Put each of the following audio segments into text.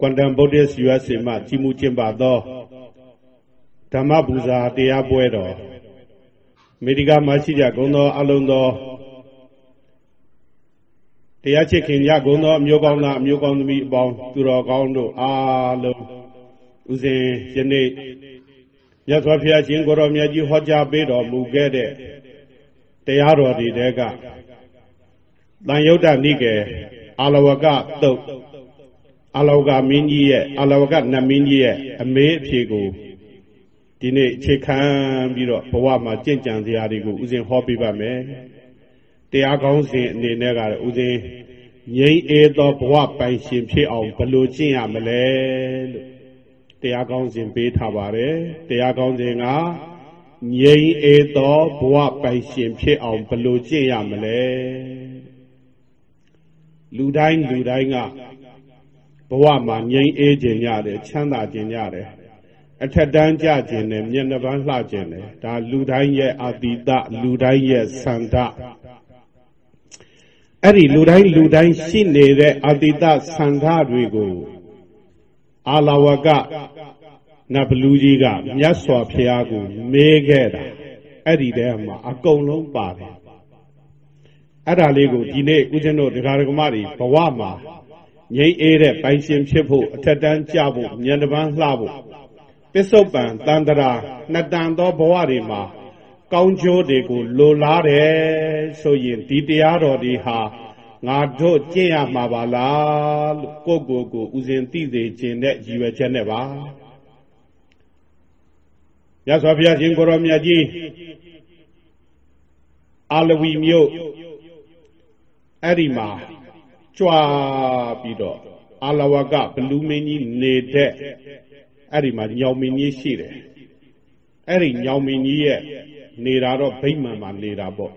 Quantum Buddhist USA မှကြီးမှုကျင်းပသောဓမ္မပူဇာတရားပွဲတော်အမေရိကမှာရှိကြကုန်သောအလုံးသောတရားချစ်ခင်ကြကုန်သောအမျိုးကောင်းသားအမျိုးကောင်းသမီးအပေါင်းသူတော်ကောင်းတို့အားလုံးဥစဉ်ယနေ့မြတ်စွာဘုရားရှင်ကိုရောမြတ်ကြီးဟောကြားပေးတော်မူခဲ့တဲ့တရားတော်ဒီတဲကတန်ယုတ်တနိကေအာလဝကတုတ် အာလဝကမင်းကြီးရဲ့အာလဝကနတ်မင်းကြီးရဲ့အမေးအဖြေကိုဒီနေ့အခြေခံပြီးတော့ဘဝမှာကြင့်ကြံစရာတွေကိုဥစဉ်ဟောပြပါမယ်တရားကောင်းစဉ်အနေနဲ့ကတော့ဥစဉ်ငြိမ်းအေးသောဘဝပိုင်ရှင်ဖြစ်အောင်ဘယ်လိုကျင့်ရမလဲလို့တရားကောင်းစဉ်ပေးထားပါတယ်တရားကောင်းစဉ်ကငြိမ်းအေးသောဘဝပိုင်ရှင်ဖြစ်အောင်ဘယ်လိုကျင့်ရမလဲလူတိုင်းလူတိုင်းက ဘဝမှာငြိမ်းအေးခြင်းရတယ်ချမ်းသာခြင်းရတယ်အထက်တန်းကြခြင်းနဲ့မျက်နှာပန်းလှခြင်းနဲ့ဒါလူတိုင်းရဲ့အတိတလူတိုင်းရဲ့ဆန္ဒအဲ့ဒီလူတိုင်းလူတိုင်းရှိနေတဲ့အတိတဆန္ဒတွေကိုအာလဝကနတ်ဘလူးကြီးကမြတ်စွာဘုရားကိုမေးခဲ့တာအဲ့ဒီတဲမှာအကုန်လုံးပါတယ်အဲ့ဒါလေးကိုဒီနေ့ဦးဇင်းတို့ဒကာဒကမတွေဘဝမှာ ငြိမ့်အေးတဲ့ပိုင်ရှင်ဖြစ်ဖို့အထက်တန်းကြဖို့ဉာဏ်တပန်းလှဖို့ပစ္စုပန်တန်တရာနှစ်တန်သောဘဝတွေမှာကောင်းကျိုးတွေကိုလိုလားတယ်ဆိုရင်ဒီတရားတော်တွေဟာငါတို့ကျင့်ရမှာပါလားလို့ကိုယ့်ကိုယ်ကိုဥစဉ်သိစေခြင်းတဲ့ရည်ရွယ်ချက်နဲ့ပါရသော်ဘုရားရှင်ကိုရောမြတ်ကြီးအာလဝီမြို့အဲ့ဒီမှာ ကြွားပြီးတော့အာလဝကဘလူးမင်းကြီးနေတဲ့အဲ့ဒီမှာညောင်မင်းကြီးရှိတယ်အဲ့ဒီညောင်မင်းကြီးရဲ့နေတာတော့ဗိမာန်မှာနေတာပေါ့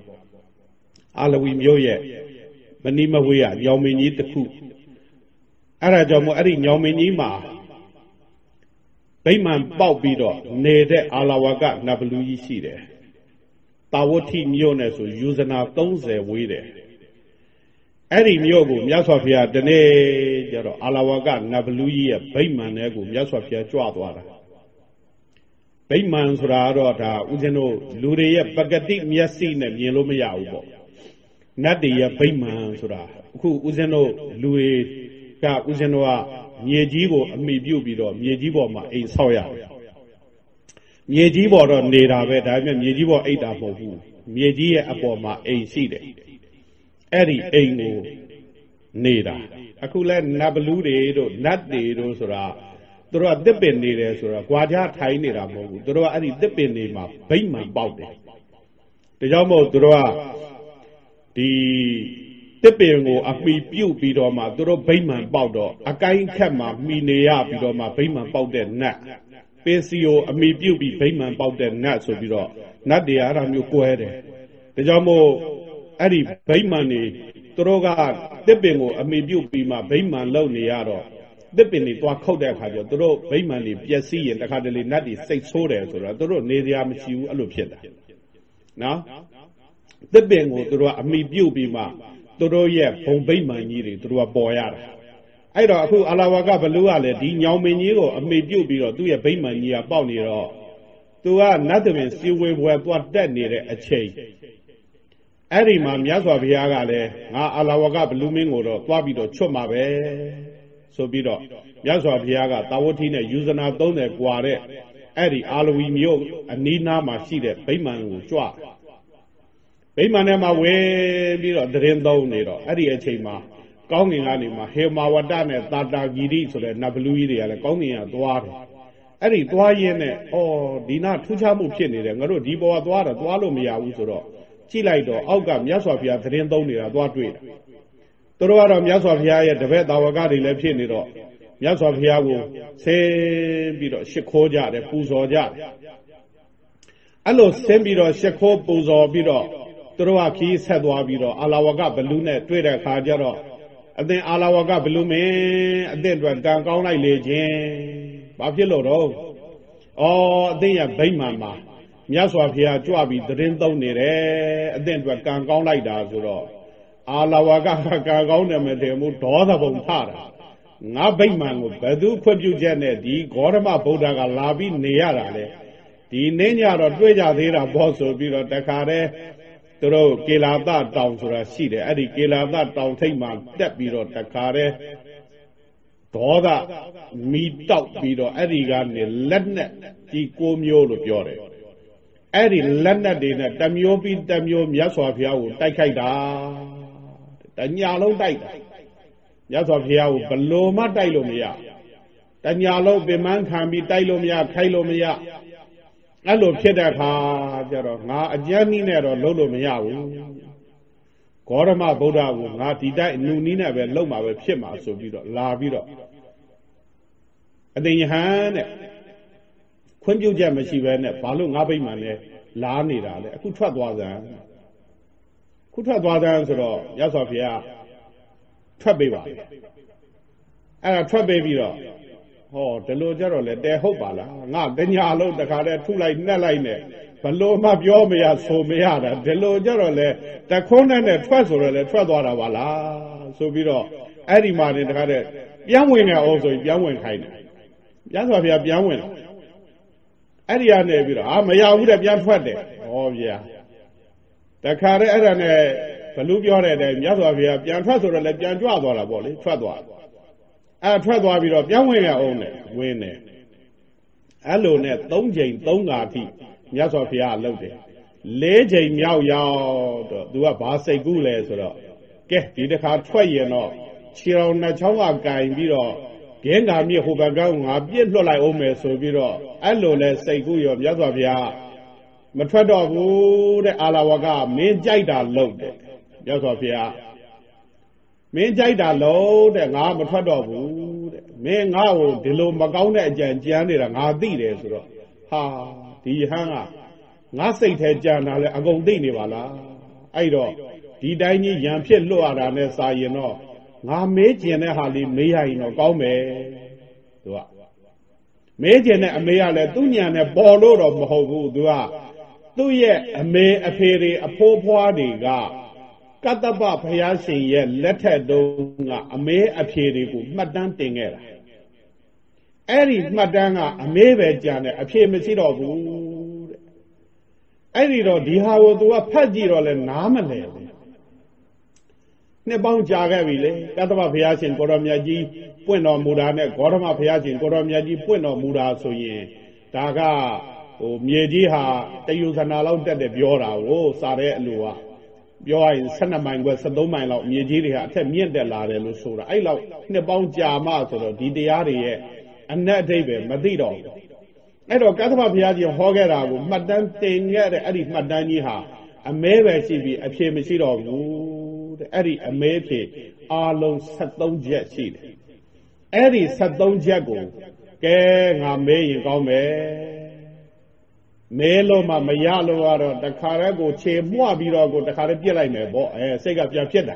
အာလဝီမြို့ရဲ့မနီးမဝေးကညောင်မင်းကြီးတစ်ခုအဲ့ဒါကြောင့်မို့အဲ့ဒီညောင်မင်းကြီးမှာဗိမာန်ပေါက်ပြီးတော့နေတဲ့အာလဝကနဘလူကြီးရှိတယ်တာဝတိမြို့နဲ့ဆိုယူဇနာ30ဝေးတယ် အဲ့ဒီမြို့ကိုမြတ်စွာဘုရားတနေ့ကျတော့အာလဝကနဘလူကြီးရဲ့ဗိမာန်ထဲကိုမြတ်စွာဘုရားကြွသွားတာဗိမာန်ဆိုတာတော့ဒါဦးဇင်းတို့လူတွေရဲ့ပကတိမျက်စိနဲ့မြင်လို့မရဘူးပေါ့နတ်တွေရဲ့ဗိမာန်ဆိုတာအခုဦးဇင်းတို့လူတွေကဦးဇင်းတို့ကမြေကြီးကိုအမိပြုတ်ပြီးတော့မြေကြီးပေါ်မှာအိမ်ဆောက်ရတယ်မြေကြီးပေါ်တော့နေတာပဲဒါပေမဲ့မြေကြီးပေါ်အိတ်တာမဟုတ်ဘူးမြေကြီးရဲ့အပေါ်မှာအိမ်ရှိတယ် အဲ့ဒီအိမ်ကိုနေတာအခုလဲနတ်ဘလူးတွေတို့နတ်တွေတို့ဆိုတာသူတို့ကတစ်ပင်နေတယ်ဆိုတော့ကြွားကြထိုင်နေတာမဟုတ်ဘူးသူတို့ကအဲ့ဒီတစ်ပင်တွေမှာဗိမ္မာန်ပေါက်တယ်ဒါကြောင့်မို့သူတို့ကဒီတစ်ပင်ကိုအမိပြုတ်ပြီးတော့မှသူတို့ဗိမ္မာန်ပေါက်တော့အကိုင်းခက်မှာမိနေရပြီးတော့မှဗိမ္မာန်ပေါက်တဲ့နတ်ပေစီကိုအမိပြုတ်ပြီးဗိမ္မာန်ပေါက်တဲ့နတ်ဆိုပြီးတော့နတ်တရားအဲ့ဒါမျိုးကွဲတယ်ဒါကြောင့်မို့ အဲ့ဒီဗိမ္မာန်နေသူတို့ကတစ်ပင်ကိုအမိပြုတ်ပြီးမှဗိမ္မာန်လုံနေရတော့တစ်ပင်တွေသွားခုတ်တဲ့အခါကျတော့သူတို့ဗိမ္မာန်တွေပျက်စီးရင်တခါတလေနတ်တွေစိတ်ဆိုးတယ်ဆိုတော့သူတို့နေစရာမရှိဘူးအဲ့လိုဖြစ်တာနော်တစ်ပင်ကိုသူတို့ကအမိပြုတ်ပြီးမှသူတို့ရဲ့ဘုံဗိမ္မာန်ကြီးတွေသူတို့ကပေါ်ရတာအဲ့တော့အခုအလာဝကဘလူးကလည်းဒီညောင်မင်းကြီးကိုအမိပြုတ်ပြီးတော့သူ့ရဲ့ဗိမ္မာန်ကြီးကပေါက်နေတော့သူကနတ်သမင်စီဝေဘွယ်သွားတက်နေတဲ့အချိန် အဲ့ဒီမှာမြတ်စွာဘုရားကလည်းငါအလာဝကဘလူးမင်းကိုတော့သွားပြီးတော့ချွတ်မှာပဲဆိုပြီးတော့မြတ်စွာဘုရားကတာဝတိနဲ့ယူဇနာ30กว่าတဲ့အဲ့ဒီအာလဝီမြို့အနီးနားမှာရှိတဲ့ဗိမာန်ကိုကြွဗိမာန်ထဲမှာဝင်ပြီးတော့တရင်သုံးနေတော့အဲ့ဒီအချိန်မှာကောင်းကင်ကနေမှဟေမာဝတ္တနဲ့တာတာဂီရိဆိုတဲ့နတ်ဘလူးကြီးတွေကလည်းကောင်းကင်ကသွားတယ်အဲ့ဒီသွားရင်းနဲ့အော်ဒီနာထူးခြားမှုဖြစ်နေတယ်ငါတို့ဒီဘောကသွားတော့သွားလို့မရဘူးဆိုတော့ ကြည့်လိုက်တော့အောက်ကမြတ်စွာဘုရားသတင်းသုံးနေတာသွားတွေ့တာသူတို့ကတော့မြတ်စွာဘုရားရဲ့တပည့်တာဝကတွေလည်းဖြစ်နေတော့မြတ်စွာဘုရားကိုဆင်းပြီးတော့ရှ िख ိုးကြတယ်ပူဇော်ကြတယ်အဲ့လိုဆင်းပြီးတော့ရှ िख ိုးပူဇော်ပြီးတော့သူတို့ကခီးဆက်သွားပြီးတော့အာလာဝကဘလူးနဲ့တွေ့တဲ့အခါကျတော့အသင်အာလာဝကဘလူးမင်းအသင်အတွက်ကံကောင်းလိုက်လေခြင်းဘာဖြစ်လို့တော့ဩအသင်ရဗိမ္မာန်မှာ မြတ်စွာဘုရားကြွပြီးသတင်းသုံးနေတယ်အသင်အတွက်ကံကောင်းလိုက်တာဆိုတော့အာလဝကကံကောင်းတယ်မတည်ဘူးဒေါသဘုံထတာငါဗိမာန်ကိုဘယ်သူခွင့်ပြုချက်နဲ့ဒီဂေါရမဗုဒ္ဓကလာပြီးနေရတာလဲဒီနင်းညတော့တွေ့ကြသေးတာပေါ့ဆိုပြီးတော့တခါတည်းသူတို့ကေလာသတောင်ဆိုတာရှိတယ်အဲ့ဒီကေလာသတောင်ထိပ်မှာတက်ပြီးတော့တခါတည်းဒေါသမီတောက်ပြီးတော့အဲ့ဒီကနေလက်နဲ့ဒီကိုမျိုးလို့ပြောတယ် အဲ့ဒီလက်နဲ့တွေနဲ့တမျိုးပြီးတမျိုးမြတ်စွာဘုရားကိုတိုက်ခိုက်တာတညာလုံးတိုက်တာမြတ်စွာဘုရားကိုဘလို့မှတိုက်လို့မရတညာလုံးပင်မခံပြီးတိုက်လို့မရခိုက်လို့မရအဲ့လိုဖြစ်တဲ့အခါကျတော့ငါအကျဉ်းနည်းနဲ့တော့လုံးလို့မရဘူးဂေါရမဗုဒ္ဓကိုငါဒီတိုက်အနုနည်းနဲ့ပဲလုံးမှာပဲဖြစ်မှာဆိုပြီးတော့လာပြီးတော့အသိဉာဏ်နဲ့ ခွင့်ပြုချက်မရှိဘဲနဲ့ဘာလို့ငါဗိမာန်လဲလားနေတာလဲအခုထွက်သွားစမ်းခုထွက်သွားစမ်းဆိုတော့ရသော်ဖေကထွက်ပေးပါအဲ့ဒါထွက်ပေးပြီးတော့ဟောဒီလိုကြတော့လေတဲဟုတ်ပါလားငါတညာလုံးတခါတည်းထုလိုက်နှက်လိုက်နဲ့ဘလို့မှပြောမရဆိုမရတာဒီလိုကြတော့လေတခွန်းနဲ့နဲ့ထွက်ဆိုတော့လေထွက်သွားတာပါလားဆိုပြီးတော့အဲ့ဒီမှာနေတခါတည်းပြန်ဝင်နေအောင်ဆိုရင်ပြန်ဝင်ခိုင်းတယ်ရသော်ဖေပြန်ဝင် အဲ့ဒီကနေပြီးတော့အာမရဘူးတဲ့ပြန်ထွက်တယ်ဟောဗျာတခါတည်းအဲ့ဒါနဲ့ဘလူပြောတဲ့အတိုင်းမြတ်စွာဘုရားပြန်ထွက်ဆိုတော့လည်းပြန်ကြွသွားတာပေါ့လေထွက်သွားအဲထွက်သွားပြီးတော့ပြန်ဝင်ရအောင်နဲ့ဝင်တယ်အဲ့လိုနဲ့၃ချိန်၃ခါထိမြတ်စွာဘုရားလှုပ်တယ်၄ချိန်မြောက်ရောက်တော့သူကဘာစိတ်ကူးလဲဆိုတော့ကဲဒီတစ်ခါထွက်ရင်တော့ခြေတော်နှစ်ချောင်းကကင်ပြီးတော့ ဂင်းကာမြစ်ဟိုဘက်ကငါပြစ်လွတ်လိုက်အောင်မယ်ဆိုပြီးတော့အဲ့လိုလဲစိတ်ကူးရောမြတ်စွာဘုရားမထွက်တော့ဘူးတဲ့အာလဝကမင်းကြိုက်တာလုပ်တယ်မြတ်စွာဘုရားမင်းကြိုက်တာလုံးတဲ့ငါမထွက်တော့ဘူးတဲ့မင်းငါ့ကိုဒီလိုမကောင်းတဲ့အကြံကြမ်းနေတာငါသိတယ်ဆိုတော့ဟာဒီဟန်းကငါစိတ်ထဲကြံတာလဲအကုန်သိနေပါလားအဲ့တော့ဒီတိုင်းကြီးရံဖြစ်လွတ်ရတာနဲ့စာရင်တော့ ငါမေးကျင်တဲ့ဟာလေးမေးရရင်တော့ကောင်းမယ်သူကမေးကျင်တဲ့အမေကလည်းသူ့ညာနဲ့ပေါ်လို့တော့မဟုတ်ဘူးသူကသူ့ရဲ့အမေအဖေတွေအဖိုးဖွားတွေကကတ္တပဘုရားရှင်ရဲ့လက်ထက်တုန်းကအမေအဖေတွေကိုမှတ်တမ်းတင်ခဲ့တာအဲ့ဒီမှတ်တမ်းကအမေပဲကြံတယ်အဖေမရှိတော့ဘူးတဲ့အဲ့ဒီတော့ဒီဟာကို तू ကဖတ်ကြည့်တော့လဲနားမလဲဘူး နှစ်ပေါင်းကြာခဲ့ပြီလေကတ္တဗဘုရားရှင်ကိုရောမြတ်ကြီးပွင့်တော်မူတာနဲ့ဂေါရမဘုရားရှင်ကိုရောမြတ်ကြီးပွင့်တော်မူတာဆိုရင်ဒါကဟိုမြေကြီးဟာတယုဇနာလောက်တက်တယ်ပြောတာကိုစားတဲ့အလိုကပြောရရင်12မိုင်ကွယ်13မိုင်လောက်မြေကြီးတွေဟာအထက်မြင့်တက်လာတယ်လို့ဆိုတာအဲ့လောက်နှစ်ပေါင်းကြာမှဆိုတော့ဒီတရားတွေရဲ့အနက်အဓိပ္ပာယ်မသိတော့ဘူးအဲ့တော့ကသဗ္ဗဘုရားကြီးဟောခဲ့တာကိုမှတ်တမ်းတင်ခဲ့တဲ့အဲ့ဒီမှတ်တမ်းကြီးဟာအမဲပဲရှိပြီးအဖြေမရှိတော့ဘူး တဲ့အဲ့ဒီအမဲဖြေအာလုံး73ချက်ရှိတယ်အဲ့ဒီ73ချက်ကိုကဲငါမေးရင်ကောင်းမယ်မဲလို့မှမရလို့ကတော့တခါတည်းကိုခြေမွပြီးတော့ကိုတခါတည်းပြစ်လိုက်မယ်ပေါ့အဲစိတ်ကပြန်ဖြစ်တာ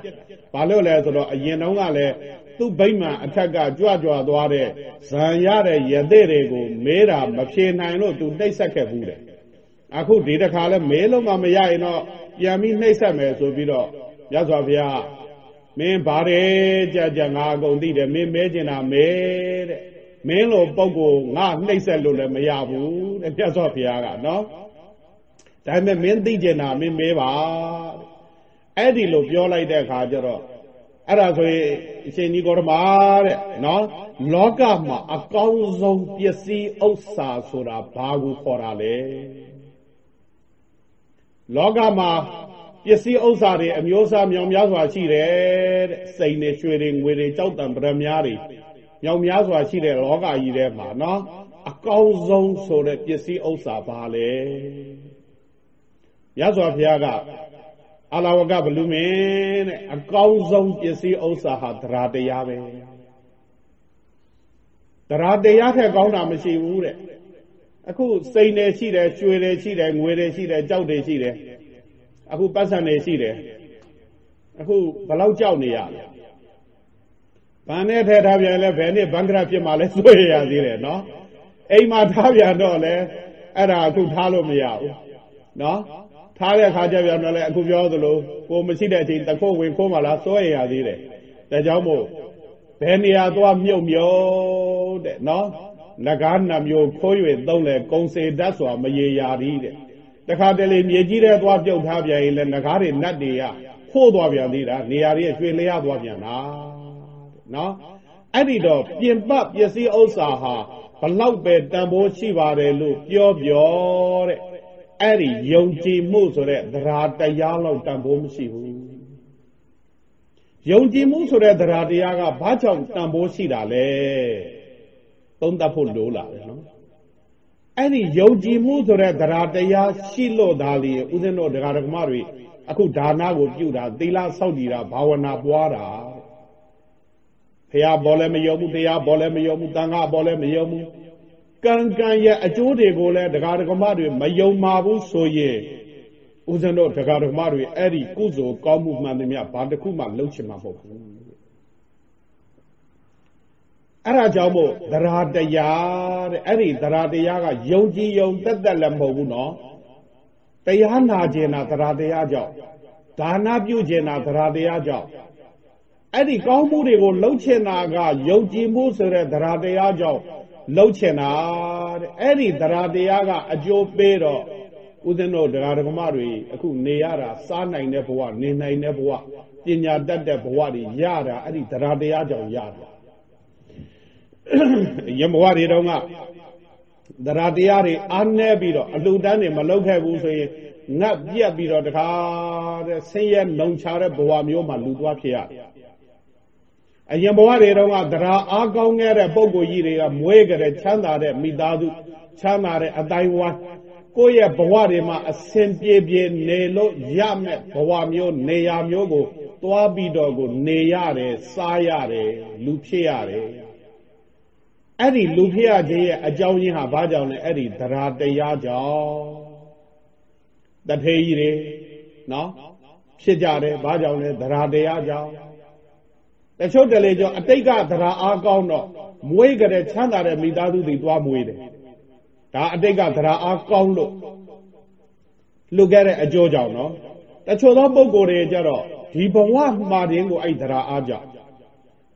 ဘာလို့လဲဆိုတော့အရင်တုန်းကလည်းသူ့ဗိမ္မာန်အထက်ကကြွကြွသွားတဲ့ဇံရတဲ့ရသေးတွေကိုမဲတာမဖြေနိုင်လို့သူနှိပ်ဆက်ခဲ့ဘူးတယ်အခုဒီတခါလဲမဲလို့မှမရရင်တော့ပြန်ပြီးနှိပ်ဆက်မယ်ဆိုပြီးတော့ ရသော်ဘုရားမင်းဗါတယ်ကြကြငါအကုန်သိတယ်မင်းမဲကျင်တာမဲတဲ့မင်းလိုပုံကိုငါနှိပ်ဆက်လို့လည်းမရဘူးတဲ့မြတ်စွာဘုရားကနော်ဒါပေမဲ့မင်းသိကျင်တာမင်းမဲပါအဲ့ဒီလိုပြောလိုက်တဲ့အခါကျတော့အဲ့ဒါဆိုရင်အရှင်ကြီးကောဓမာတဲ့နော်လောကမှာအကောင်းဆုံးပစ္စည်းဥစ္စာဆိုတာဘာကိုခေါ်တာလဲလောကမှာ ပစ္စည်းဥစ္စာတွေအမျိုးအစားမြောင်များစွာရှိတယ်တဲ့စိန်တွေရွှေတွေငွေတွေကြောက်တံပရမများတွေမြောင်များစွာရှိတဲ့လောကကြီးထဲမှာနော်အကောင်းဆုံးဆိုတဲ့ပစ္စည်းဥစ္စာဘာလဲရသော်ဘုရားကအလာဝကဘလူမင်းတဲ့အကောင်းဆုံးပစ္စည်းဥစ္စာဟာတရားတရားပဲတရားတရားထက်ကောင်းတာမရှိဘူးတဲ့အခုစိန်တွေရှိတယ်ရွှေတွေရှိတယ်ငွေတွေရှိတယ်ကြောက်တွေရှိတယ် အခုပတ်စံတွေရှိတယ်အခုဘလောက်ကြောက်နေရလဲဗန်နဲ့ထဲထားပြန်လဲဘယ်နှစ်ဘန်ကရဖြစ်မှလဲစိုးရရသေးတယ်နော်အိမ်မှာထားပြန်တော့လဲအဲ့ဒါအခုထားလို့မရဘူးနော်ထားတဲ့ခါကျပြန်တော့လဲအခုပြောသလိုကိုမရှိတဲ့အချိန်တခုတ်ဝင်ခိုးမှလားစိုးရရသေးတယ်ဒါကြောင့်မို့ဘယ်နေရာသွားမြုပ်မြုပ်တဲ့နော်နဂါနှမျိုးခိုး၍သုံးလေကုံစေတတ်စွာမရေရာရီတဲ့ တခါတလေမြေကြီးတဲ့သွားပြုတ်ထားပြန်ရင်လည်းနဂါတွေနတ်တွေကခိုးသွားပြန်သေးတာနေရာတွေရွှေလျားသွားပြန်တာနော်အဲ့ဒီတော့ပြင်ပပစ္စည်းဥစ္စာဟာဘလောက်ပဲတန်ဖိုးရှိပါတယ်လို့ပြောပြောတဲ့အဲ့ဒီယုံကြည်မှုဆိုတဲ့သရာတရားလောက်တန်ဖိုးမရှိဘူးယုံကြည်မှုဆိုတဲ့သရာတရားကဘာကြောင့်တန်ဖိုးရှိတာလဲသုံးသပ်ဖို့လိုလာတယ်နော် အဲ့ဒီယုံကြည်မှုဆိုတဲ့သရာတရားရှိလို့သာလေဦးဇင်းတို့ဒကာဒကမတွေအခုဒါနကိုပြုတာသီလစောင့်ကြည်တာဘာဝနာပွားတာဖះဘောလည်းမယုံဘူးတရားဘောလည်းမယုံဘူးတန်ခါဘောလည်းမယုံဘူးကံကံရဲ့အကျိုးတွေကိုလည်းဒကာဒကမတွေမယုံပါဘူးဆိုရင်ဦးဇင်းတို့ဒကာဒကမတွေအဲ့ဒီကုသိုလ်ကောင်းမှုမှန်သမျှဘာတစ်ခုမှလုပ်ချင်မှာမဟုတ်ဘူး အဲ့ဒါကြောင့်မို့သရာတရားတဲ့အဲ့ဒီသရာတရားကယုံကြည်ယုံတက်တက်လည်းမဟုတ်ဘူးနော်တရားနာကျင်တာသရာတရားကြောင့်ဒါနပြုကျင်တာသရာတရားကြောင့်အဲ့ဒီကောင်းမှုတွေကိုလှုပ်ချင်တာကယုံကြည်မှုဆိုတဲ့သရာတရားကြောင့်လှုပ်ချင်တာတဲ့အဲ့ဒီသရာတရားကအကျိုးပေးတော့ဦးဇင်းတို့ဒကာဒကမတွေအခုနေရတာစားနိုင်တဲ့ဘဝနေနိုင်တဲ့ဘဝပညာတတ်တဲ့ဘဝတွေရတာအဲ့ဒီသရာတရားကြောင့်ရတယ် ယမဘဝတွေတော့ကသရာတရားတွေအားနည်းပြီးတော့အလှတန်းတွေမလုပ်ခဲ့ဘူးဆိုရင်ငတ်ပြက်ပြီးတော့တခါတဲ့ဆင်းရဲလုံချတဲ့ဘဝမျိုးမှာလူသွားဖြစ်ရတယ်အရင်ဘဝတွေတော့ကသရာအားကောင်းခဲ့တဲ့ပုံကိုကြီးတွေကမွေးကြတဲ့ချမ်းသာတဲ့မိသားစုချမ်းသာတဲ့အတိုင်းဝိုင်းကိုယ့်ရဲ့ဘဝတွေမှာအစဉ်ပြေပြေနေလို့ရမဲ့ဘဝမျိုးနေရာမျိုးကို သွားပြီးတော့ကိုနေရတယ်စားရတယ်လူဖြစ်ရတယ် အဲ့ဒီလူဖြစ်ရခြင်းရဲ့အကြောင်းရင်းဟာဘာကြောင့်လဲအဲ့ဒီသရာတရားကြောင့်တထေကြီးတွေနော်ဖြစ်ကြတယ်ဘာကြောင့်လဲသရာတရားကြောင့်တချို့တလေကြောင့်အတိတ်ကသရာအားကောင်းတော့မွေးကြတဲ့ချမ်းသာတဲ့မိသားစုတွေသွားမွေးတယ်ဒါအတိတ်ကသရာအားကောင်းလို့လူခဲ့တဲ့အကျိုးကြောင့်နော်တချို့သောပုဂ္ဂိုလ်တွေကြတော့ဒီဘဝမှာတင်ကိုအဲ့သရာအားကြောင့်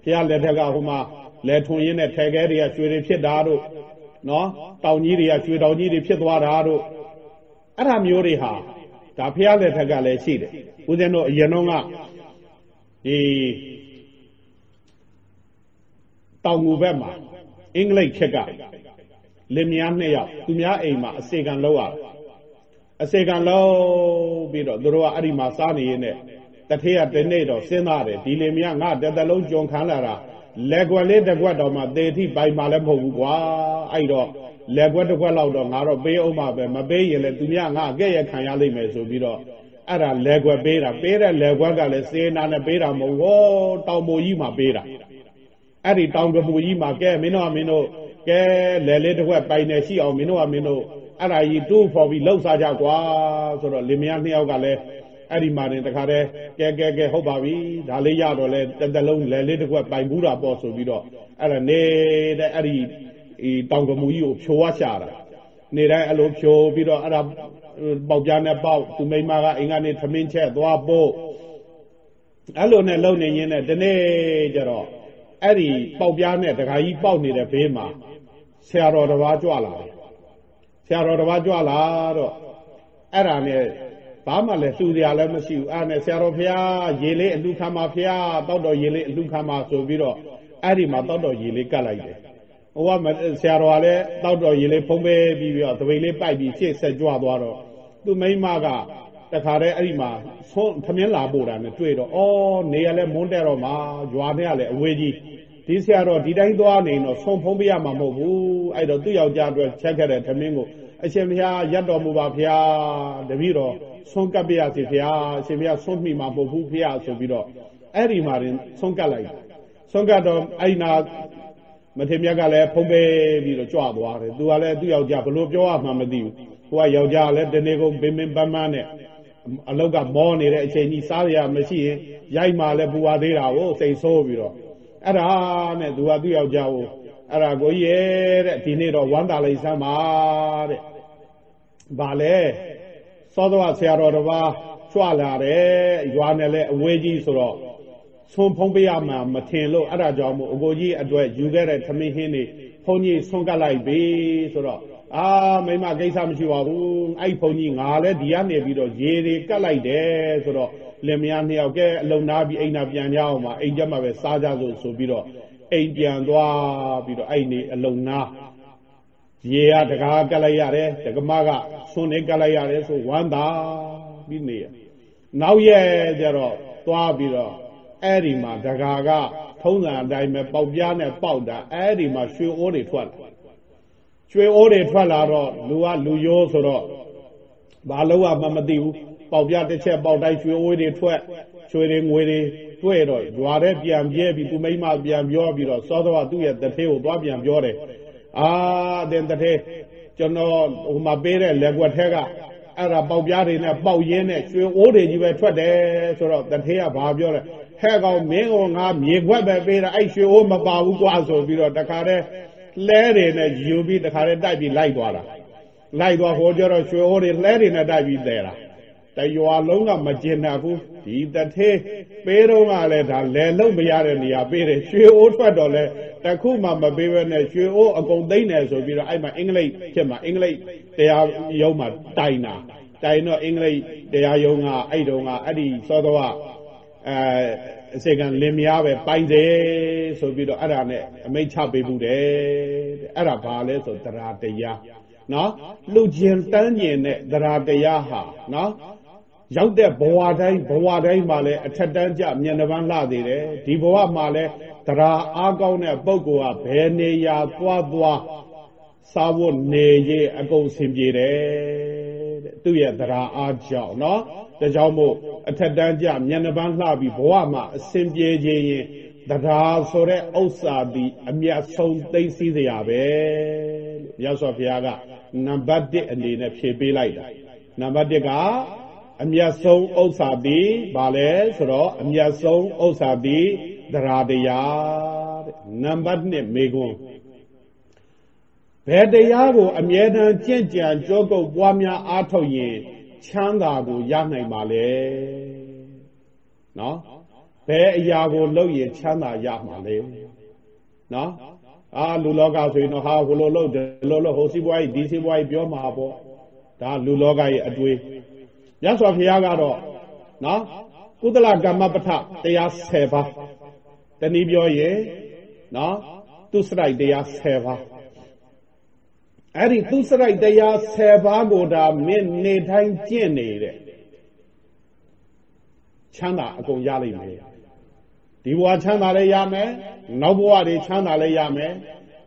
ဘုရားလက်ထက်ကဟိုမှာ လဲထွန်ရင်းနဲ့ထဲခဲတွေကရွှေတွေဖြစ်တာတို့နော်တောင်ကြီးတွေကရွှေတောင်ကြီးတွေဖြစ်သွားတာတို့အဲ့ဒါမျိုးတွေဟာဒါဘုရားလက်ထက်ကလည်းရှိတယ်ဦးဇင်းတို့အရင်တော့ကဒီတောင်ငူဘက်မှာအင်္ဂလိပ်ခက်ကလင်မယားနှစ်ယောက်သူများအိမ်မှာအစေခံလောက်ရအစေခံလောက်ပြီးတော့သူတို့ကအဲ့ဒီမှာစားနေရင်းနဲ့တထေးကတနေ့တော့စဉ်းစားတယ်ဒီလင်မယားငါတသက်လုံးကြုံခံလာတာ လက်ွက်လေးတစ်ကွက်တော့မှသေတိပိုင်မှလည်းမဟုတ်ဘူးကွာအဲ့တော့လက်ွက်တစ်ကွက်လောက်တော့ငါတော့ပေးအောင်ပါပဲမပေးရင်လည်းသူများငါအကဲ့ရခံရလိမ့်မယ်ဆိုပြီးတော့အဲ့ဒါလက်ွက်ပေးတာပေးတဲ့လက်ွက်ကလည်းစေနာနဲ့ပေးတာမဟုတ်ဘူးတောင်မိုကြီးမှာပေးတာအဲ့ဒီတောင်ကပူကြီးမှာကဲမင်းတို့ကမင်းတို့ကဲလဲလေးတစ်ခွက်ပိုင်နေရှိအောင်မင်းတို့ကမင်းတို့အဲ့ဒါကြီးတူးဖော်ပြီးလှုပ်စားကြကွာဆိုတော့လင်မယားနှစ်ယောက်ကလည်း အဲ့ဒီမှာနေတခါတည်းကဲကဲကဲဟုတ်ပါပြီဒါလေးရတော့လဲတသက်လုံးလဲလေးတစ်ခွက်ပိုင်ဘူးတာပေါ့ဆိုပြီးတော့အဲ့ဒါနေတဲ့အဲ့ဒီဒီတောင်ကမူကြီးကိုဖြိုဝရှာတာနေတိုင်းအဲ့လိုဖြိုပြီးတော့အဲ့ဒါပေါက်ပြားနဲ့ပေါက်သူမိမကအင်္ဂါနေသမင်းချက်သွားပို့အဲ့လိုနဲ့လုံနေရင်းနဲ့ဒီနေ့ကျတော့အဲ့ဒီပေါက်ပြားနဲ့တခါကြီးပေါက်နေတဲ့ဘေးမှာဆရာတော်တစ်ပါးကြွလာတယ်ဆရာတော်တစ်ပါးကြွလာတော့အဲ့ဒါနဲ့ ဘာမှလည်းသူစရာလည်းမရှိဘူးအဲ့နဲ့ဆရာတော်ဖျားရေလေးအလူခံပါဖျားတောက်တော်ရေလေးအလူခံပါဆိုပြီးတော့အဲ့ဒီမှာတောက်တော်ရေလေးကတ်လိုက်တယ်ဟိုကဆရာတော်ကလည်းတောက်တော်ရေလေးဖုံးပေးပြီးပြီးတော့သပိတ်လေးပိုက်ပြီးဖြစ်ဆက်ကြွသွားတော့သူမိမကတခါတည်းအဲ့ဒီမှာဆုံးသမင်းလာပို့တာနဲ့တွေ့တော့အော်နေရလဲမွန်းတဲ့တော့မှာရွာနဲ့ကလည်းအဝေးကြီးဒီဆရာတော်ဒီတိုင်းသွားနေတော့ဆုံးဖုံးပေးရမှာမဟုတ်ဘူးအဲ့တော့သူ့ယောက်ျားအတွက်ချက်ခဲ့တဲ့သမင်းကိုအရှင်ဘုရားရပ်တော်မူပါဘုရားတပည့်တော် ဆုံးကပ်ပြရစီဘုရားအရှင်ဘုရားဆုံးမိမှာမဟုတ်ဘူးဘုရားဆိုပြီးတော့အဲ့ဒီမှာရင်ဆုံးကပ်လိုက်ဆုံးကပ်တော့အဲ့နာမထေမြတ်ကလည်းဖုံးပေးပြီးတော့ကြွသွားတယ်သူကလည်းသူ့ယောက်ျားဘလို့ပြောရမှမသိဘူးဟိုကယောက်ျားလည်းတနေ့ကုန်ပင်ပင်ပန်းပန်းနဲ့အလောက်ကမောနေတဲ့အချိန်ကြီးစားရမရှိရင်ရိုက်မှလည်းပူပါသေးတာကိုစိတ်ဆိုးပြီးတော့အဲ့ဒါနဲ့သူကသူ့ယောက်ျားကိုအဲ့ဒါကိုရဲ့တဲ့ဒီနေ့တော့ဝမ်းသာလိုက်စမ်းပါတဲ့ဘာလဲ စောသောဆရာတော်တစ်ပါးချွလာတယ်ရွာနဲ့လည်းအဝေးကြီးဆိုတော့ဆွန်ဖုံးပေးရမှာမထင်လို့အဲ့ဒါကြောင့်မို့အကိုကြီးအတွက်ယူခဲ့တဲ့သမင်းဟင်းတွေဘုန်းကြီးဆွန်ကပ်လိုက်ပြီဆိုတော့အာမိမကိစ္စမရှိပါဘူးအဲ့ဘုန်းကြီးငါလည်းဒီကနေပြီးတော့ရေတွေကတ်လိုက်တယ်ဆိုတော့လင်မယားနှစ်ယောက်ကဲအလုံနာပြီးအိမ်နာပြန်ကြအောင်ပါအိမ်ကျမှပဲစားကြစို့ဆိုပြီးတော့အိမ်ပြန်သွားပြီးတော့အဲ့နေအလုံနာရေကတကားကတ်လိုက်ရတယ်တကမက ဆွန်နေကတ်လိုက်ရတယ်ဆိုဝမ်းသာပြီးနေရနောက်ရဲ့ကျတော့သွားပြီးတော့အဲ့ဒီမှာတကာကထုံးစံအတိုင်းပဲပေါက်ပြားနဲ့ပေါက်တာအဲ့ဒီမှာရွှေအိုးတွေထွက်လာရွှေအိုးတွေထွက်လာတော့လူကလူရိုးဆိုတော့ဘာလို့မှမသိဘူးပေါက်ပြားတစ်ချက်ပေါက်တိုင်းရွှေအိုးတွေထွက်ရွှေတွေငွေတွေတွေ့တော့ရွာတဲ့ပြန်ပြဲပြီးသူမိမပြန်ပြောပြီးတော့စောစောကသူ့ရဲ့တထေးကိုသွားပြန်ပြောတယ်အာတဲ့တထေး ကျွန်တော်ဟိုမှာပေးတဲ့လက်ွက်ထဲကအဲ့ဒါပေါက်ပြားတွေနဲ့ပေါက်ရင်းနဲ့ရွှေအိုးတွေကြီးပဲထွက်တယ်ဆိုတော့တထေးကဘာပြောလဲဟဲ့ကောင်မင်းကငါမြေခွက်ပဲပေးတာအဲ့ရွှေအိုးမပါဘူးကွာဆိုပြီးတော့တခါတည်းလဲတွေနဲ့ယူပြီးတခါတည်းတိုက်ပြီးလိုက်သွားတာလိုက်သွားဟိုကျတော့ရွှေအိုးတွေလဲတွေနဲ့တိုက်ပြီးတဲတာ တရွာလုံးကမကျင်နာဘူးဒီတထေးပေးတော့ကလည်းဒါလဲလုံးမရတဲ့နေရာပေးတယ်ရွှေအိုးထွက်တော့လဲတခုမှမပေးဘဲနဲ့ရွှေအိုးအကုန်သိမ့်တယ်ဆိုပြီးတော့အဲ့မှာအင်္ဂလိပ်ဖြစ်မှာအင်္ဂလိပ်တရားရုံးမှာတိုင်တာတိုင်တော့အင်္ဂလိပ်တရားရုံးကအဲ့တုန်းကအဲ့ဒီစောတော့အဲအစေကံလင်မယားပဲပိုင်တယ်ဆိုပြီးတော့အဲ့ဒါနဲ့အမိတ်ချပေးဘူးတယ်တဲ့အဲ့ဒါဘာလဲဆိုတရားတရားနော်လူကျင်တန်းကျင်တဲ့တရားတရားဟာနော် ရောက်တဲ့ဘဝတိုင်းဘဝတိုင်းမှာလည်းအထက်တန်းကြမျက်နှာပန်းလှသေးတယ်ဒီဘဝမှာလည်းတရားအားကောင်းတဲ့ပုဂ္ဂိုလ်ကဘယ်နေရာသွားသွားစားဖို့နေရအကုန်ဆင်ပြေတယ်တဲ့သူ့ရဲ့တရားအားကြောင့်နော်ဒါကြောင့်မို့အထက်တန်းကြမျက်နှာပန်းလှပြီးဘဝမှာအစဉ်ပြေခြင်းရင်တရားဆိုတဲ့ဥစ္စာဒီအမျက်ဆုံးသိသိစရာပဲလို့မြတ်စွာဘုရားကနံပါတ်1အနေနဲ့ဖြေပေးလိုက်တာနံပါတ်1က အမျက်ဆုံးဥစ္စာဒီဘာလဲဆိုတော့အမျက်ဆုံးဥစ္စာဒီတရားတရားတဲ့နံပါတ်2မေကွန်းဘယ်တရားကိုအမြဲတမ်းကြင့်ကြံကြောကုတ်ပွားများအားထုတ်ရင်ချမ်းသာကိုရနိုင်ပါလေနော်ဘယ်အရာကိုလုပ်ရင်ချမ်းသာရမှာလဲနော်အာလူလောကဆိုရင်တော့ဟာဟိုလိုလုပ်တယ်လိုလိုဟိုစီးပွားရေးဒီစီးပွားရေးပြောမှာပေါ့ဒါလူလောကရဲ့အတွေ့ မြတ်စွာဘုရားကတော့နော်ကုသလကမ္မပဋ္ဌတရား10ပါးတနည်းပြောရင်နော်သူစရိုက်တရား10ပါးအဲ့ဒီသူစရိုက်တရား10ပါးကိုဒါမင်းနေတိုင်းကျင့်နေတဲ့ချမ်းသာအကုန်ရလိမ့်မယ်ဒီဘဝချမ်းသာလည်းရမယ်နောက်ဘဝတွေချမ်းသာလည်းရမယ်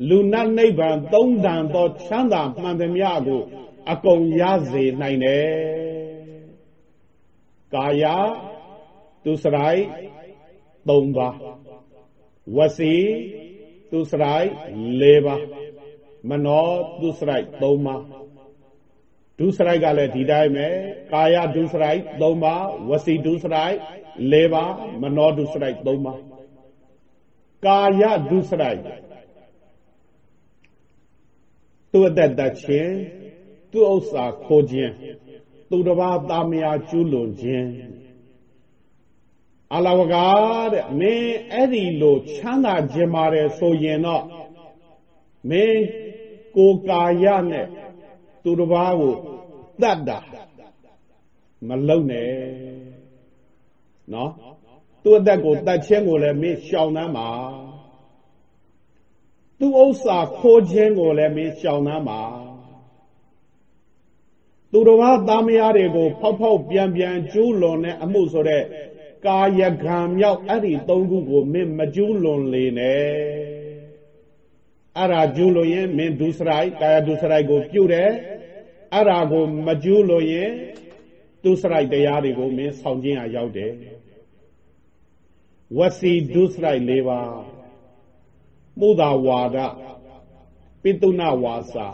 လူနတ်နိဗ္ဗာန်သုံးတန်သောချမ်းသာမှန်သမျှကို အကုန်ရစေနိုင်တယ် ကာယသူစရိုက်၃ပါးဝစီသူစရိုက်၄ပါးမနောဒုစရိုက်၃ပါးဒုစရိုက်ကလည်း ဒီတိုင်းပဲကာယဒုစရိုက်၃ပါးဝစီဒုစရိုက်၄ပါးမနောဒုစရိုက်၃ပါးကာယဒုစရိုက်သူ့အသက်သက်ခြင်းသူ့ဥစ္စာခိုးခြင်းသူတစ်ပါးသားမယားကျူးလွန်ခြင်းအလဝကတဲ့မင်းအဲ့ဒီလိုချမ်းသာခြင်းပါတယ်ဆိုရင်တော့မင်းကိုကာယနဲ့သူတစ်ပါးကိုတတ်တာမလုံနဲ့နော်သူ့အသက်ကိုတတ်ခြင်းကိုလည်းမင်းရှောင်နှမ်းပါသူ့ဥစ္စာခိုးခြင်းကိုလည်းမင်းရှောင်နှမ်းပါ သူတော်ဘာသားမယားတွေကိုဖောက်ဖောက်ပြန်ပြန်ကျူးလွန်တဲ့အမှုဆိုတဲ့ကာယကံမြောက်အဲ့ဒီသုံးခုကိုမင်းမကျူးလွန်လေနဲ့အဲ့ဒါကျူးလွန်ရင်မင်းဒုစရိုက်ကာယဒုစရိုက်ကိုပြုတယ်အဲ့ဒါကိုမကျူးလွန်ရင်ဒုစရိုက်တရားတွေကိုမင်းဆောင်ခြင်းရရောက်တယ်ဝစီဒုစရိုက်၄ပါးမုဒ္ဒဝါဒပိတုဏဝါစာ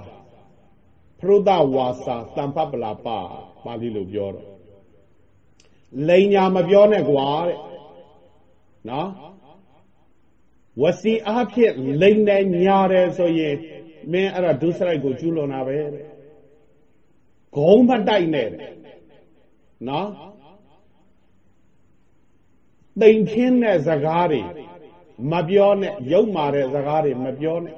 ဖရုဒဝါစာတံဖပလာပပါဠိလိုပြောတော့လိန်ညာမပြောနဲ့ကွာတဲ့နော်ဝစီအားဖြင့်လိန်နဲ့ညာတယ်ဆိုရင်မင်းအဲ့ဒါဒုစရိုက်ကိုကျူးလွန်တာပဲတဲ့ဂုံးမတိုက်နဲ့နော်တိမ်ခင်းတဲ့စကားတွေမပြောနဲ့ရုပ်မာတဲ့စကားတွေမပြောနဲ့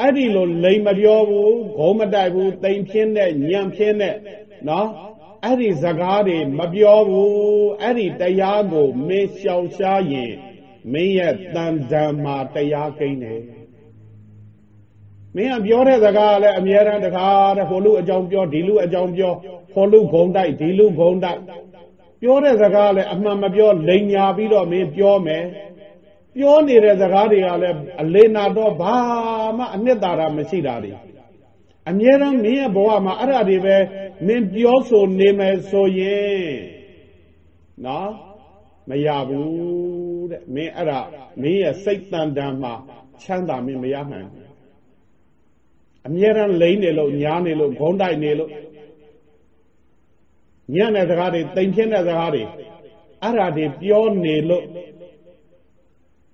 အဲ့ဒီလိုလိမ်မပြောဘူးဂုံးမတိုက်ဘူးတိမ်ဖြင်းတဲ့ညံဖြင်းတဲ့နော်အဲ့ဒီစကားတွေမပြောဘူးအဲ့ဒီတရားကိုမင်းရှောင်ရှားရင်မင်းရဲ့တန်တံမှာတရားကိန်းတယ်မင်းကပြောတဲ့စကားလည်းအမြဲတမ်းတခါတဲ့ဟိုလူအကြောင်းပြောဒီလူအကြောင်းပြောဟိုလူဂုံတိုက်ဒီလူဂုံတိုက်ပြောတဲ့စကားလည်းအမှန်မပြောလိန်ညာပြီးတော့မင်းပြောမယ် ပြောနေတဲ့စကားတွေကလည်းအလေးနာတော့ဘာမှအနှစ်သာရမရှိတာတွေအမြဲတမ်းမင်းရဲ့ဘဝမှာအဲ့ဒါတွေပဲမင်းပြောဆိုနေမယ်ဆိုရင်နော်မရဘူးတဲ့မင်းအဲ့ဒါမင်းရဲ့စိတ်တန်တန်မှာချမ်းသာမင်းမရနိုင်ဘူးအမြဲတမ်းလိမ့်နေလို့ညားနေလို့ဂုံးတိုက်နေလို့ညံ့တဲ့စကားတွေတိမ်ဖြစ်တဲ့စကားတွေအဲ့ဒါတွေပြောနေလို့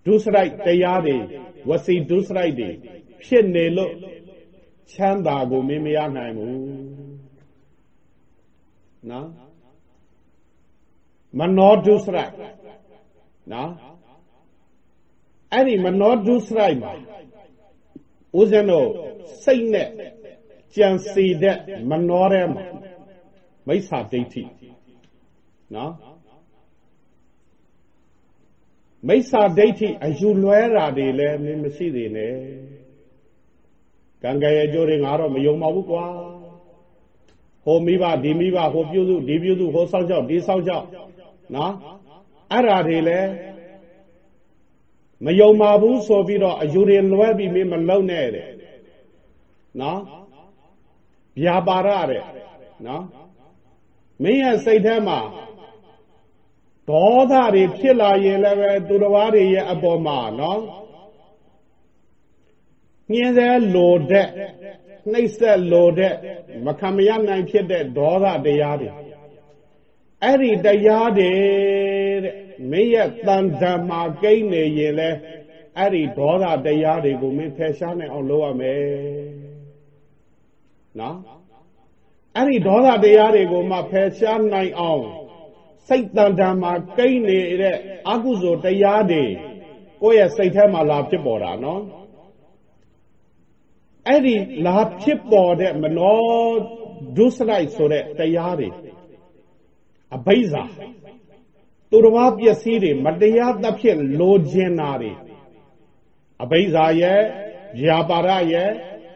ဒုစရိုက်တရားတွေဝစီဒုစရိုက်တွေဖြစ်နေလို့ချမ်းသာကိုမင်းမရနိုင်ဘူးနော်မနောဒုစရိုက်နော်အဲ့ဒီမနောဒုစရိုက်မှာဦးဇင်းတို့စိတ်နဲ့ကြံစီတဲ့မနောထဲမှာမိစ္ဆာဒိဋ္ဌိနော် မိစ္ဆာဒိဋ္ဌိအယူလွဲတာတွေလည်းမင်းမရှိသေးနဲ့ကံကံရဲ့အကျိုးတွေငါတော့မယုံပါဘူးကွာဟိုမိဘဒီမိဘဟိုပြုစုဒီပြုစုဟိုစောက်ကြောက်ဒီစောက်ကြောက်နော်အဲ့ဓာတွေလည်းမယုံပါဘူးဆိုပြီးတော့အယူတွေလွဲပြီးမင်းမလုံနဲ့တဲ့နော်ဗျာပါရတဲ့နော်မင်းရဲ့စိတ်ထဲမှာ ဒေါသတွေဖြစ်လာရင်လည်းပဲသူတော်ဘာတွေရဲ့အပေါ်မှာနော်ညင်းစေလိုတဲ့နှိပ်စက်လိုတဲ့မခံမရနိုင်ဖြစ်တဲ့ဒေါသတရားတွေအဲ့ဒီတရားတွေတဲ့မင်းရဲ့တန်ဓမ္မာကိန်းနေရင်လဲအဲ့ဒီဒေါသတရားတွေကိုမင်းဖယ်ရှားနိုင်အောင်လုပ်ရမယ်နော်အဲ့ဒီဒေါသတရားတွေကိုမှဖယ်ရှားနိုင်အောင် စိတ်တန်ဓမ္မာကိန်းနေတဲ့အကုသိုလ်တရားတွေကိုယ့်ရဲ့စိတ်ထဲမှာလာဖြစ်ပေါ်တာနော်အဲ့ဒီလာဖြစ်ပေါ်တဲ့မနောဒုစရိုက်ဆိုတဲ့တရားတွေအဘိဇာသူတော်ဘာပစ္စည်းတွေမတရားသဖြင့်လိုချင်တာတွေအဘိဇာရဲ့ဗျာပါရရဲ့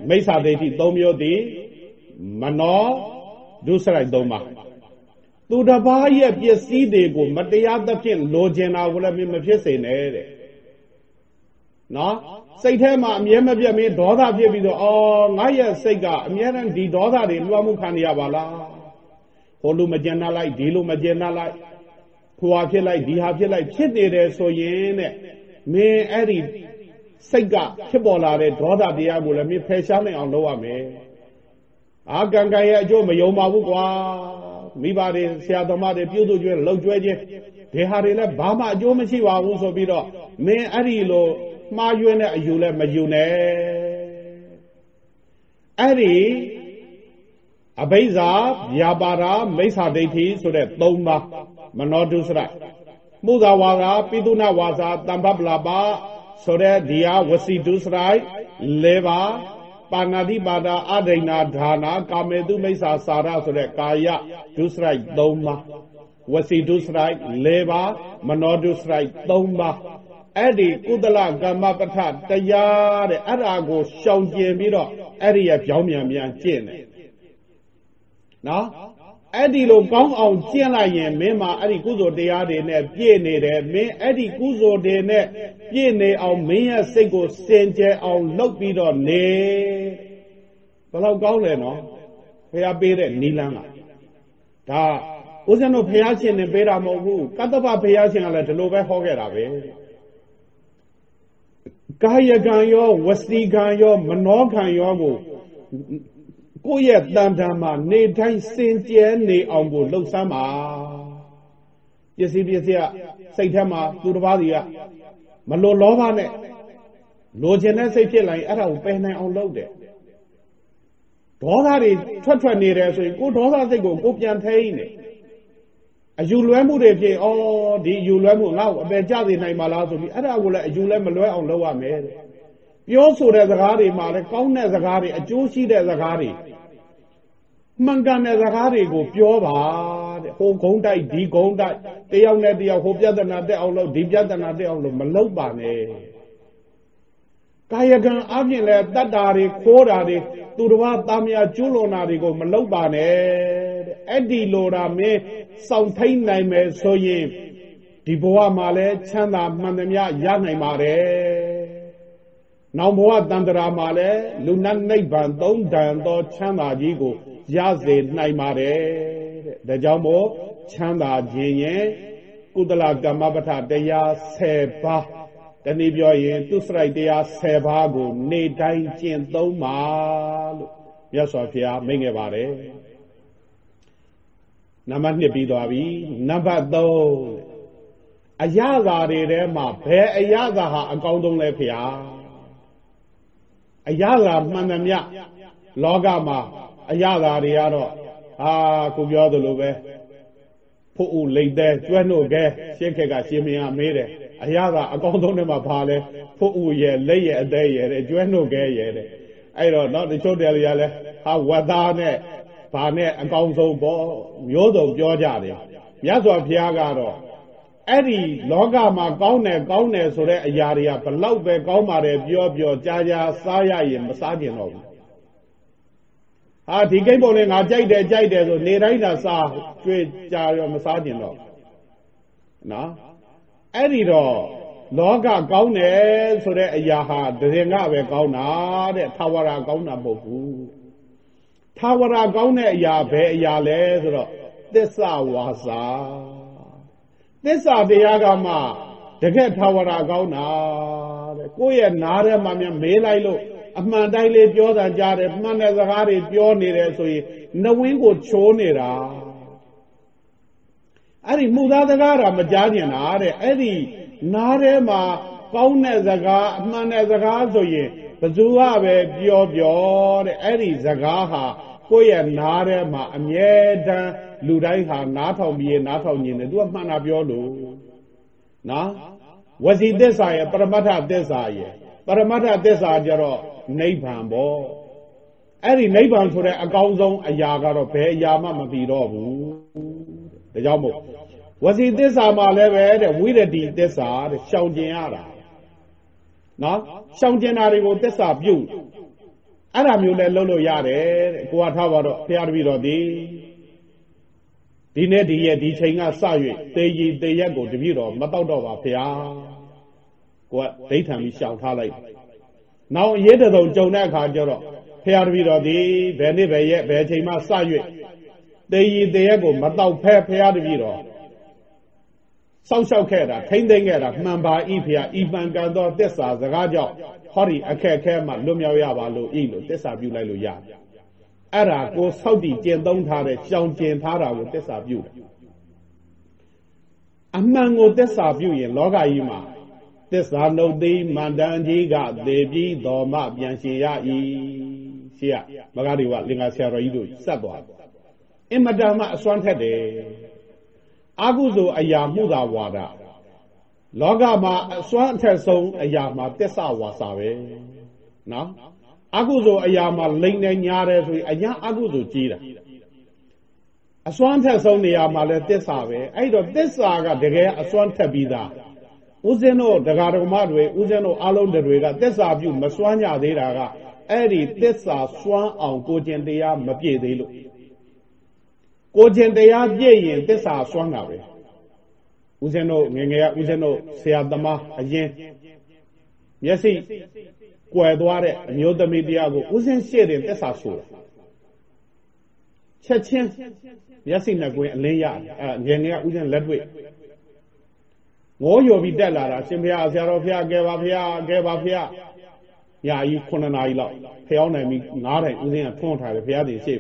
မိစ္ဆာဒိဋ္ဌိ၃မျိုးသည်မနောဒုစရိုက်၃ပါး သူတစ်ပါးရဲ့ပစ္စည်းတွေကိုမတရားသဖြင့်လိုချင်တာကိုလည်းမဖြစ်စေနဲ့တဲ့နော်စိတ်ထဲမှာအမြဲမပြတ်မင်းဒေါသဖြစ်ပြီးတော့အော်ငါရဲ့စိတ်ကအမြဲတမ်းဒီဒေါသတွေလွှမ်းမှုခံရပါလားဟိုလိုမကျင်နာလိုက်ဒီလိုမကျင်နာလိုက်ဟိုဟာဖြစ်လိုက်ဒီဟာဖြစ်လိုက်ဖြစ်နေတယ်ဆိုရင်တဲ့မင်းအဲ့ဒီစိတ်ကဖြစ်ပေါ်လာတဲ့ဒေါသတရားကိုလည်းမင်းဖယ်ရှားနိုင်အောင်လုပ်ရမယ်အာကံကံရဲ့အကျိုးမယုံပါဘူးကွာ မိဘတွေဆရာသမားတွေပြုစုကျွဲလှုပ်ကျွဲခြင်းဒီဟာတွေလည်းဘာမှအကျိုးမရှိပါဘူးဆိုပြီးတော့မင်းအဲ့ဒီလိုမှားယွင်းတဲ့အယူလည်းမယူနဲ့အဲ့ဒီအဘိဇာဗျာပါဒမိစ္ဆာဒိဋ္ဌိဆိုတဲ့၃ပါးမနောဒုစရမုသာဝါဒပိသုနာဝါစာတမ္ပပလာပါဆိုတဲ့ဒီဟာဝစီဒုစရိုက်၄ပါး ပါဏာတိပါဒအဒိဏဒါနာကာမေတုမိစ္ဆာစာရဆိုတဲ့ကာယဒုစရိုက်၃ပါးဝစီဒုစရိုက်၄ပါးမနောဒုစရိုက်၃ပါးအဲ့ဒီကုသလကမ္မပဋ္ဌတရားတဲ့အဲ့ဒါကိုရှောင်ကျင်ပြီးတော့အဲ့ဒီရဲ့ကြောင်းမြန်မြန်ကျင့်တယ်နော် အဲ့ဒီလိုကောင်းအောင်ကျင့်လိုက်ရင်မင်းမှာအဲ့ဒီကုသိုလ်တရားတွေနဲ့ပြည့်နေတယ်မင်းအဲ့ဒီကုသိုလ်တွေနဲ့ပြည့်နေအောင်မင်းရဲ့စိတ်ကိုစင်ကြယ်အောင်လုပ်ပြီးတော့နေဘယ်လောက်ကောင်းလဲနော်ဖះပေးတဲ့နီလန်းကဒါဦးဇင်းတို့ဖះရှင်နဲ့ပေးတာမဟုတ်ဘူးကတ္တပဖះရှင်ကလည်းဒီလိုပဲဟောခဲ့တာပဲကာယကံရောဝစီကံရောမနောကံရောကို ကိုယ့်ရဲ့တန်တန်မှာနေတိုင်းစင်ကြဲနေအောင်ကိုလှုပ်ဆမ်းပါပစ္စည်းပစ္စည်းကစိတ်ထဲမှာသူတစ်ပါးစီကမလိုလောဘနဲ့လိုချင်တဲ့စိတ်ဖြစ်လာရင်အဲ့ဒါကိုပယ်နိုင်အောင်လုပ်တယ်ဒေါသတွေထွက်ထွက်နေတယ်ဆိုရင်ကိုဒေါသစိတ်ကိုကိုပြန်ထိန်းနေအယူလွဲမှုတွေဖြစ်ဩဒီအယူလွဲမှုငါ့ကိုအပယ်ကျစေနိုင်ပါလားဆိုပြီးအဲ့ဒါကိုလည်းအယူလဲမလွဲအောင်လုပ်ရမယ်တဲ့ ပြောဆိုတဲ့စကားတွေမှာလည်းကောင်းတဲ့စကားတွေအကျိုးရှိတဲ့စကားတွေမှန်ကန်တဲ့စကားတွေကိုပြောပါတဲ့ဟိုဂုံးတိုက်ဒီဂုံးတိုက်တယောက်နဲ့တယောက်ဟိုပြဿနာတက်အောင်လုပ်ဒီပြဿနာတက်အောင်လုပ်မလုပ်ပါနဲ့ကာယကံအပြင်လဲတတ်တာတွေခိုးတာတွေသူတော်ဘာသားများကျူးလွန်တာတွေကိုမလုပ်ပါနဲ့တဲ့အဲ့ဒီလိုတာမင်းစောင့်ထိန်နိုင်မယ်ဆိုရင်ဒီဘဝမှာလဲချမ်းသာမှန်သမျှရနိုင်ပါတယ်။ နောင်ဘဝတန်တရာမှာလဲလူနတ်နိဗ္ဗာန်သုံးတန်သောချမ်းသာကြီးကိုရစေနိုင်ပါတယ်တဲ့။ဒါကြောင့်မို့ချမ်းသာခြင်းရဲ့ကုသလကမ္မပဋ္ဌတရား10ပါးတနည်းပြောရင်သူစရိုက်တရား10ပါးကို နေတိုင်းကျင့်သုံးပါလို့မြတ်စွာဘုရားမိန့်ခဲ့ပါတယ်နံပါတ်1ပြီးသွားပြီနံပါတ်3အရသာတွေထဲမှာဘယ်အရသာဟာအကောင်းဆုံးလဲဖေဟာ အရသာမှန်သမျှလောကမှာအရသာတွေကတော့အာကိုပြောသလိုပဲဖို့ဦးလိတ်တဲ့ကျွဲ့နှုတ်ကဲရှင်းခက်ကရှင်းမင်းကမေးတယ်အရသာအကောင်းဆုံးတွေမှာဘာလဲဖို့ဦးရဲ့လက်ရဲ့အသေးရဲ့တဲ့ကျွဲ့နှုတ်ကဲရဲ့တဲ့အဲ့တော့နောက်တချို့တယ်တွေကလည်းဟာဝတ်သားနဲ့ဘာနဲ့အကောင်းဆုံးပေါ့မျိုးစုံပြောကြတယ်မြတ်စွာဘုရားကတော့ အဲ့ဒီလောကမှာကောင်းတယ်ကောင်းတယ်ဆိုတဲ့အရာတွေကဘလောက်ပဲကောင်းပါတယ်ပြောပြောကြားကြားစားရရင်မစားကျင်တော့ဘူးဟာဒီကိတ်ပုံလေးငါကြိုက်တယ်ကြိုက်တယ်ဆိုနေတိုင်းသာစားကျွေးကြရောမစားကျင်တော့နော်အဲ့ဒီတော့လောကကောင်းတယ်ဆိုတဲ့အရာဟာတရင်ကပဲကောင်းတာတဲ့သာဝရကောင်းတာမဟုတ်ဘူးသာဝရကောင်းတဲ့အရာဘယ်အရာလဲဆိုတော့သစ္စာဝါစာ သစ္စာတရားကမှတကယ်သာဝရကောင်းတာတဲ့ကိုယ့်ရဲ့နားထဲမှာမြမေးလိုက်လို့အမှန်တိုင်းလေးပြောတာကြားတယ်မှန်တဲ့စကားတွေပြောနေတယ်ဆိုရင်နဝင်းကိုချိုးနေတာအဲ့ဒီမှုသားစကားတာမကြားကျင်တာတဲ့အဲ့ဒီနားထဲမှာကောင်းတဲ့စကားအမှန်တဲ့စကားဆိုရင်ဘသူကပဲပြောပြောတဲ့အဲ့ဒီစကားဟာ ကိုယ့်ရဲ့နားထဲမှာအမြဲတမ်းလူတိုင်းဟာနားထောင်ပြီးနားထောင်နေတယ်သူကမှန်တာပြောလို့နော်ဝစီသစ္စာရဲ့ပရမတ္ထသစ္စာရဲ့ပရမတ္ထသစ္စာကြတော့နိဗ္ဗာန်ပေါ့အဲ့ဒီနိဗ္ဗာန်ဆိုတဲ့အကောင်းဆုံးအရာကတော့ဘယ်အရာမှမပြီးတော့ဘူးဒါကြောင့်မို့ဝစီသစ္စာမှာလည်းပဲတဲ့ဝိရတိသစ္စာတဲ့ရှောင်ကျင်ရတာနော်ရှောင်ကျင်တာတွေကိုသစ္စာပြုတ် အဲ့ဒါမျိုးလည်းလုပ်လို့ရတယ်တဲ့ကိုကထားပါတော့ဘုရားတပည့်တော်ဒီဒီနေ့ဒီရက်ဒီချိန်ကစ၍သေကြီးသေရက်ကိုတပည့်တော်မတော့တော့ပါဘုရားကိုကဒိဋ္ဌံပြီးရှောင်ထားလိုက်နောက်ရဲတစုံကြုံတဲ့အခါကျတော့ဖရာတပည့်တော်ဒီဘယ်နေ့ဘယ်ရက်ဘယ်ချိန်မှစ၍သေရီသေရက်ကိုမတော့ဖဲဖရာတပည့်တော် စောင့်ရှောက်ခဲ့တာထိမ့်သိမ့်ခဲ့တာမှန်ပါဤဖရာဤပံကံသောတစ္ဆာစကားကြောင့်ဟောဒီအခက်ခဲမှလွတ်မြောက်ရပါလို့ဤလို့တစ္ဆာပြုလိုက်လို့ရတယ်အဲ့ဒါကိုစောက်တည်ကျင့်သုံးထားတဲ့ကြောင်ကျင်ထားတာကိုတစ္ဆာပြုတယ်အမှန်ကိုတစ္ဆာပြုရင်လောကကြီးမှာသစ္စာနှုတ်သိမန္တန်ကြီးကသေပြီးတော်မှပြန်ရှင်ရ၏ရှိရမဂ္ဂဒီဝလင်္ကာဆရာတော်ကြီးတို့ဆက်သွားအင်မတန်မှအစွမ်းထက်တယ် အာဟုဇိုအရာမှုသာဝါဒလောကမှာအစွမ်းအထက်ဆုံးအရာမှာသစ္စာဝါစာပဲနော်အာဟုဇိုအရာမှာလိမ့်နေညာတယ်ဆိုရင်အညာအာဟုဇိုကြီးတာအစွမ်းထက်ဆုံးနေရာမှာလည်းသစ္စာပဲအဲ့တော့သစ္စာကတကယ်အစွမ်းထက်ပြီးသားဦးဇင်းတို့ဒကာဒကမတွေဦးဇင်းတို့အားလုံးတွေကသစ္စာပြုမစွမ်းကြသေးတာကအဲ့ဒီသစ္စာစွမ်းအောင်ကိုကျင်တရားမပြည့်သေးလို့ ကိုကျင်တရားပြည့်ရင်သစ္စာစွမ်းတာပဲဦးဇင်းတို့ငငယ်ကဦးဇင်းတို့ဆရာသမားအရင်မျက်စိကွယ်သွားတဲ့အမျိုးသမီးတရားကိုဦးဇင်းရှေ့တင်သစ္စာဆိုတာချက်ချင်းမျက်စိနှစ်ကွင်းအလင်းရတယ်အဲငငယ်ကဦးဇင်းလက်တွေ့ငိုးယော်ပြီးတက်လာတာရှင်ဘုရားဆရာတော်ဘုရားကဲပါဘုရားကဲပါဘုရားညာကြီး9နာရီလောက်ဖျောင်းနိုင်ပြီး9တိုင်ဦးစင်းကထွန်းထားတယ်ဘုရားတည်ရှိ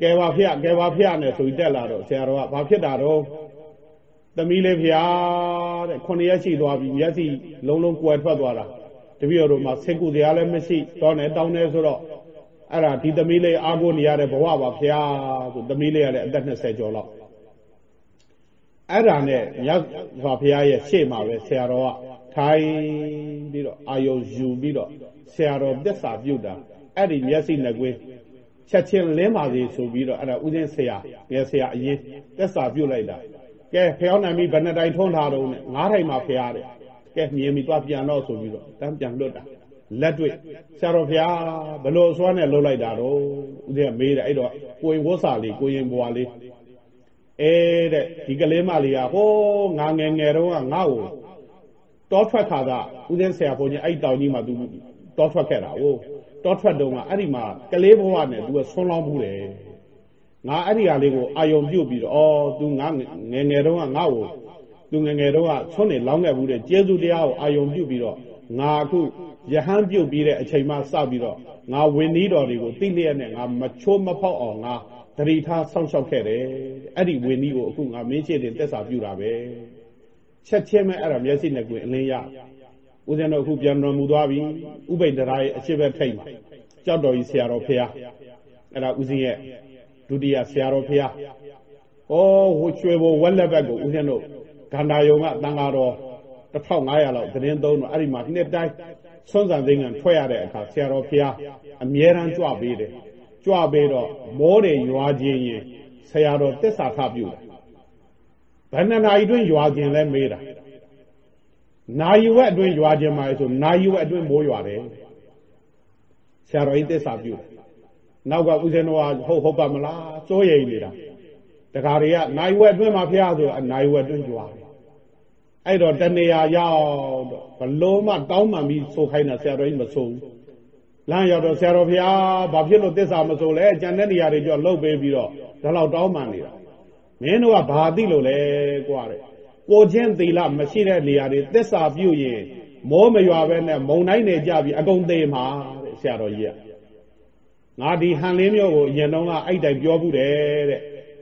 ကဲပါဘုရားကဲပါဘုရားနဲ့ဆိုပြီးတက်လာတော့ဆရာတော်ကဘာဖြစ်တာတော့သမီးလေးဘုရားတဲ့9ရက်ရှိသွားပြီမျက်စိလုံးလုံးကွယ်ထွက်သွားတာတပည့်တော်တို့မှာစိတ်ကူတရားလည်းမရှိတောင်းနေတောင်းနေဆိုတော့အဲ့ဒါဒီသမီးလေးအားကိုးနေရတဲ့ဘဝပါဘုရားဆိုသမီးလေးကလည်းအသက်20ကျော်လောက်အဲ့ဒါနဲ့မြတ်စွာဘုရားရဲ့ရှေ့မှာပဲဆရာတော်ကထိုင်ပြီးတော့အာယုံယူပြီးတော့ဆရာတော်သစ္စာပြုတာအဲ့ဒီမျက်စိနှကွေး ချက်ချင်းလင်းပါစေဆိုပြီးတော့အဲ့ဒါဥစဉ်ဆရာငယ်ဆရာအရင်သစ္စာပြုလိုက်တာကဲဖျောင်းနိုင်ပြီဘယ်နှတိုင်ထုံးထားတော့နဲ့ငါးတိုင်မှာဖျားတယ်ကဲမြင်ပြီသွားပြန်တော့ဆိုပြီးတော့တန်းပြန်လွတ်တာလက်တွေ့ဆရာတော်ဘုရားဘလို့အစွမ်းနဲ့လှုပ်လိုက်တာတော့ဥစဉ်မေးတယ်အဲ့တော့ကိုရင်ဝတ်စာလေးကိုရင်ဘွားလေးအဲတဲ့ဒီကလေးမလေးကဟိုးငါငယ်ငယ်တုန်းကငါ့ကိုတောထွက်ခါကဥစဉ်ဆရာဘုန်းကြီးအဲ့တောင်ကြီးမှာသူတောထွက်ခဲ့တာဟိုတော ထွက်တုန်းကအဲ့ဒီမှာကလေးဘဝနဲ့သူကဆွန်းလောင်းမှုတယ်ငါအဲ့ဒီဟာလေးကိုအာယုံပြုတ်ပြီးတော့အော်သူငါငယ်ငယ်တုန်းကငါ့ကိုသူငယ်ငယ်တုန်းကဆွန်းနေလောင်းခဲ့ဘူးတဲ့ကျေးဇူးတရားကိုအာယုံပြုတ်ပြီးတော့ငါအခုယဟန်ပြုတ်ပြီးတဲ့အချိန်မှစပြီးတော့ငါဝင်းနီးတော်တွေကိုသိလျက်နဲ့ငါမချိုးမဖောက်အောင်ငါတတိထားဆောက်ရှောက်ခဲ့တယ်အဲ့ဒီဝင်းနီးကိုအခုငါမင်းရှိတင်သက်စာပြုတာပဲချက်ချင်းပဲအဲ့ဒါမျက်စိနဲ့ကိုအလင်းရ ဦးဇင်းတို့အခုပြန်တော်မူသွားပြီဥပိ္ပဒရာရဲ့အရှိဘက်ထိတ်မှာကြောက်တော်ကြီးဆရာတော်ဖះအဲ့ဒါဦးဇင်းရဲ့ဒုတိယဆရာတော်ဖះဩဟိုချွေဘဝက်လက်ဘက်ကိုဦးဇင်းတို့ဂန္ဓာယုံကတန်ဃာတော်1500လောက်သတင်းသုံးတော့အဲ့ဒီမှာနှစ်တိုင်းဆွမ်းဆန်သိန်းကထွက်ရတဲ့အခါဆရာတော်ဖះအမြဲတမ်းကြွပေးတယ်ကြွပေးတော့မောတယ်ရွာခြင်းရင်ဆရာတော်တစ္ဆာထပြုတယ်ဘယ်နှစ်နာရီတွင်းရွာခြင်းလဲမေးတာ နာယီဝက်အတွင်းရွာခြင်းမှာဆိုနာယီဝက်အတွင်းမိုးရွာတယ်ဆရာတော်ကြီးသစ္စာပြုတယ်နောက်ကဦးဇင်းတော်ကဟုတ်ဟုတ်ပါမလားစိုးရိမ်နေတာတခါတွေကနာယီဝက်အတွင်းမှာဖျားဆိုနာယီဝက်အတွင်းရွာတယ်အဲ့တော့တနေရာရောက်တော့ဘလို့မှတောင်းမှန်ပြီးဆိုခိုင်းတာဆရာတော်ကြီးမဆိုဘူးလမ်းရောက်တော့ဆရာတော်ဘုရားဘာဖြစ်လို့သစ္စာမဆိုလဲကြံတဲ့နေရာတွေကြောလှုပ်ပေးပြီးတော့ဒါလောက်တောင်းမှန်နေတာမင်းတို့ကဘာသိလို့လဲကွာတဲ့ ကိုချင်းသီလမရှိတဲ့နေရာတွေသစ္စာပြုရင်မောမရွာပဲနဲ့မုံတိုင်းနေကြပြီအကုန်သေးမှာတဲ့ဆရာတော်ကြီးကငါဒီဟန်လင်းမျိုးကိုအရင်တော့ကအဲ့တိုင်ပြောဘူးတယ်တဲ့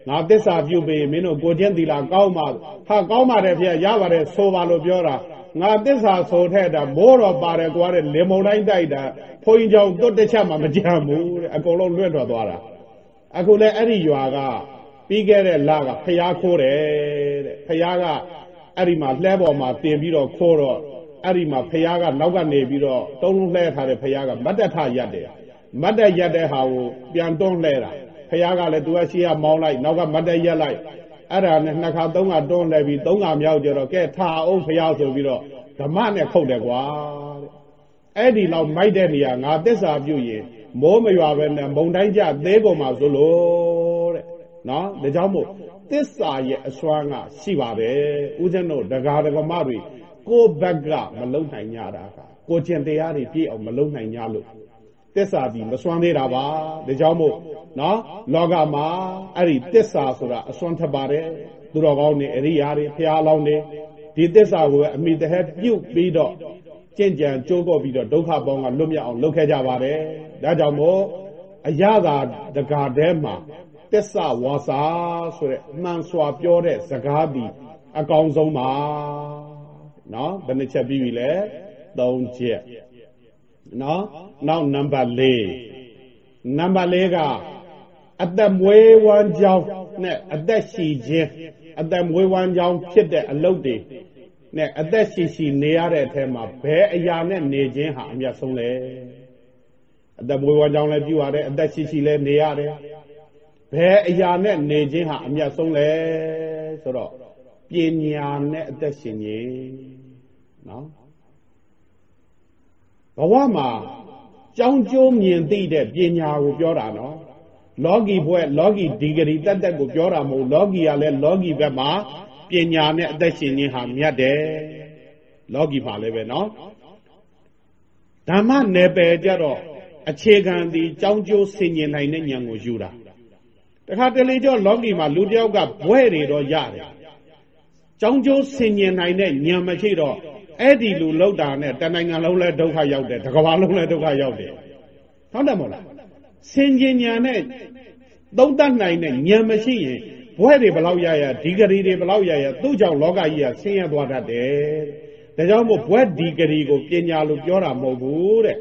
ငါသစ္စာပြုပေမင်းတို့ကိုချင်းသီလကောင်းပါဟာကောင်းပါတယ်ဖေရပါတယ်ဆိုပါလို့ပြောတာငါသစ္စာဆိုထက်တာမိုးတော်ပါတယ်ကွာတဲ့လေမုံတိုင်းတိုက်တာဘုန်းကြီးကြောင့်တွတ်တစ်ချက်မှမကြံဘူးတဲ့အကုန်လုံးလွတ်တော်သွားတာအခုလည်းအဲ့ဒီရွာက ပြီးခဲ့တဲ့လကဖျားခိုးတယ်တဲ့ဖျားကအဲ့ဒီမှာလှဲပေါ်မှာတင်ပြီးတော့ခိုးတော့အဲ့ဒီမှာဖျားကနောက်ကနေပြီးတော့တုံးလုံးလှဲထားတဲ့ဖျားကမတ်တက်ထရက်တယ်မတ်တက်ရက်တဲ့ဟာကိုပြန်တွန်းလှဲတာဖျားကလည်းသူကရှိရမောင်းလိုက်နောက်ကမတ်တက်ရက်လိုက်အဲ့ဒါနဲ့နှစ်ခါသုံးခါတွန်းလှဲပြီးသုံးခါမြောက်ကြတော့ကဲထားအောင်ဖျားဆိုပြီးတော့ဓမ္မနဲ့ခုတ်တယ်ကွာတဲ့အဲ့ဒီလောက်မိုက်တဲ့နေရာငါသစ္စာပြုရင်မိုးမရွာပဲနဲ့မုံတိုင်းကြသေးကုန်မှာဆိုလို့တဲ့ နော်ဒါကြောင့်မို့သစ္စာရဲ့အစွမ်းကရှိပါတယ်ဦးဇင်းတို့ဒကာဒကမတွေကိုဘက်ကမလုံနိုင်ကြတာကကိုကျင်တရားတွေပြည့်အောင်မလုံနိုင်ကြလို့သစ္စာဒီမစွမ်းသေးတာပါဒါကြောင့်မို့နော်လောကမှာအဲ့ဒီသစ္စာဆိုတာအစွမ်းထပ်ပါတယ်သူတော်ကောင်းတွေအရိယာတွေဖျားလောင်းတွေဒီသစ္စာကိုအမိတဟပြုတ်ပြီးတော့ကြင်ကြံကြိုးကော့ပြီးတော့ဒုက္ခပေါင်းကလွတ်မြောက်အောင်လုပ်ခဲ့ကြပါတယ်ဒါကြောင့်မို့အရသာတကာတဲမှာ တစ္ဆဝါစာဆိုတဲ့မှန်စွာပြောတဲ့စကားဒီအကောင်ဆုံးပါနော်ဘယ်နှချက်ပြီးပြီလဲ၃ချက်နော်နောက်နံပါတ်၄နံပါတ်၄ကအသက်မွေးဝမ်းကြောင်းနဲ့အသက်ရှိခြင်းအသက်မွေးဝမ်းကြောင်းဖြစ်တဲ့အလုပ်တွေနဲ့အသက်ရှိရှိနေရတဲ့အထက်မှာဘယ်အရာနဲ့နေခြင်းဟာအမြတ်ဆုံးလဲအသက်မွေးဝမ်းကြောင်းလည်းပြုရတယ်အသက်ရှိရှိလည်းနေရတယ် ဘယ်အရာနဲ့နေခြင်းဟာအမြတ်ဆုံးလဲဆိုတော့ပညာနဲ့အသက်ရှင်ခြင်းနော်ဘဝမှာကြောင်းကျိုးမြင်သိတဲ့ပညာကိုပြောတာနော်လောကီဘွဲ့လောကီဒီဂရီတက်တက်ကိုပြောတာမဟုတ်လောကီကလည်းလောကီဘက်မှာပညာနဲ့အသက်ရှင်ခြင်းဟာမြတ်တယ်လောကီမှာလည်းပဲနော်ဓမ္မနယ်ပယ်ကြတော့အခြေခံဒီကြောင်းကျိုးဆင်ញင်နိုင်တဲ့ဉာဏ်ကိုယူတာ တခါတလေတော့လောကီမှာလူတယောက်ကဘွဲ့တွေတော့ရတယ်ကြောင်းကျိုးဆင်ញင်နိုင်တဲ့ဉာဏ်မရှိတော့အဲ့ဒီလူလောက်တာနဲ့တနိုင်ငံလုံးလဲဒုက္ခရောက်တယ်တစ်ကမ္ဘာလုံးလဲဒုက္ခရောက်တယ်ဟုတ်တယ်မဟုတ်လားဆင်ញင်ဉာဏ်နဲ့သုံးတတ်နိုင်တဲ့ဉာဏ်မရှိရင်ဘွဲတွေဘလောက်ရရဒီဂရီတွေဘလောက်ရရသူ့ကြောင့်လောကကြီးကဆင်းရဲသွားတတ်တယ်ဒါကြောင့်မို့ဘွဲဒီဂရီကိုပညာလို့ပြောတာမဟုတ်ဘူးတဲ့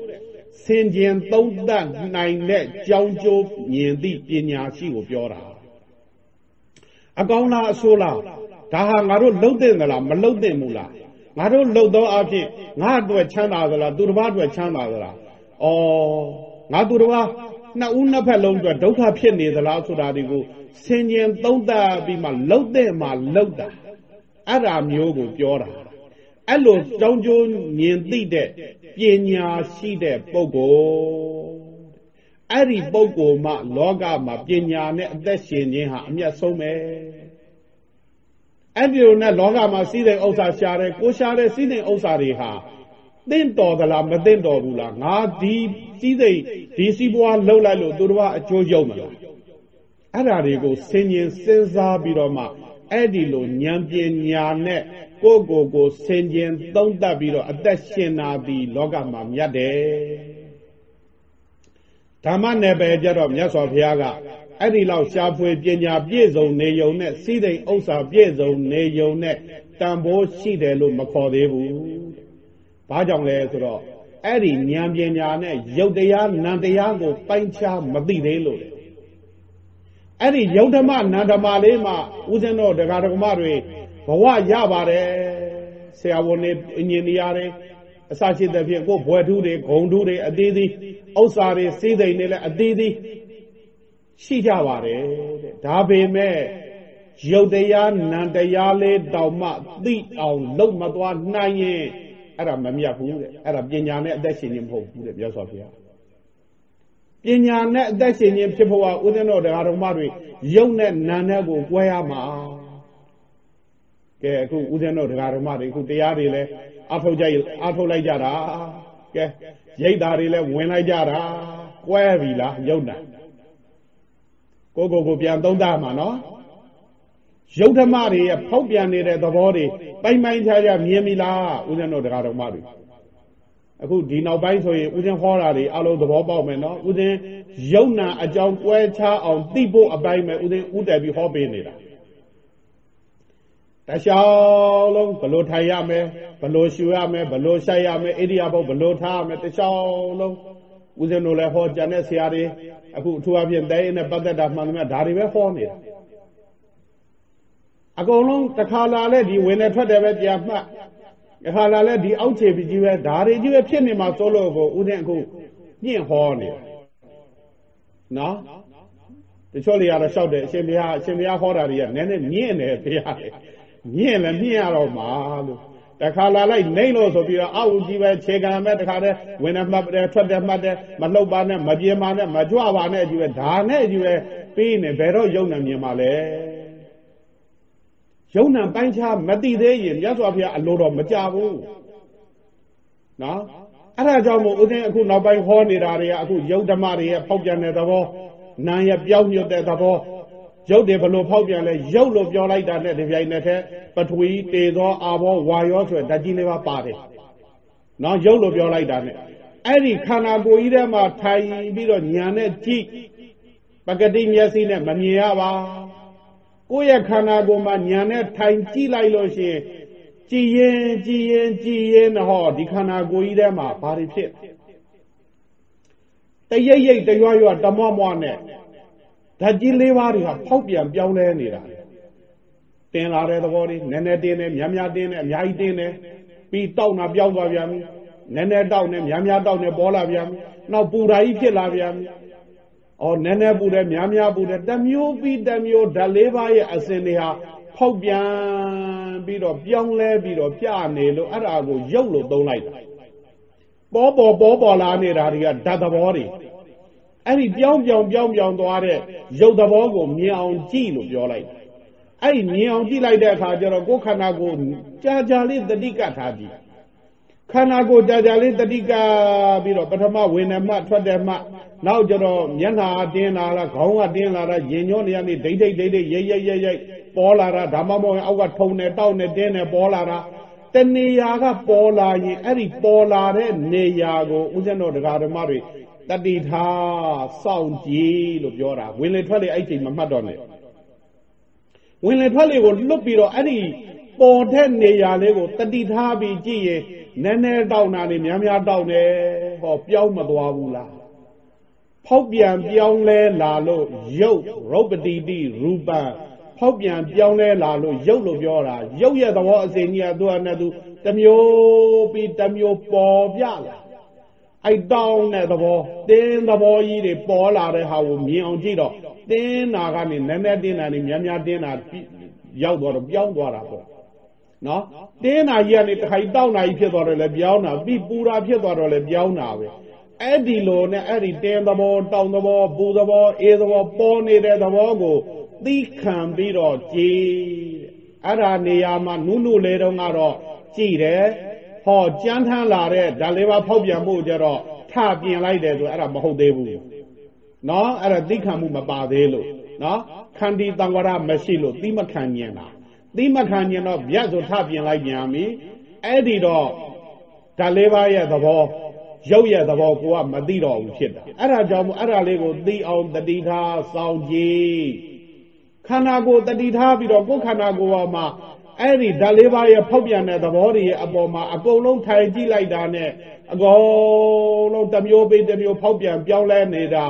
ဆင်ခြင်သုံးသပ်နိုင်တဲ့ကြောင်းကျိုးမြင်သည့်ပညာရှိကိုပြောတာအကောင်းလားအဆိုးလားဒါဟာငါတို့လှုပ်တဲ့သလားမလှုပ်တဲ့မူလားငါတို့လှုပ်သောအဖြစ်ငါအတွက်ချမ်းသာသလားသူတစ်ပါးအတွက်ချမ်းသာသလားဩငါသူတစ်ပါးနှစ်ဦးနှစ်ဖက်လုံးအတွက်ဒုက္ခဖြစ်နေသလားဆိုတာဒီကိုဆင်ញင်သုံးသပ်ပြီးမှလှုပ်တဲ့မှာလှုပ်တာအဲ့ဒါမျိုးကိုပြောတာ အဲ့လိုကြောင်းကျိုးမြင်သိတဲ့ပညာရှိတဲ့ပုဂ္ဂိုလ်အဲ့ဒီပုဂ္ဂိုလ်မှလောကမှာပညာနဲ့အသက်ရှင်ခြင်းဟာအမျက်ဆုံးပဲအဲ့ဒီလိုနဲ့လောကမှာစီးတဲ့ဥစ္စာရှာတယ်ကိုရှာတဲ့စီးတဲ့ဥစ္စာတွေဟာတင့်တော်သလားမတင့်တော်ဘူးလားငါဒီစီးစိတ်ဒီစီးပွားလှုပ်လိုက်လို့သူတို့ကအကျိုးရုံမလားအဲ့ဒါတွေကိုဆင်ញင်စဉ်းစားပြီးတော့မှအဲ့ဒီလိုဉာဏ်ပညာနဲ့ ကိုယ့်ကိုယ်ကိုဆင်ခြင်သုံးသပ်ပြီးတော့အသက်ရှင်နာသည်လောကမှာမြတ်တယ်ဓမ္မနယ်ပယ်ကြတော့မြတ်စွာဘုရားကအဲ့ဒီလောက်ရှားဖွေပညာပြည့်စုံနေုံနဲ့စီးသိမ်ဥစ္စာပြည့်စုံနေုံနဲ့တန်ဖိုးရှိတယ်လို့မခေါ်သေးဘူး။ဘာကြောင့်လဲဆိုတော့အဲ့ဒီဉာဏ်ပညာနဲ့ရုပ်တရားနံတရားကိုပိုင်းခြားမသိသေးလို့အဲ့ဒီယုတ်ဓမ္မနန္ဓမလေးမှာဦးဇင်းတော်တရားဓမ္မတွေ ဘဝရပါတယ်ဆရာဝန်တွေအင်ဂျင်နီယာတွေအစရှိတဲ့ဖြင့်ကိုဘွယ်ထူးတွေဂုံထူးတွေအသေးသေးဥစ္စာတွေစေးသိမ့်တွေလည်းအသေးသေးရှိကြပါတယ်တဲ့ဒါပေမဲ့ရုပ်တရားနံတရားလေးတောင်မှသိအောင်လုံးမသွားနိုင်ရင်အဲ့ဒါမမြတ်ဘူးတဲ့အဲ့ဒါပညာနဲ့အသက်ရှင်ခြင်းမဟုတ်ဘူးတဲ့မြတ်စွာဘုရားပညာနဲ့အသက်ရှင်ခြင်းဖြစ်ဖို့ကဥဒင်းတော်တရားတော်မတွေယုံနဲ့နာနဲ့ကိုကွဲရမှာ ကဲအခုဥဒင်းတော်တရားတော်မတွေအခုတရားတွေလည်းအထုတ်ကြအထုတ်လိုက်ကြတာကဲရိတ်သားတွေလည်းဝင်လိုက်ကြတာကွဲပြီလားယုံနာကိုကိုကိုပြန်သုံးသမှာနော်ယုတ်ဓမ္မတွေရဲ့ဖောက်ပြန်နေတဲ့သဘောတွေပိုင်ပိုင်ခြားခြားမြင်ပြီလားဦးဇင်းတို့တရားတော်မတွေအခုဒီနောက်ပိုင်းဆိုရင်ဦးဇင်းဟောတာတွေအလုံးသဘောပေါက်မယ်နော်ဦးဇင်းယုံနာအကြောင်းကွဲခြားအောင်သိဖို့အပိုင်းပဲဦးဇင်းဥတည်ပြီးဟောပေးနေတာ တခြားလုံးဘလို့ထိုင်ရမယ်ဘလို့ရှူရမယ်ဘလို့ရှိုက်ရမယ်ဣရိယာပုတ်ဘလို့ထားရမယ်တခြားလုံးဦးဇင်းတို့လည်းဟောကြံတဲ့ဆရာတွေအခုအထူးအဖြင့်တဲရင်နဲ့ပတ်သက်တာမှန်သမျှဒါတွေပဲဟောနေတာအကုန်လုံးတစ်ခါလာလဲဒီဝင်နေထွက်တယ်ပဲပြန်မှတ်တစ်ခါလာလဲဒီအောက်ခြေပကြီးပဲဒါတွေကြီးပဲဖြစ်နေမှာစိုးလို့ကိုဦးဇင်းအခုညင့်ဟောနေတာနော်တချို့တွေကတော့လျှောက်တယ်အရှင်ဘုရားအရှင်ဘုရားဟောတာတွေကနည်းနည်းညင့်တယ်ဘုရား ညင့်လည်းညင့်ရတော့မှာလို့တခါလာလိုက်နှိမ့်လို့ဆိုပြီးတော့အောက်ကြီးပဲခြေကံမဲ့တခါတည်းဝင်နေမှတ်တယ်ထွက်တယ်မှတ်တယ်မလှုပ်ပါနဲ့မပြေပါနဲ့မကြွပါနဲ့ကြီးပဲဒါနဲ့ကြီးပဲပြီးနေဘယ်တော့ယုံနေမြင်ပါလဲယုံနာပိုင်းခြားမသိသေးရင်မြတ်စွာဘုရားအလိုတော်မကြဘူးနော်အဲ့ဒါကြောင့်မို့ဦးဇင်းအခုနောက်ပိုင်းဟောနေတာတွေကအခုယုတ်ဓမ္မတွေရဲ့ဖောက်ပြန်တဲ့သဘောနာရဲ့ပြောင်းညွတ်တဲ့သဘော ရုပ်တွေဘလို့ဖောက်ပြန်လဲရုပ်လို့ပြောလိုက်တာနဲ့ဒီပြိုင်နဲ့တည်းပထဝီတေသောအာဘောဝါယောဆိုတဲ့ဓာတ်ကြီးလေးပါပါတယ်။နော်ရုပ်လို့ပြောလိုက်တာနဲ့အဲ့ဒီခန္ဓာကိုယ်ကြီးထဲမှာထိုင်ပြီးတော့ညာနဲ့ကြည့်ပကတိမျက်စိနဲ့မမြင်ရပါကိုယ့်ရဲ့ခန္ဓာကိုယ်မှာညာနဲ့ထိုင်ကြည့်လိုက်လို့ရှိရင်ကြည်ရင်ကြည်ရင်ကြည်ရင်ဟောဒီခန္ဓာကိုယ်ကြီးထဲမှာဘာတွေဖြစ်တရိပ်ရိပ်တရွရွတမွမွနဲ့ ဓာတ်ကြီးလေးပါးတွေကဖောက်ပြန်ပြောင်းလဲနေတာတင်လာတဲ့သဘောလေးနည်းနည်းတင်းတယ်များများတင်းတယ်အများကြီးတင်းတယ်ပြီးတောက်နာပြောင်းသွားပြန်ပြီနည်းနည်းတောက်နေများများတောက်နေပေါ်လာပြန်ပြီနောက်ပူဓာကြီးဖြစ်လာပြန်ပြီအော်နည်းနည်းပူတယ်များများပူတယ်တမျိုးပြီးတမျိုးဓာတ်လေးပါးရဲ့အစဉ်တွေဟာဖောက်ပြန်ပြီးတော့ပြောင်းလဲပြီးတော့ပြနေလို့အဲ့ဒါကိုရုပ်လို့သုံးလိုက်တာပေါ်ပေါ်ပေါ်ပေါ်လာနေတာတွေကဓာတ်သဘောတွေ အဲ့ဒီပြောင်းပြောင်းပြောင်းပြောင်းသွားတဲ့ရုပ်သဘောကိုမြင်အောင်ကြည့်လို့ပြောလိုက်အဲ့ဒီမြင်အောင်ကြည့်လိုက်တဲ့အခါကျတော့ကိုယ်ခန္ဓာကိုကြာကြာလေးတတိကထားကြည့်ခန္ဓာကိုကြာကြာလေးတတိကပြီးတော့ပထမဝေနမထွက်တယ်မှနောက်ကျတော့မျက်နှာတင်းလာလားခေါင်းကတင်းလာတာရင်ညောနေရနေဒိတ်ဒိတ်ဒိတ်ဒိတ်ရိတ်ရိတ်ရိတ်ရိတ်ပေါ်လာတာဒါမှမဟုတ်အောက်ကထုံနေတောက်နေတင်းနေပေါ်လာတာတနေရာကပေါ်လာရင်အဲ့ဒီပေါ်လာတဲ့နေရာကိုဦးဇင်းတော်တရားဓမ္မတွေ တတိထားစောင့်ကြည့်လို့ပြောတာဝင်လေထွက်လေအဲ့ချိန်မမှတ်တော့နဲ့ဝင်လေထွက်လေကိုလွတ်ပြီးတော့အဲ့ဒီပေါ်တဲ့နေရာလေးကိုတတိထားပြီးကြည့်ရင်နည်းနည်းတောက်နာနေများများတောက်နေဟောပြောင်းမသွားဘူးလားဖောက်ပြန်ပြောင်းလဲလာလို့ရုပ်ရုပ်ပတိတိရူပံဖောက်ပြန်ပြောင်းလဲလာလို့ရုပ်လို့ပြောတာရုပ်ရဲ့သဘောအစဉ်ကြီးကသူကနဲ့သူတမျိုးပြီးတမျိုးပေါ်ပြလာ အဲ့တောင်းတဲ့သဘောတင်းသဘောကြီးတွေပေါ်လာတဲ့ဟာကိုမြင်အောင်ကြည့်တော့တင်းနာကနေနည်းနည်းတင်းတာနေများများတင်းတာရောက်တော့ပြောင်းသွားတာပေါ့နော်တင်းနာကြီးကနေတခိုင်တောက်နာကြီးဖြစ်သွားတော့လည်းပြောင်းတာပြီးပူတာဖြစ်သွားတော့လည်းပြောင်းတာပဲအဲ့ဒီလိုနဲ့အဲ့ဒီတင်းသဘောတောင်းသဘောပူသဘောအေးသဘောပေါ်နေတဲ့သဘောကိုသိခံပြီးတော့ကြည်အဲ့ဒါနေရာမှာနုနုလေးတုန်းကတော့ကြည်တယ် ဟောကြမ်းထမ်းလာတဲ့ဓာလေးပါဖောက်ပြန်မှုကြတော့ထပြင်လိုက်တယ်ဆိုအဲ့ဒါမဟုတ်သေးဘူးနော်အဲ့ဒါသိခံမှုမပါသေးလို့နော်ခန္တီတံဝရမရှိလို့သိမခံမြင်တာသိမခံမြင်တော့ဗျတ်ဆိုထပြင်လိုက်ပြန်ပြီအဲ့ဒီတော့ဓာလေးပါရဲ့သဘောရုပ်ရဲ့သဘောကိုကမသိတော့ဘူးဖြစ်တာအဲ့ဒါကြောင့်မို့အဲ့ဒါလေးကိုသိအောင်တတိထားစောင့်ကြည့်ခန္ဓာကိုယ်တတိထားပြီးတော့ကိုယ်ခန္ဓာကိုယ်ပေါ်မှာ အဲ့ဒီဓာတ်လေးပါးရဲ့ဖောက်ပြန်တဲ့သဘောတွေရဲ့အပေါ်မှာအကုန်လုံးထိုင်ကြည့်လိုက်တာနဲ့အကုန်လုံးတစ်မျိုးပြီးတစ်မျိုးဖောက်ပြန်ပြောင်းလဲနေတာ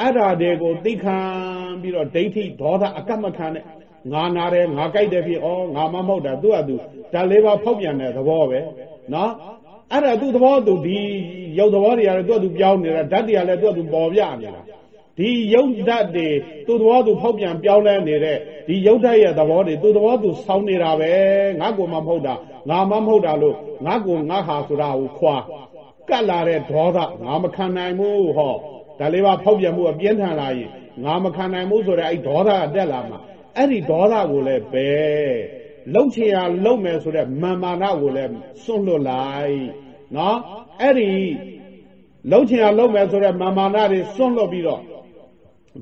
အဲ့ဓာတွေကိုသိခံပြီးတော့ဒိဋ္ဌိဒေါသအကမခံနဲ့ငါနာတယ်ငါကြိုက်တယ်ဖြစ်ဩငါမမဟုတ်တာသူ့အတူဓာတ်လေးပါးဖောက်ပြန်တဲ့သဘောပဲနော်အဲ့ဒါသူ့သဘောသူဒီရုပ်သဘောတွေကလည်းသူ့အတူပြောင်းနေတာဓာတ်တွေကလည်းသူ့အတူပေါ်ပြနေတာ ဒီယုတ်ဓာတ်တွေသူ့သဘောသူဖောက်ပြန်ပြောင်းလဲနေတဲ့ဒီယုတ်ဓာတ်ရဲ့သဘောတွေသူ့သဘောသူဆောင်းနေတာပဲငါကိုမှမဟုတ်တာငါမှမဟုတ်တာလို့ငါကိုငါဟာဆိုတာကိုခွာကတ်လာတဲ့ဒေါသငါမခံနိုင်ဘူးဟောဒါလေးပါဖောက်ပြန်မှုအပြင်းထန်လာရင်ငါမခံနိုင်ဘူးဆိုတဲ့အဲ့ဒေါသကတက်လာမှာအဲ့ဒီဒေါသကိုလည်းပဲလှုပ်ချင်ရလှုပ်မယ်ဆိုတဲ့မာမာနကိုလည်းစွန့်လွတ်လိုက်နော်အဲ့ဒီလှုပ်ချင်ရလှုပ်မယ်ဆိုတဲ့မာမာနတွေစွန့်လွတ်ပြီးတော့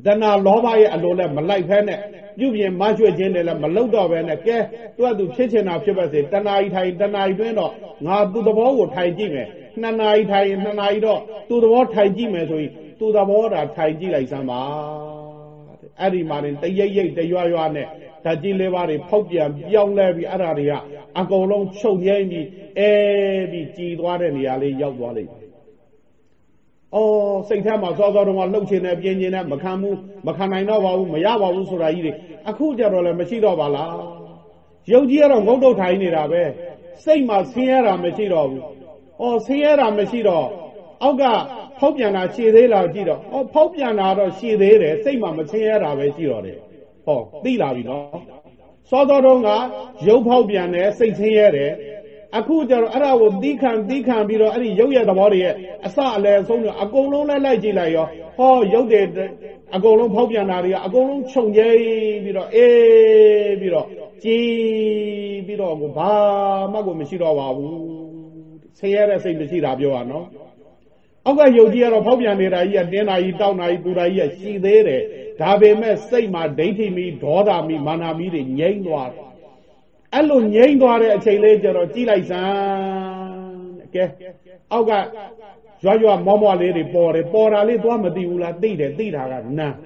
တဏှာလောဘရဲ့အလိုနဲ့မလိုက်ဖဲနဲ့ပြုပြင်မရွှေ့ခြင်းတွေလည်းမလုပ်တော့ပဲနဲ့ကဲသူကသူဖြစ်ချင်တာဖြစ်ပါစေတဏှာကြီးထိုင်တဏှာကြီးတွင်းတော့ငါသူ့သဘောကိုထိုင်ကြည့်မယ်နှစ်နာရီထိုင်နှစ်နာရီတော့သူ့သဘောထိုင်ကြည့်မယ်ဆိုရင်သူ့သဘောတာထိုင်ကြည့်လိုက်စမ်းပါတဲ့အဲ့ဒီမှာတရိပ်ရိပ်တရွရွနဲ့ဓာတ်ကြီးလေးပါးတွေဖောက်ပြန်ပြောင်းလဲပြီးအဲ့ဒါတွေကအကုန်လုံးချုပ်ငြိမ့်ပြီးအဲပြီးကြည်သွားတဲ့နေရာလေးရောက်သွားလိမ့်မယ် အော်စိတ်ထဲမှာစောစောတုန်းကလှုပ်ချင်တယ်ပြင်းချင်တယ်မခံဘူးမခံနိုင်တော့ပါဘူးမရပါဘူးဆိုတာကြီးတွေအခုကြတော့လည်းမရှိတော့ပါလားရုပ်ကြီးကတော့ငုတ်တုတ်ထိုင်နေတာပဲစိတ်မှာဆင်းရဲတာမရှိတော့ဘူးအော်ဆင်းရဲတာမရှိတော့အောက်ကဖောက်ပြန်တာရှည်သေးလားကြည့်တော့အော်ဖောက်ပြန်တာတော့ရှည်သေးတယ်စိတ်မှာမဆင်းရဲတာပဲရှိတော့တယ်ဟောသိလာပြီနော်စောစောတုန်းကရုပ်ဖောက်ပြန်တယ်စိတ်ဆင်းရဲတယ် အခုကျတော့အဲ့ဒါကိုသီးခံသီးခံပြီးတော့အဲ့ဒီရုပ်ရဲ့သဘောတွေရဲ့အစအလယ်ဆုံးတော့အကုန်လုံးလဲလိုက်ကြည့်လိုက်ရောဟောရုပ်တွေအကုန်လုံးဖောက်ပြန်တာတွေကအကုန်လုံးခြုံကျဲပြီးတော့အေးပြီးတော့ကြည်ပြီးတော့ကိုဘာမှကိုမရှိတော့ပါဘူးဆင်းရဲတဲ့စိတ်မရှိတာပြောရနော်အောက်ကယုတ်ကြီးကတော့ဖောက်ပြန်နေတာကြီးကတင်းတာကြီးတောက်တာကြီးပူတာကြီးကရှိသေးတယ်ဒါပေမဲ့စိတ်မှာဒိဋ္ဌိမီဒေါသမီမာနာမီတွေငြိမ့်သွားတယ် အဲ့လိုငြိမ့်သွားတဲ့အချိန်လေးကျတော့ကြည်လိုက်စမ်းကဲအောက်ကရွရွမောမောလေးတွေပေါ်တယ်ပေါ်တာလေးသွားမသိဘူးလားသိတယ်သိတာကနန်း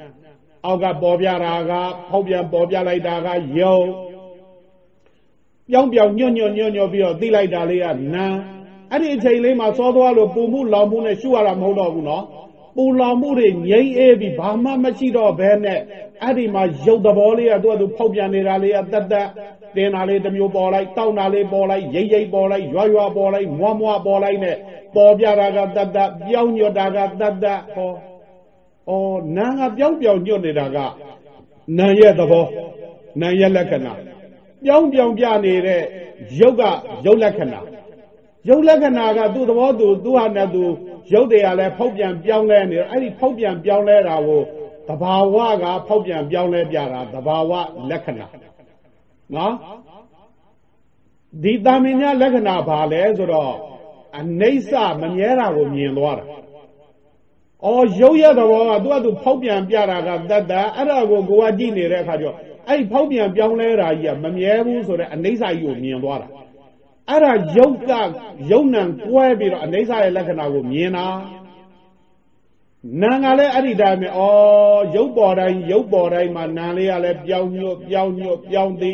အောက်ကပေါ်ပြတာကဖောက်ပြန်ပေါ်ပြလိုက်တာကယုံပြောင်းပြောင်းညွတ်ညွတ်ညွတ်ညွတ်ပြီးတော့သိလိုက်တာလေးကနန်းအဲ့ဒီအချိန်လေးမှာစောသွားလို့ပူမှုလောင်မှုနဲ့ရှုရတာမဟုတ်တော့ဘူးနော်ပူ လောင်မှုတွေငြိမ့်အေးပြီးဘာမှမရှိတော့ဘဲနဲ့အဲ့ဒီမှာရုပ်သဘောလေးကသူ့အတူဖောက်ပြန်နေတာလေးကတက်တက်တင်းတာလေးတစ်မျိုးပေါ်လိုက်တောက်တာလေးပေါ်လိုက်ရိပ်ရိပ်ပေါ်လိုက်ရွရွပေါ်လိုက်မွားမွားပေါ်လိုက်နဲ့ပေါ်ပြတာကတတ်တတ်ပြောင်းညွတ်တာကတတ်တတ်ဟောအော်နာကပြောင်းပြောင်းညွတ်နေတာကနာရဲ့သဘောနာရဲ့လက္ခဏာပြောင်းပြောင်းပြနေတဲ့ရုပ်ကရုပ်လက္ခဏာရုပ်လက္ခဏာကသူ့သဘောသူသူ့ဟာနဲ့သူ ရုပ်တွေကလည်းဖောက်ပြန်ပြောင်းလဲနေတော့အဲ့ဒီဖောက်ပြန်ပြောင်းလဲတာကိုတဘာဝကဖောက်ပြန်ပြောင်းလဲပြတာတဘာဝလက္ခဏာနော်ဒီတာမင်ညာလက္ခဏာဘာလဲဆိုတော့အနိစ္စမမြဲတာကိုမြင်သွားတာ။အော်ရုပ်ရသဘောကသူကသူဖောက်ပြန်ပြတာကတတ်တာအဲ့ဒါကိုကိုကကြည့်နေတဲ့အခါကျတော့အဲ့ဒီဖောက်ပြန်ပြောင်းလဲတာကြီးကမမြဲဘူးဆိုတော့အနိစ္စကြီးကိုမြင်သွားတာ။ အဲ့ဒါရုပ်ကယုံနံကွဲပြီးတော့အနိစ္စရဲ့လက္ခဏာကိုမြင်တာ။နာကလည်းအဲ့ဒီတိုင်းပဲဩရုပ်ပေါ်တိုင်းရုပ်ပေါ်တိုင်းမှာနာလေးကလည်းပြောင်းညွတ်ပြောင်းညွတ်ပြောင်းသိ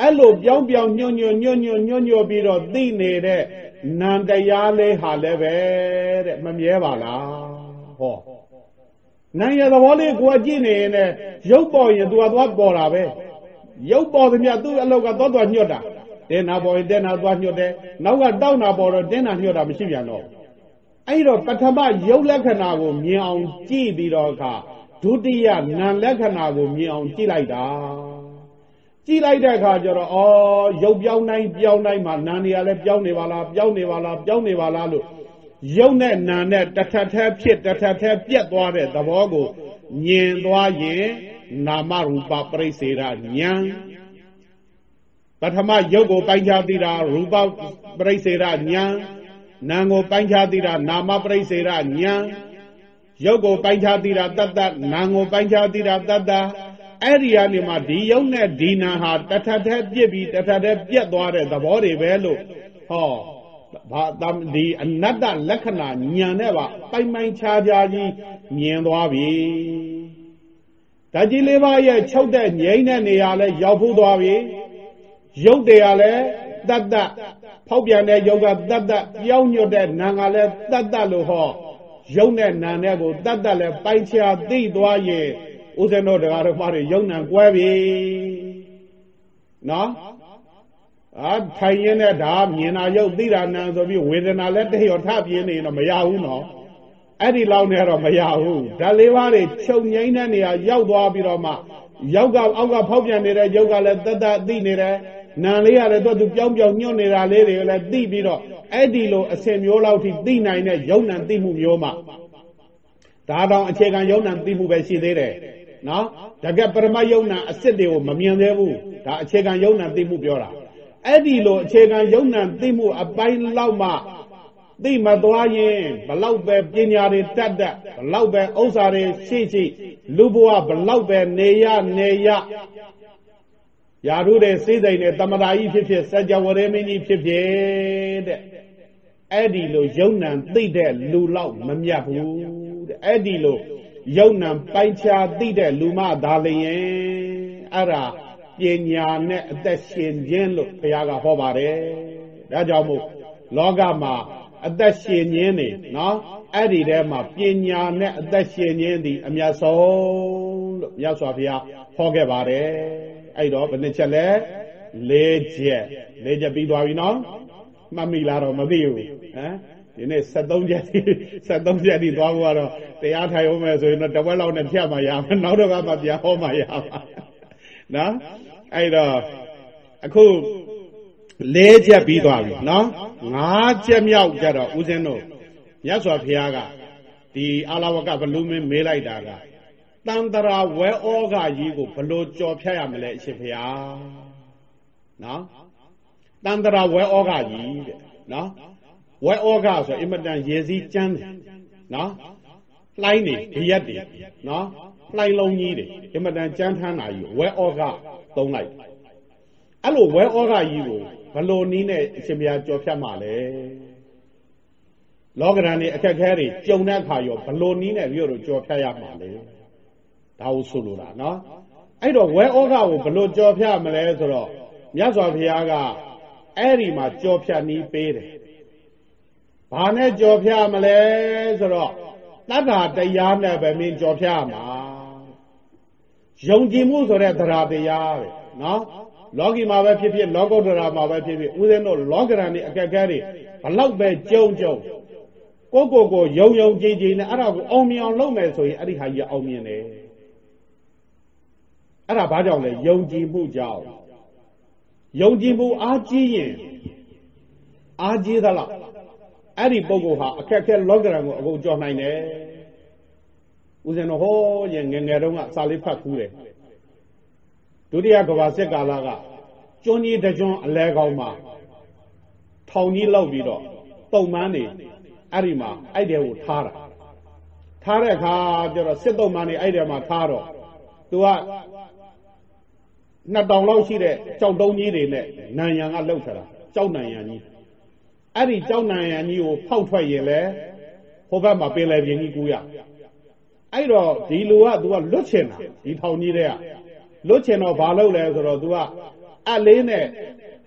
အဲ့လိုပြောင်းပြောင်းညွတ်ညွတ်ညွတ်ညွတ်ညွတ်ညွတ်ပြီးတော့သိနေတဲ့နံတရားလေးဟာလည်းပဲတဲ့မမြဲပါလားဟောနာရသဘောလေးကိုအကြည့်နေရင်လည်းရုပ်ပေါ်ရင်သူကသွားပေါ်တာပဲရုပ်ပေါ်သမျှသူ့အလောက်ကသွားသွားညွတ်တာ တင်းနာပေါ်ရင်တင်းနာသွားညွတ်တယ်နောက်ကတောက်နာပေါ်တော့တင်းနာညွတ်တာမရှိပြန်တော့အဲ့တော့ပထမရုပ်လက္ခဏာကိုမြင်အောင်ကြည့်ပြီးတော့အခါဒုတိယနာလက္ခဏာကိုမြင်အောင်ကြည့်လိုက်တာကြည့်လိုက်တဲ့အခါကျတော့ဩရုပ်ပြောင်းတိုင်းပြောင်းတိုင်းမှာနာနေရလဲပြောင်းနေပါလားပြောင်းနေပါလားပြောင်းနေပါလားလို့ရုပ်နဲ့နာနဲ့တထက်ထဲဖြစ်တထက်ထဲပြက်သွားတဲ့သဘောကိုမြင်သွားရင်နာမရူပပရိစေရဉာဏ် ပထမရုပ်ကိုပိုင်းခြားသိတာရူပပရိစေရဉာဏ်နာကိုပိုင်းခြားသိတာနာမပရိစေရဉာဏ်ရုပ်ကိုပိုင်းခြားသိတာတတ္တနာကိုပိုင်းခြားသိတာတတ္တအဲ့ဒီကနေမှဒီယုံနဲ့ဒီနာဟာတထက်ထဲပြစ်ပြီးတထက်ထဲပြက်သွားတဲ့သဘောတွေပဲလို့ဟောဘာတမ်ဒီအနတ္တလက္ခဏာညံနဲ့ပါပိုင်ပိုင်ခြားခြားကြီးမြင်သွားပြီဓာကြီးလေးပါးရဲ့ချုပ်တဲ့ငြိမ့်တဲ့နေရာလဲရောက်ဖို့သွားပြီ ရုပ်တွေကလည်းတတ္တဖောက်ပြန်တဲ့ယုတ်ကတတ္တပြောင်းညွတ်တဲ့နာကလည်းတတ္တလို့ဟောယုံနဲ့နာနဲ့ကိုတတ်တတ်လဲပိုက်ချာသိသွားရင်ဦးဇင်းတို့တရားတော်မှာယုံနံကွဲပြီနော်အာထိုင်ရင်နဲ့ဒါမြင်တာယုတ်သိတာနံဆိုပြီးဝေဒနာလည်းတရောထပြင်းနေတော့မရဘူးနော်အဲ့ဒီလောက်နဲ့တော့မရဘူးဓာလေးပါးတွေချုပ်ငိမ့်တဲ့နေရာရောက်သွားပြီးတော့မှရောက်ကအောက်ကဖောက်ပြန်နေတဲ့ယုတ်ကလည်းတတ်တတ်သိနေတယ် နာလေးရတယ်တော့သူပြောင်းပြောင်းညွတ်နေတာလေးတွေလည်းသိပြီးတော့အဲ့ဒီလိုအစင်မျိုးလောက်ထိသိနိုင်တဲ့ယုံနံသိမှုမျိုးမှဒါတောင်အခြေခံယုံနံသိမှုပဲရှိသေးတယ်နော်တကယ်ပရမယုံနံအစ်စ်တွေကိုမမြင်သေးဘူးဒါအခြေခံယုံနံသိမှုပြောတာအဲ့ဒီလိုအခြေခံယုံနံသိမှုအပိုင်းလောက်မှသိမသွားရင်ဘလောက်ပဲပညာတွေတတ်တတ်ဘလောက်ပဲဥစ္စာတွေရှိရှိလူဘဝဘလောက်ပဲနေရနေရ ယာရုတဲ့စိစိတ်နဲ့တမတာကြီးဖြစ်ဖြစ်စัจ java ရေမင်းကြီးဖြစ်ဖြစ်တဲ့အဲ့ဒီလိုယုံနံသိတဲ့လူလောက်မမြတ်ဘူးတဲ့အဲ့ဒီလိုယုံနံပိုင်ချာသိတဲ့လူမသာလျင်အဲ့ဒါပညာနဲ့အသက်ရှင်ခြင်းလို့ဘုရားကဟောပါတယ်ဒါကြောင့်မို့လောကမှာအသက်ရှင်ခြင်းနေနော်အဲ့ဒီထဲမှာပညာနဲ့အသက်ရှင်ခြင်းသည်အမြတ်ဆုံးလို့မြတ်စွာဘုရားဟောခဲ့ပါတယ် အဲ့တော့ဘယ်နှချက်လဲ၄ချက်၄ချက်ပြီးသွားပြီနော်မှတ်မိလားတော့မသိဘူးဟမ်ဒီနေ့73ချက်73ချက်ဒီသွားဖို့ကတော့တရားထိုင်အောင်မယ်ဆိုရင်တော့တဝက်လောက်နဲ့ဖြတ်မှရမှာနောက်တော့ကမှပြန်ဟောမှရမှာနော်အဲ့တော့အခု၄ချက်ပြီးသွားပြီနော်၅ချက်မြောက်ကြတော့ဦးဇင်းတို့မြတ်စွာဘုရားကဒီအာလဝကဘလူးမင်းမေးလိုက်တာက တန်တရာဝဲဩဃကြီးကိုဘလို့ကြော်ဖြတ်ရမလဲအရှင်ဘုရားနော်တန်တရာဝဲဩဃကြီးတဲ့နော်ဝဲဩဃဆိုအင်မတန်ရေစည်းကျမ်းတယ်နော်လှိုင်းနေကြရက်တွေနော်လှိုင်းလုံးကြီးတွေအင်မတန်ကျမ်းထမ်းတာကြီးဝဲဩဃသုံးလိုက်အဲ့လိုဝဲဩဃကြီးကိုဘလို့နီးနဲ့အရှင်ဘုရားကြော်ဖြတ်မှလဲလောကရန်နေအခက်ခဲတွေကြုံတဲ့အခါရောဘလို့နီးနဲ့မြို့တို့ကြော်ဖြတ်ရမှာလဲ ဒါကိုဆိုလိုတာနော်အဲ့တော့ဝဲဩဃကိုဘလို့ကြော်ဖြတ်မလဲဆိုတော့မြတ်စွာဘုရားကအဲ့ဒီမှာကြော်ဖြတ်နီးပေးတယ်ဘာနဲ့ကြော်ဖြတ်မလဲဆိုတော့တတ္ထာတရားနဲ့ပဲမင်းကြော်ဖြတ်မှာယုံကြည်မှုဆိုတဲ့တရားတရားပဲနော်လောကီမှာပဲဖြစ်ဖြစ်လောကုတ္တရာမှာပဲဖြစ်ဖြစ်ဦးဇင်းတို့လောကရန်นี่အခက်ခဲတွေဘလောက်ပဲကြုံကြုံကိုကိုကိုယုံယုံကြည်ကြည်နဲ့အဲ့ဒါကိုအောင်မြင်အောင်လုပ်မယ်ဆိုရင်အဲ့ဒီဟာကြီးအောင်မြင်တယ် အဲ့ဒါဘာကြောင့်လဲယုံကြည်မှုကြောင့်ယုံကြည်မှုအားကြီးရင်အားကြီးသလားအဲ့ဒီပုဂ္ဂိုလ်ဟာအခက်ခဲလောကရန်ကိုအကုန်ကြော်နိုင်တယ်ဦးဇင်းတော်ဟောရင်ငယ်ငယ်တုန်းကစာလေးဖတ်ကူးတယ်ဒုတိယကဘာစစ်ကာလကကျွန်းကြီးတကျွန်းအလဲကောင်းမှာထောင်ကြီးလောက်ပြီးတော့ပုံမှန်နေအဲ့ဒီမှာအဲ့တဲ့ကိုထားတာထားတဲ့အခါကျတော့စစ်တုံးမှန်နေအဲ့တဲ့မှာထားတော့သူက နှစ်တောင်လောက်ရှိတဲ့ကြောက်တုံးကြီးတွေနဲ့နံရံကလှုပ်ထတာကြောက်နံရံကြီးအဲ့ဒီကြောက်နံရံကြီးကိုဖောက်ထွက်ရင်လေဟိုဘက်မှာပင်လယ်ပြင်ကြီးကူးရအဲ့တော့ဒီလူကသူကလွတ်ချင်တာဒီထောင်ကြီးတဲ့ကလွတ်ချင်တော့ဘာလုပ်လဲဆိုတော့ तू ကအလေးနဲ့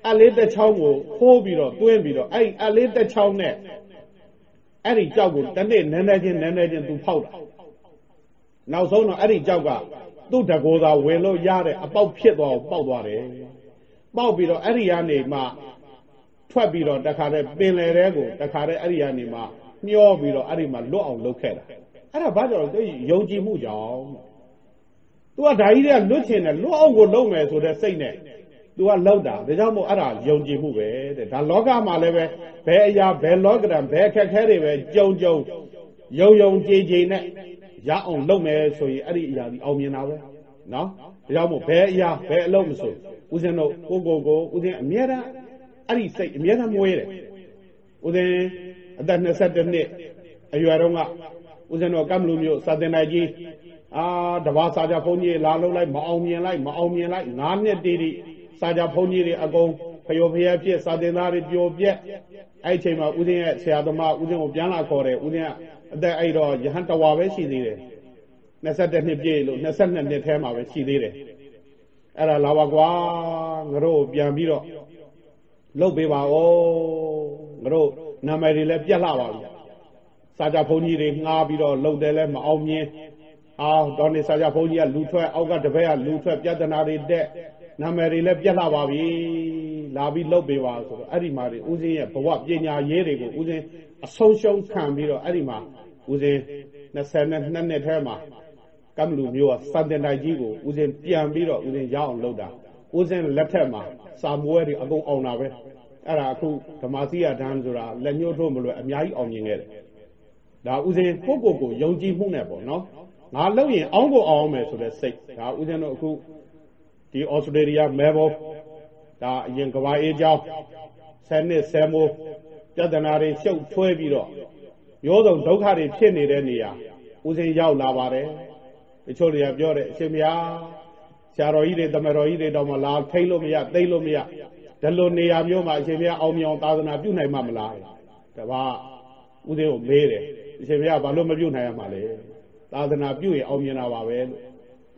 အလေးတစ်ချောင်းကိုခိုးပြီးတော့တွင်းပြီးတော့အဲ့အလေးတစ်ချောင်းနဲ့အဲ့ဒီကြောက်ကိုတနေ့နည်းနည်းချင်းနည်းနည်းချင်း तू ဖောက်တာနောက်ဆုံးတော့အဲ့ဒီကြောက်က သူ့တကောသာဝင်လို့ရတဲ့အပေါက်ဖြစ်သွားအောင်ပေါက်သွားတယ်ပေါက်ပြီးတော့အဲ့ဒီကနေမှထွက်ပြီးတော့တခါတည်းပင်လယ်ထဲကိုတခါတည်းအဲ့ဒီကနေမှမျောပြီးတော့အဲ့ဒီမှာလွတ်အောင်လုပ်ခဲ့တာအဲ့ဒါဘာကြောင့်လဲယုံကြည်မှုကြောင့်သူကဓာကြီးတွေကလွတ်ချင်တယ်လွတ်အောင်ကိုလုပ်မယ်ဆိုတဲ့စိတ်နဲ့သူကလောက်တာဒါကြောင့်မို့အဲ့ဒါယုံကြည်မှုပဲတဲ့ဒါလောကမှာလည်းပဲဘယ်အရာဘယ်လောကရန်ဘယ်အခက်ခဲတွေပဲကြုံကြုံယုံယုံကြည်ကြည်နဲ့ ရအောင်လုပ်မယ်ဆိုရင်အဲ့ဒီအရာဒီအောင်မြင်တာပဲနော်ဒါကြောင့်မို့ဘယ်အရာဘယ်အလုပ်မဆိုဦးဇင်းတို့ကိုကိုကိုဦးဇင်းအမြဲတမ်းအဲ့ဒီစိတ်အမြဲတမ်းမွေးတယ်ဦးဇင်းအသက်22နှစ်အရွယ်တုန်းကဦးဇင်းတော်ကမ္မလူမျိုးစာတင်နိုင်ကြီးအာတဘာစာကြဘုန်းကြီးလာလုံးလိုက်မအောင်မြင်လိုက်မအောင်မြင်လိုက်၅နှစ်တည်တည်စာကြဘုန်းကြီးတွေအကုန်ဖျော်ဖျက်ဖြစ်စာတင်သားတွေပျော်ပြက်အဲ့ဒီချိန်မှာဦးဇင်းရဲ့ဆရာသမားဦးဇင်းကိုပြန်လာခေါ်တယ်ဦးဇင်းက အသက်အဲ့တော့ယဟန်တဝါပဲရှိသေးတယ်21နှစ်ပြည့်လို့22နှစ်ထဲမှာပဲရှိသေးတယ်အဲ့ဒါလာပါကွာငါတို့ပြန်ပြီးတော့လှုပ်ပေးပါဦးငါတို့နာမည်တွေလည်းပြက်လာပါပြီစာကြဘုန်းကြီးတွေငှားပြီးတော့လှုပ်တယ်လည်းမအောင်မြင်အာတော်နေစာကြဘုန်းကြီးကလူထွက်အောက်ကတပည့်ကလူထွက်ပြဿနာတွေတက်နာမည်တွေလည်းပြက်လာပါပြီလာပြီးလှုပ်ပေးပါဆိုတော့အဲ့ဒီမှာတွေဦးစင်းရဲ့ဘဝပညာရေးတွေကိုဦးစင်း အဆုံးရှုံးခံပြီးတော့အဲ့ဒီမှာဦးစင်း22နှစ်ထဲမှာကမ္မလူမျိုးကစံတင်တိုက်ကြီးကိုဦးစင်းပြန်ပြီးတော့ဦးစင်းရအောင်လုပ်တာဦးစင်းလက်ထက်မှာစာမွဲတွေအကုန်အောင်တာပဲအဲ့ဒါအခုဓမ္မစီယဒန်းဆိုတာလက်ညှိုးထိုးမလို့အများကြီးအောင်မြင်ခဲ့တယ်ဒါဦးစင်းကိုကိုကိုယုံကြည်မှုနဲ့ပေါ့နော်ငါလုပ်ရင်အောင်းကိုအောင်မယ်ဆိုတဲ့စိတ်ဒါဦးဇင်းတို့အခုဒီဩစတြေးလျမဲဘောဒါအရင်ကဘာအေးကြောင်းဆယ်နှစ်ဆယ်မိုး ပြဿနာတွေရှုပ်ထွေးပြီးတော့မျိုးစုံဒုက္ခတွေဖြစ်နေတဲ့နေရာဦးဇင်းရောက်လာပါတယ်တချို့တွေကပြောတယ်အရှင်မယားဆရာတော်ကြီးတွေတမတော်ကြီးတွေတော့မလားထိတ်လို့မရသိလို့မရဒီလိုနေရာမျိုးမှာအရှင်မယားအောင်မြောင်သာသနာပြုနိုင်မှာမလားတပါဦးဇင်းကိုမေးတယ်အရှင်မယားဘာလို့မပြုနိုင်ရမှာလဲသာသနာပြုရင်အောင်မြင်တာပါပဲလို့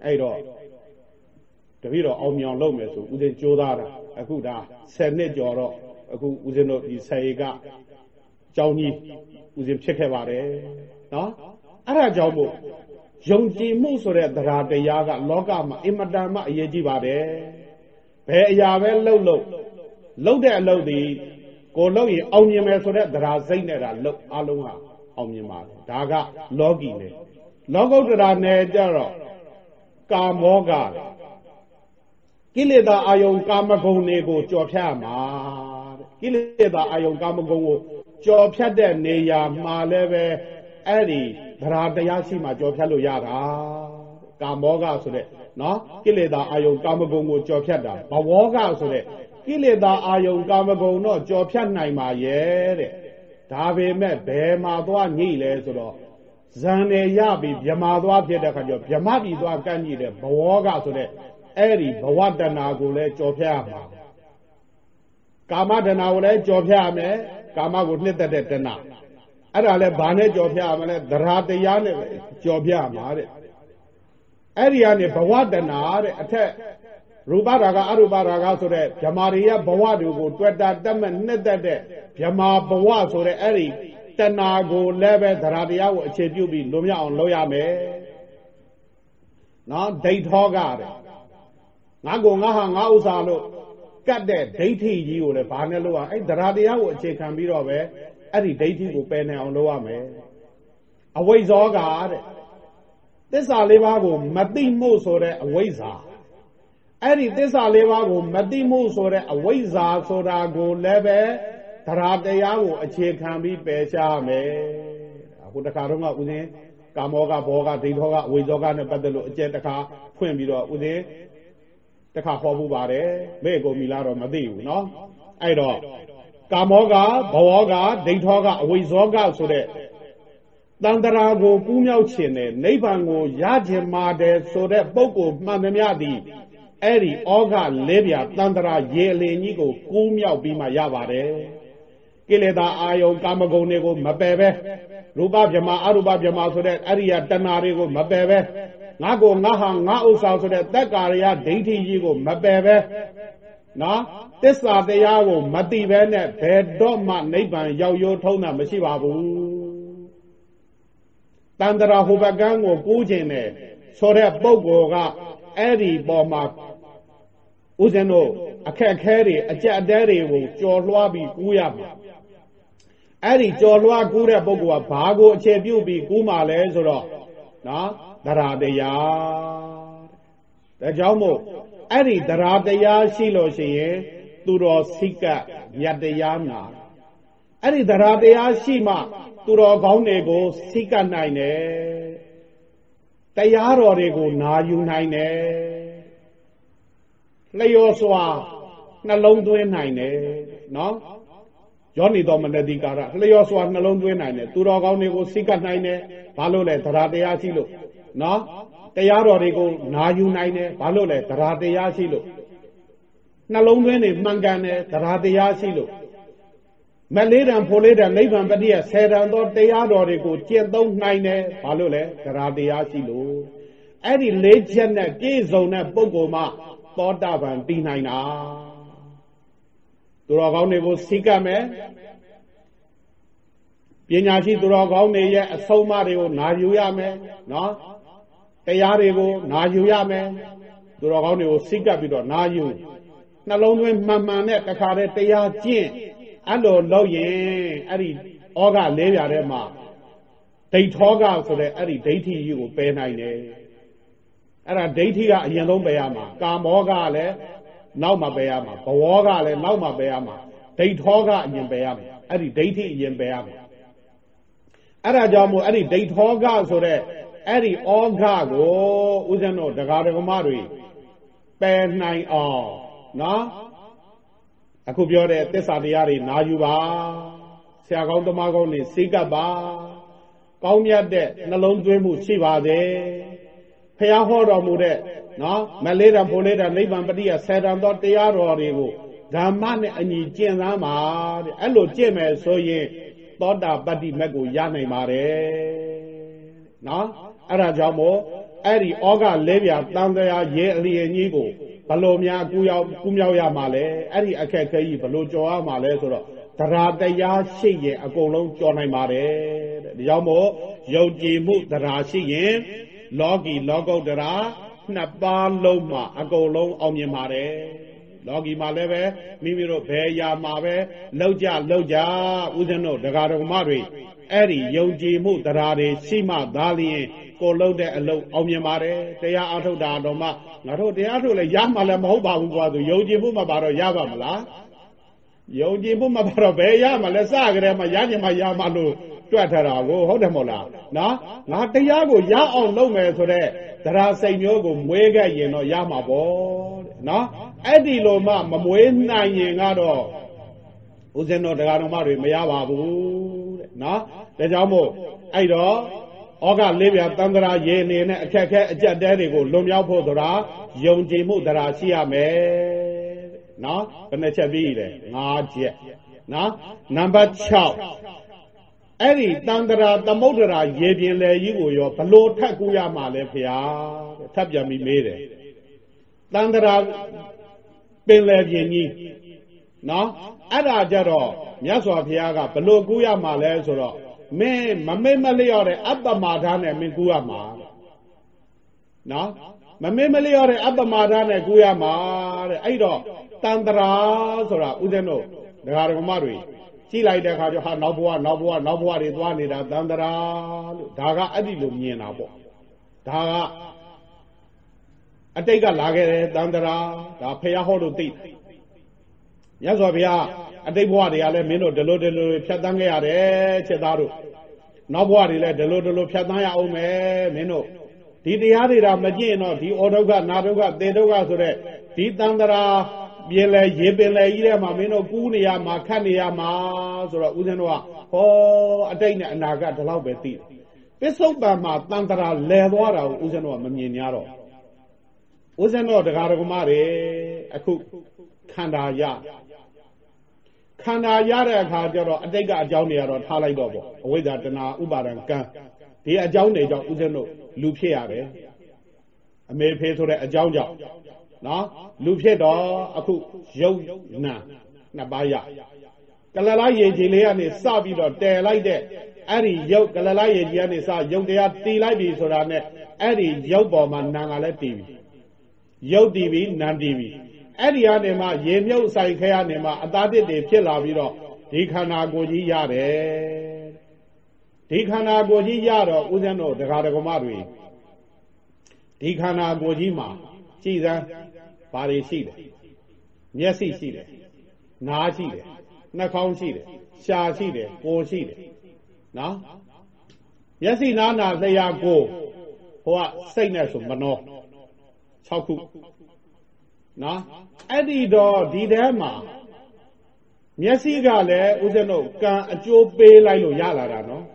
အဲ့တော့တပည့်တော်အောင်မြောင်လုပ်မယ်ဆိုဦးဇင်းကြိုးစားတာအခုဒါ10နှစ်ကျော်တော့ အခုဦးဇင်းတို့ဒီဆယ်ကကျောင်းကြီးဦးဇင်းဖြစ်ခဲ့ပါတယ်နော်အဲ့ဒါကြောင့်မို့ယုံကြည်မှုဆိုတဲ့တရားတရားကလောကမှာအင်မတန်မှအရေးကြီးပါတယ်ဘယ်အရာပဲလှုပ်လှုပ်လှုပ်တဲ့အလုပ်ဒီကိုလှုပ်ရင်အောင်မြင်မယ်ဆိုတဲ့တရားစိတ်နဲ့တာလှုပ်အလုံးကအောင်မြင်ပါတယ်ဒါကလောကီလေလောကုတ္တရာနယ်ကြတော့ကာမောကကိလေသာအာယုံကာမဂုဏ်တွေကိုကြော်ဖြတ်မှာတဲ့ ကိလေသာအာယုံကာမဂုဏ်ကိုကြော်ဖြတ်တဲ့နေရာမှာလည်းပဲအဲ့ဒီဗราတရားရှိမှကြော်ဖြတ်လို့ရတာကာမောကဆိုတဲ့နော်ကိလေသာအာယုံကာမဂုဏ်ကိုကြော်ဖြတ်တာဘဝကဆိုတဲ့ကိလေသာအာယုံကာမဂုဏ်တော့ကြော်ဖြတ်နိုင်ပါရဲ့တဲ့ဒါပေမဲ့ဘယ်မှာသွားညှိလဲဆိုတော့ဇန်နေရပြီဗြမာသွားဖြစ်တဲ့ခါကျတော့ဗြမပြီသွားကန့်ကြည့်တဲ့ဘဝကဆိုတဲ့အဲ့ဒီဘဝတဏှာကိုလည်းကြော်ဖြတ်ရမှာ ကာမတဏှာကိုလည်းကြော်ဖြတ်ရမယ်ကာမကိုနှစ်သက်တဲ့တဏှာအဲ့ဒါလည်းဘာနဲ့ကြော်ဖြတ်ရမလဲသရာတရားနဲ့ပဲကြော်ဖြတ်ရမှာတဲ့အဲ့ဒီကနေဘဝတဏှာတဲ့အထက်ရူပရာဂအရူပရာဂဆိုတဲ့ဗြမာရိယဘဝတွေကိုတွေ့တာတတ်မဲ့နှစ်သက်တဲ့ဗြမာဘဝဆိုတဲ့အဲ့ဒီတဏှာကိုလည်းပဲသရာတရားကိုအခြေပြုပြီးလွန်မြောက်အောင်လုပ်ရမယ်နော်ဒိဋ္ဌောကတဲ့ငါကိုငါဟာငါဥစ္စာလို့ ကတ်တဲ့ဒိဋ္ဌိကြီးကိုလည်းဘာနဲ့လုပ်ရအဲ့သရာတရားကိုအခြေခံပြီးတော့ပဲအဲ့ဒီဒိဋ္ဌိကိုပယ်နိုင်အောင်လုပ်ရမယ်အဝိဇ္ဇောကတဲ့သစ္စာလေးပါးကိုမသိမှုဆိုတဲ့အဝိဇ္ဇာအဲ့ဒီသစ္စာလေးပါးကိုမသိမှုဆိုတဲ့အဝိဇ္ဇာဆိုတာကိုလည်းပဲသရာတရားကိုအခြေခံပြီးပယ်ရှားမယ်အခုတခါတော့ကဦးဇင်းကာမောကဘောကဒိဋ္ဌောကအဝိဇ္ဇောကနဲ့ပတ်သက်လို့အကျက်တခါဖွင့်ပြီးတော့ဦးဇင်း တခါခေါ်မှုပါတယ်မဲ့ကိုမိလားတော့မသိဘူးเนาะအဲ့တော့ကာမောကဘောကဒိဋ္ဌောကအဝိဇ္ဇောကဆိုတဲ့တန်တရာကိုကူးမြောက်ခြင်းနဲ့နိဗ္ဗာန်ကိုရခြင်းမာတယ်ဆိုတဲ့ပုဂ္ဂိုလ်မှန်သမျှသည်အဲ့ဒီဩဃလေးပြတန်တရာရေအလင်းကြီးကိုကူးမြောက်ပြီးမှရပါတယ် ကိလေသာအာယုံကာမဂုဏ်တွေကိုမပယ်ပဲရူပဗြဟ္မာအရူပဗြဟ္မာဆိုတဲ့အရိယတဏှာတွေကိုမပယ်ပဲငါကိုငါဟာငါဥစ္စာဆိုတဲ့တက္ကာရယဒိဋ္ဌိကြီးကိုမပယ်ပဲနော်တစ္ဆာတရားကိုမသိပဲနဲ့ဘယ်တော့မှနိဗ္ဗာန်ရောက်ရိုးထုံးတာမရှိပါဘူးတတန်တရာဟိုဘကန်းကိုကူးခြင်းနဲ့ဆိုတဲ့ပုဂ္ဂိုလ်ကအဲ့ဒီပေါ်မှာဦးဇင်းတို့အခက်ခဲတွေအကြက်အတဲတွေကိုကြော်လွှားပြီးကူးရမှာ အဲ့ဒီကြော်လွှားကူးတဲ့ပုဂ္ဂိုလ်ကဘာကိုအခြေပြုပြီးကူးမှလဲဆိုတော့နော်သရတရားဒါကြောင့်မို့အဲ့ဒီသရတရားရှိလို့ရှိရင်သူတော်စိတ်ကမြတ်တရားနာအဲ့ဒီသရတရားရှိမှသူတော်ကောင်းတွေကိုစိတ်ကနိုင်တယ်တရားတော်တွေကိုနာယူနိုင်တယ်လျော်စွာနှလုံးသွင်းနိုင်တယ်နော် ယောနီတော်မနတိကာရလျော်စွာနှလုံးသွင်းနိုင်တယ်သူတော်ကောင်းတွေကိုစိတ်ကနိုင်တယ်ဘာလို့လဲသရတရားရှိလို့နော်တရားတော်တွေကိုနာယူနိုင်တယ်ဘာလို့လဲသရတရားရှိလို့နှလုံးသွင်းနေမှန်ကန်တယ်သရတရားရှိလို့မလေးတံဖိုလေးတံနိဗ္ဗာန်ပတိယဆယ်တံသောတရားတော်တွေကိုကျင့်သုံးနိုင်တယ်ဘာလို့လဲသရတရားရှိလို့အဲ့ဒီလေးချက်နဲ့ပြည့်စုံတဲ့ပုဂ္ဂိုလ်မှသောတာပန်တည်နိုင်တာ သူတော်ကောင်းတွေကိုစိတ်ကမယ်ပညာရှိသူတော်ကောင်းတွေရဲ့အဆုံးအမတွေကိုနာယူရမယ်နော်တရားတွေကိုနာယူရမယ်သူတော်ကောင်းတွေကိုစိတ်ကပ်ပြီးတော့နာယူနှလုံးသွင်းမှန်မှန်နဲ့တခါတည်းတရားကျင့်အဲ့လိုလုပ်ရင်အဲ့ဒီဩဃလေးပြားထဲမှာဒိဋ္ဌောကဆိုတဲ့အဲ့ဒီဒိဋ္ဌိကြီးကိုပယ်နိုင်တယ်အဲ့ဒါဒိဋ္ဌိကအရင်ဆုံးပယ်ရမှာကာမောကလည်း နောက်မှပယ်ရမှာဘဝကလည်းနောက်မှပယ်ရမှာဒိဋ္ဌောကအရင်ပယ်ရမှာအဲ့ဒီဒိဋ္ဌိအရင်ပယ်ရမှာအဲ့ဒါကြောင့်မို့အဲ့ဒီဒိဋ္ဌောကဆိုတဲ့အဲ့ဒီဩဃကိုဦးဇင်းတို့ဒကာဒကမတွေပယ်နိုင်အောင်နော်အခုပြောတဲ့သစ္စာတရားတွေနာယူပါဆရာကောင်းတမကောင်းတွေစိတ်ကပ်ပါကောင်းမြတ်တဲ့နှလုံးသွင်းမှုရှိပါစေ ဖះဟောတော်မူတဲ့နော်မလေးတံဖိုလေးတံနိဗ္ဗာန်ပတိယဆယ်တံသောတရားတော်တွေကိုဓမ္မနဲ့အညီကျင့်သားမှာတဲ့အဲ့လိုကျင့်မယ်ဆိုရင်သောတာပတ္တိမက်ကိုရနိုင်ပါတယ်နော်အဲ့ဒါကြောင့်မို့အဲ့ဒီဩဃလေးပြတန်တရားရဲအလျင်ကြီးကိုဘလို့များကူရောက်ကူမြောက်ရမှာလဲအဲ့ဒီအခက်ခဲကြီးဘလို့ကြော်ရမှာလဲဆိုတော့တရားတရားရှိရင်အကုန်လုံးကြော်နိုင်ပါတယ်တဲ့ဒါကြောင့်မို့ယုံကြည်မှုတရားရှိရင် လောကီလောကုတ္တရာနှစ်ပါးလုံးမှာအကုန်လုံးအောင်မြင်ပါတယ်လောကီမှာလည်းပဲမိမိတို့ဘယ်ရာမှာပဲလောက်ကြလောက်ကြဥစဉ်တို့ဒကာဒကမတွေအဲ့ဒီယုံကြည်မှုတရားတွေရှိမှသာလျင်ကိုလုံးတဲ့အလုပ်အောင်မြင်ပါတယ်တရားအထုတ်တာတော့မှငါတို့တရားထုတ်လဲရမှလည်းမဟုတ်ပါဘူးကွာသူယုံကြည်မှုမှပါတော့ရပါမလားယုံကြည်မှုမှပါတော့ဘယ်ရမှလဲစကြဲမှရခြင်းမှရမှလို့ တွက်ထတာကိုဟုတ်တယ်မို့လားနော်ငါတရားကိုရအောင်လုပ်မယ်ဆိုတော့တရားစိတ်မျိုးကိုမွေးခဲ့ရင်တော့ရမှာပေါ့တဲ့နော်အဲ့ဒီလိုမှမမွေးနိုင်ရင်ကတော့ဦးဇင်းတော်တရားတော်မတွေမရပါဘူးတဲ့နော်ဒါကြောင့်မို့အဲ့တော့ဩဃလေးပြတန္တရာရေနေနဲ့အခက်ခဲအကြက်တဲတွေကိုလွန်မြောက်ဖို့ဆိုတာယုံကြည်မှုတရားရှိရမယ်နော်ဘယ်နှချက်ပြီးလဲ၅ချက်နော်နံပါတ်6 အဲ့ဒီတန္တရာသမုဒ္ဒရာရေပြင်လေကြီးကိုရောဘလို့ထက်ကူရမှာလဲဖျားထပ်ပြန်ပြီးမေးတယ်တန္တရာပင်လေပြင်ကြီးနော်အဲ့ဒါကြတော့မြတ်စွာဘုရားကဘလို့ကူရမှာလဲဆိုတော့မင်းမမေ့မလျော့တဲ့အပ္ပမာဒနဲ့မင်းကူရမှာနော်မမေ့မလျော့တဲ့အပ္ပမာဒနဲ့ကူရမှာတဲ့အဲ့တော့တန်တရာဆိုတာဥစဉ်တို့ဒကာဒကမတွေ ကြည့်လိုက်တဲ့အခါကျဟာနောက်ဘဝနောက်ဘဝနောက်ဘဝတွေသွားနေတာတန်တရာလို့ဒါကအဲ့ဒီလိုမြင်တာပေါ့ဒါကအတိတ်ကလာခဲ့တယ်တန်တရာဒါဖះဟောလို့သိမြတ်စွာဘုရားအတိတ်ဘဝတွေကလည်းမင်းတို့ဒီလိုဒီလိုဖြတ်တန်းခဲ့ရတယ်ချက်သားတို့နောက်ဘဝတွေလည်းဒီလိုဒီလိုဖြတ်တန်းရအောင်မယ်မင်းတို့ဒီတရားတွေဒါမကြည့်ရင်တော့ဒီဩဒုက္ခနာဒုက္ခသေဒုက္ခဆိုတဲ့ဒီတန်တရာ ပြင်လဲရေပင်လဲကြီးထဲမှာမင်းတို့ကူးနေရမှာခတ်နေရမှာဆိုတော့ဦးဇင်းတို့ကဟောအတိတ်နဲ့အနာဂတ်ဒီလောက်ပဲသိတယ်ပစ္စုပန်မှာတန်တရာလဲသွားတာကိုဦးဇင်းတို့ကမမြင်냐တော့ဦးဇင်းတို့တရားဓမ္မတွေအခုခန္ဓာရခန္ဓာရတဲ့အခါကျတော့အတိတ်ကအကြောင်းတွေကတော့ထားလိုက်တော့ပေါ့အဝိဇ္ဇာတဏှာဥပါဒံကံဒီအကြောင်းတွေကြောင့်ဥစဉ်တို့လူဖြစ်ရတယ်အမေဖေးဆိုတဲ့အကြောင်းကြောင့် နော်လူဖြစ်တော့အခုယုတ်နာနှစ်ပါးရကလလားရေချီလေးကနေစပြီးတော့တည်လိုက်တဲ့အဲ့ဒီရုပ်ကလလရေကြီးကနေစရုပ်တရားတည်လိုက်ပြီဆိုတာနဲ့အဲ့ဒီရုပ်ပေါ်မှာနာကလည်းတည်ပြီရုပ်တည်ပြီနာတည်ပြီအဲ့ဒီကနေမှရေမြုပ်ဆိုင်ခဲကနေမှအသားတစ်တွေဖြစ်လာပြီးတော့ဒီခန္ဓာကိုယ်ကြီးရတယ်ဒီခန္ဓာကိုယ်ကြီးရတော့ဦးဇင်းတို့ဒကာဒကမတွေဒီခန္ဓာကိုယ်ကြီးမှာကြည်စမ်း ဘာတွေရှိတယ်မျက်စိရှိတယ်နားရှိတယ်နှာခေါင်းရှိတယ်ရှားရှိတယ်ကိုယ်ရှိတယ်နော်မျက်စိနားနာလျှာကိုဟိုကစိတ်နဲ့ဆိုမနှော6ခုနော်အဲ့ဒီတော့ဒီထဲမှာမျက်စိကလည်းဦးဇင်းတို့ကံအကျိုးပေးလိုက်လို့ရလာတာနော်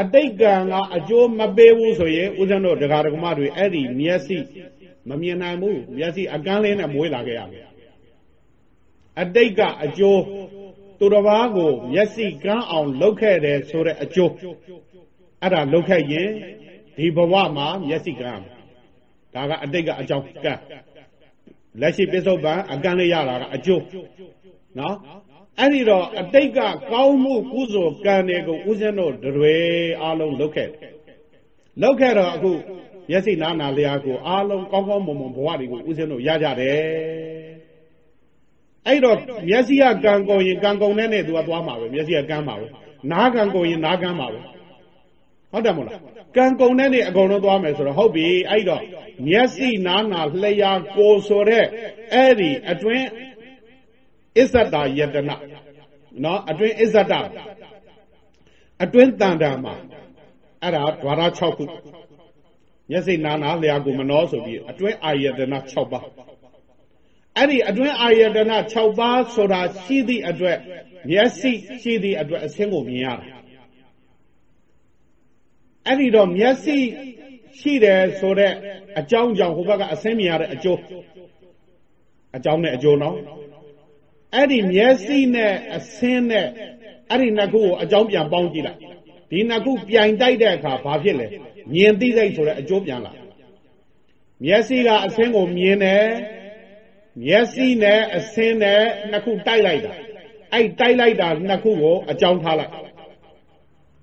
အတိတ်ကံကအကျိုးမပေးဘူးဆိုရင်ဦးဇင်းတို့ဒကာဒကမတွေအဲ့ဒီမျက်စိ မမြင်နိုင်ဘူးမျက်စိအကန်းလေးနဲ့မွေးလာခဲ့ရမယ်အတိတ်ကအကျိုးသူတစ်ပါးကိုမျက်စိကန်းအောင်လုပ်ခဲ့တယ်ဆိုတဲ့အကျိုးအဲ့ဒါလုပ်ခဲ့ရင်ဒီဘဝမှာမျက်စိကန်းဒါကအတိတ်ကအကြောင်းကန်းလက်ရှိပစ္စုပန်အကန့်လေးရတာကအကျိုးနော်အဲ့ဒီတော့အတိတ်ကကောင်းမှုကုသိုလ်ကံတွေကိုဦးဇင်းတို့တွေအားလုံးလုပ်ခဲ့တယ်လုပ်ခဲ့တော့အခု မျက်စိနားနာလျာကိုအားလုံးကောင်းကောင်းမွန်မွန်ဘဝတွေကိုဦးဇင်းတို့ရကြတယ်အဲ့တော့မျက်စိကကံကုန်ရင်ကံကုန်တဲ့နဲ့သူကသွားမှာပဲမျက်စိကကမ်းမှာပဲနားကံကုန်ရင်နားကမ်းမှာပဲဟုတ်တယ်မို့လားကံကုန်တဲ့နေ့အကုန်လုံးသွားမယ်ဆိုတော့ဟုတ်ပြီအဲ့တော့မျက်စိနားနာလျာကိုဆိုတဲ့အဲ့ဒီအတွင်းအစ္ဆတာယတနာနော်အတွင်းအစ္ဆတာအတွင်းတန်တာမှာအဲ့ဒါဓဝရ6ခု မျက်စိနာနာလျာကိုမနှောဆိုပြီးအတွင်းအာယတနာ6ပါးအဲ့ဒီအတွင်းအာယတနာ6ပါးဆိုတာရှိသည့်အတွက်မျက်စိရှိသည့်အတွက်အဆင်းကိုမြင်ရတာအဲ့ဒီတော့မျက်စိရှိတယ်ဆိုတဲ့အကြောင်းကြောင့်ဟိုဘက်ကအဆင်းမြင်ရတဲ့အကျိုးအကြောင်းနဲ့အကျိုးနော်အဲ့ဒီမျက်စိနဲ့အဆင်းနဲ့အဲ့ဒီနှစ်ခုကိုအကြောင်းပြန်ပေါင်းကြည့်လိုက်ဒီနှစ်ခုပြိုင်တိုက်တဲ့အခါဘာဖြစ်လဲ မြင်သိစိတ်ဆိုတဲ့အကျိုးပြန်လာမျက်စိကအဆင်းကိုမြင်တယ်မျက်စိနဲ့အဆင်းနဲ့နှစ်ခုတိုက်လိုက်တာအဲ့တိုက်လိုက်တာနှစ်ခုကိုအကြောင်းထားလိုက်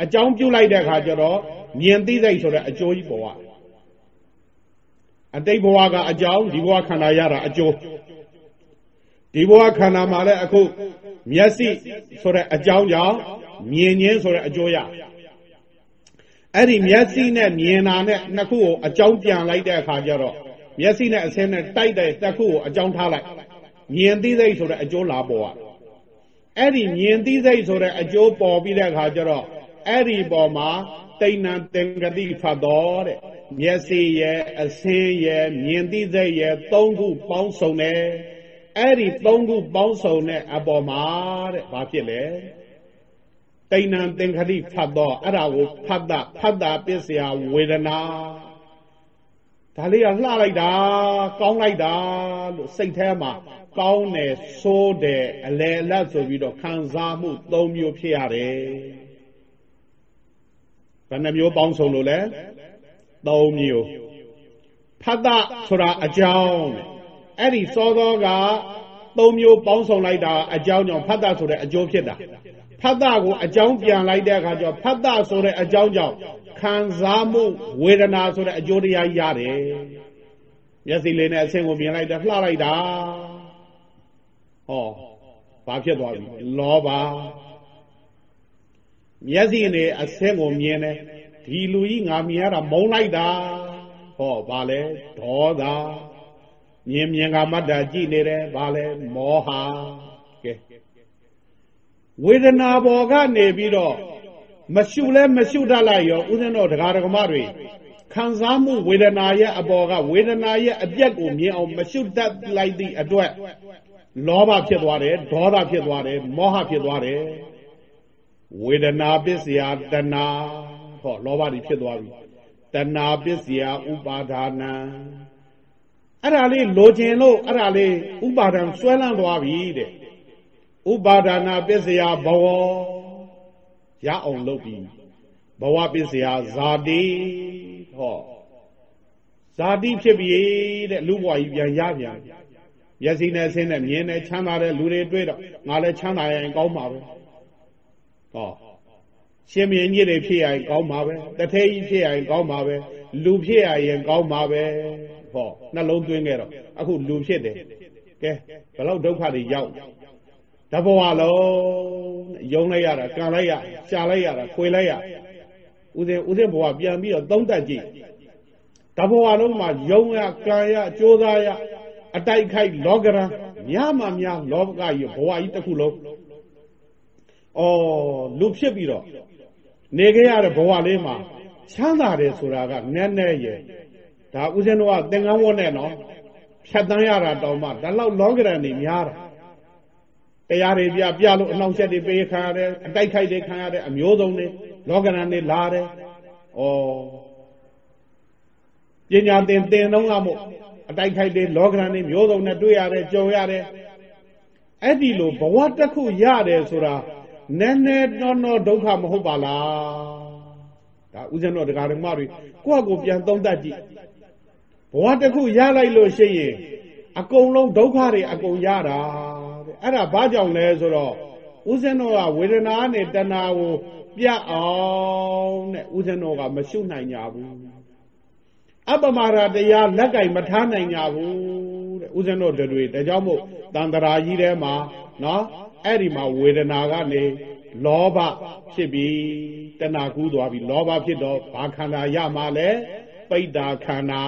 အကြောင်းပြုလိုက်တဲ့အခါကျတော့မြင်သိစိတ်ဆိုတဲ့အကျိုးကြီးပေါ်သွားအတိတ်ဘဝကအကြောင်းဒီဘဝခန္ဓာရတာအကျိုးဒီဘဝခန္ဓာမှာလည်းအခုမျက်စိဆိုတဲ့အကြောင်းကြောင့်မြင်ခြင်းဆိုတဲ့အကျိုးရ အဲ့ဒီမျက်စိနဲ့မြင်တာနဲ့နှစ်ခုကိုအကြောင်းပြန်လိုက်တဲ့အခါကျတော့မျက်စိနဲ့အဆင်းနဲ့တိုက်တဲ့တစ်ခုကိုအကြောင်းထားလိုက်မြင်သိစိတ်ဆိုတဲ့အကျိုးလာပေါ်อ่ะအဲ့ဒီမြင်သိစိတ်ဆိုတဲ့အကျိုးပေါ်ပြီးတဲ့အခါကျတော့အဲ့ဒီပေါ်မှာတိဏ္ဏသင်္ကတိဖတ်တော်တဲ့မျက်စိရဲ့အဆင်းရဲ့မြင်သိစိတ်ရဲ့သုံးခုပေါင်းစုံတယ်အဲ့ဒီသုံးခုပေါင်းစုံတဲ့အပေါ်မှာတဲ့ဘာဖြစ်လဲ တိဏ္ဏသင်္ခတိဖတ်တော့အဲ့ဒါကိုဖတ်တာဖတ်တာပစ္စယဝေဒနာဒါလေးကလှလိုက်တာကောင်းလိုက်တာလို့စိတ်ထဲမှာကောင်းတယ်ဆိုးတယ်အလယ်အလတ်ဆိုပြီးတော့ခံစားမှု၃မျိုးဖြစ်ရတယ်ဘယ်နှမျိုးပေါင်းစုံလို့လဲ၃မျိုးဖတ်တာဆိုတာအကြောင်းအဲ့ဒီစောသောက၃မျိုးပေါင်းစုံလိုက်တာအကြောင်းကြောင့်ဖတ်တာဆိုတဲ့အကျိုးဖြစ်တာ ဖတ်တာကိုအကြောင်းပြန်လိုက်တဲ့အခါကျတော့ဖတ်တာဆိုတဲ့အကြောင်းကြောင့်ခံစားမှုဝေဒနာဆိုတဲ့အကျိုးတရားရတယ်မျက်စိလေးနဲ့အဆင့်ကိုမြင်လိုက်တယ်လှလိုက်တာဟောဘာဖြစ်သွားပြီလောဘမျက်စိနဲ့အဆင့်ကိုမြင်တယ်ဒီလူကြီးငါမြင်ရတာမုန်းလိုက်တာဟောဘာလဲဒေါသမြင်မြင်ကမတ္တကြည့်နေတယ်ဘာလဲမောဟကဲ ဝေဒနာဘောကနေပြီးတော့မရှုလဲမရှုတတ်လိုက်ရောဥစဉ်တော့ဒကာဒကမတွေခံစားမှုဝေဒနာရဲ့အပေါ်ကဝေဒနာရဲ့အပြက်ကိုမြင်အောင်မရှုတတ်လိုက်သည့်အတွက်လောဘဖြစ်သွားတယ်ဒေါသဖြစ်သွားတယ်မောဟဖြစ်သွားတယ်ဝေဒနာပစ္စယတဏဟောလောဘတွေဖြစ်သွားပြီတဏပစ္စယဥပါဒါနံအဲ့ဒါလေးလိုချင်လို့အဲ့ဒါလေးဥပါဒံဆွဲလန်းသွားပြီတဲ့ ဥပါဒနာပစ္စယဘဝရအောင်လုပ်ပြီးဘဝပစ္စယဇာတိဟောဇာတိဖြစ်ပြီတဲ့လူဘဝကြီးပြန်ရပြန်မျက်စိနဲ့ဆင်းနဲ့မြင်နဲ့ချမ်းသာတဲ့လူတွေတွေ့တော့ငါလည်းချမ်းသာရင်ကောင်းပါပဲဟောရှင်မြင်းကြီးတွေဖြစ်ရရင်ကောင်းပါပဲတထဲကြီးဖြစ်ရရင်ကောင်းပါပဲလူဖြစ်ရရင်ကောင်းပါပဲဟောနှလုံးသွင်းခဲ့တော့အခုလူဖြစ်တယ်ကဲဘယ်လောက်ဒုက္ခတွေရောက် တဘဝလုံးယုံလိုက်ရတာကံလိုက်ရရှာလိုက်ရတာခွေလိုက်ရဦးဇင်းဦးဇင်းဘဝပြန်ပြီးတော့သုံးတတ်ကြည့်တဘဝလုံးမှာယုံရကံရကြိုးစားရအတိုက်ခိုက်လောကရန်များမှများလောကကြီးဘဝကြီးတစ်ခုလုံးအော်လူဖြစ်ပြီးတော့နေခဲ့ရတဲ့ဘဝလေးမှာချမ်းသာတယ်ဆိုတာကနည်းနည်းရဲ့ဒါဦးဇင်းတို့ကသင်္ကန်းဝတ်နဲ့နော်ဖြတ်တန်းရတာတောင်မှဒါလောက်လောကရန်နေများတာ တရားတွေပြပြလို့အနှောင့်အယှက်တွေပေးခံရတယ်အတိုက်ခိုက်တွေခံရတဲ့အမျိုးစုံတွေလောကရန်တွေလာတယ်ဩပညာသင်သင်တော့ကမို့အတိုက်ခိုက်တွေလောကရန်တွေမျိုးစုံနဲ့တွေ့ရတယ်ကြုံရတယ်အဲ့ဒီလိုဘဝတစ်ခုရတယ်ဆိုတာနည်းနည်းတော့တော့ဒုက္ခမဟုတ်ပါလားဒါဥစဉ်တော့ဒကာဓမ္မတွေကိုယ့်အကိုပြန်သုံးသပ်ကြည့်ဘဝတစ်ခုရလိုက်လို့ရှိရင်အကုန်လုံးဒုက္ခတွေအကုန်ရတာတဲ့ အဲ့ဒါဘာကြောင့်လဲဆိုတော့ဥစဉ်တော့ကဝေဒနာနဲ့တဏှာကိုပြတ်အောင်တဲ့ဥစဉ်တော့ကမရှုနိုင်ကြဘူးအပမာရတရားလက်ကင်မထားနိုင်ကြဘူးတဲ့ဥစဉ်တော့တွေဒါကြောင့်မို့တန်တရာကြီးထဲမှာနော်အဲ့ဒီမှာဝေဒနာကနေလောဘဖြစ်ပြီးတဏှာကူးသွားပြီလောဘဖြစ်တော့ဘာခန္ဓာရမှာလဲပိဋ္ဌာခန္ဓာ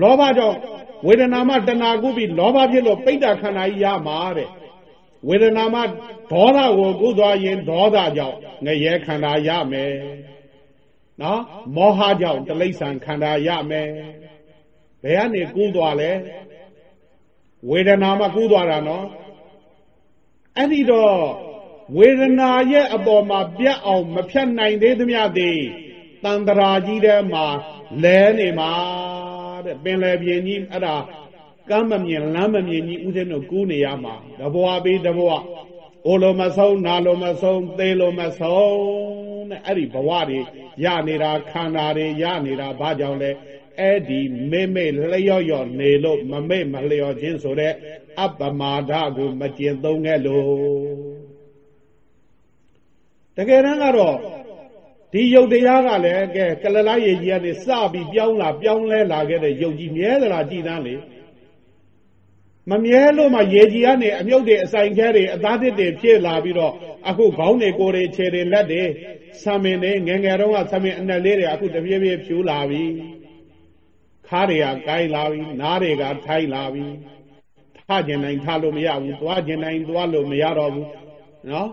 လောဘကြောင့် ဝေဒနာမှတဏှာကူးပြီးလောဘဖြစ်လို့ပိဋ္ဌာခန္ဓာကြီးရမှာတဲ့ဝေဒနာမှဒေါသကိုကူးသွားရင်ဒေါသကြောင့်ငရဲခန္ဓာရမယ်နော်မောဟကြောင့်တိဋ္ဌံခန္ဓာရမယ်ဘယ်ကနေကူးသွားလဲဝေဒနာမှကူးသွားတာနော်အဲ့ဒီတော့ဝေဒနာရဲ့အပေါ်မှာပြတ်အောင်မဖြတ်နိုင်သေးသမျှသည်တန်တရာကြီးထဲမှာလဲနေမှာ တဲ့ပင်လယ်ပြင်ကြီးအဲ့ဒါကမ်းမမြင်လမ်းမမြင်ကြီးဥစဉ်တို့ကူးနေရမှာတဘွားပြီးတဘွားအိုလိုမဆုံးနာလိုမဆုံးသေလိုမဆုံးတဲ့အဲ့ဒီဘဝတွေရနေတာခန္ဓာတွေရနေတာဘာကြောင့်လဲအဲ့ဒီမေ့မေ့လျော့လျော့နေလို့မမေ့မလျော့ခြင်းဆိုတဲ့အပ္ပမာဒကိုမကျင့်သုံးခဲ့လို့တကယ်တမ်းကတော့ ဒီယုတ်တရားကလည်းကဲကလလားရေကြီးကနေစပြီးပြောင်းလာပြောင်းလဲလာခဲ့တဲ့ယုတ်ကြီးမြဲသလားကြည်တန်းလေမမြဲလို့မှရေကြီးကနေအမြုပ်တွေအဆိုင်ခဲတွေအသားတစ်တွေဖြစ်လာပြီးတော့အခုခေါင်းတွေကိုယ်တွေခြေတွေလက်တွေဆံမင်တွေငငယ်တော့ကဆံမင်အနက်လေးတွေအခုတပြေးပြေးဖြူလာပြီခါးတွေကကိုင်းလာပြီနားတွေကထိုင်းလာပြီထကျင်နိုင်ထလို့မရဘူးသွားကျင်နိုင်သွားလို့မရတော့ဘူးနော်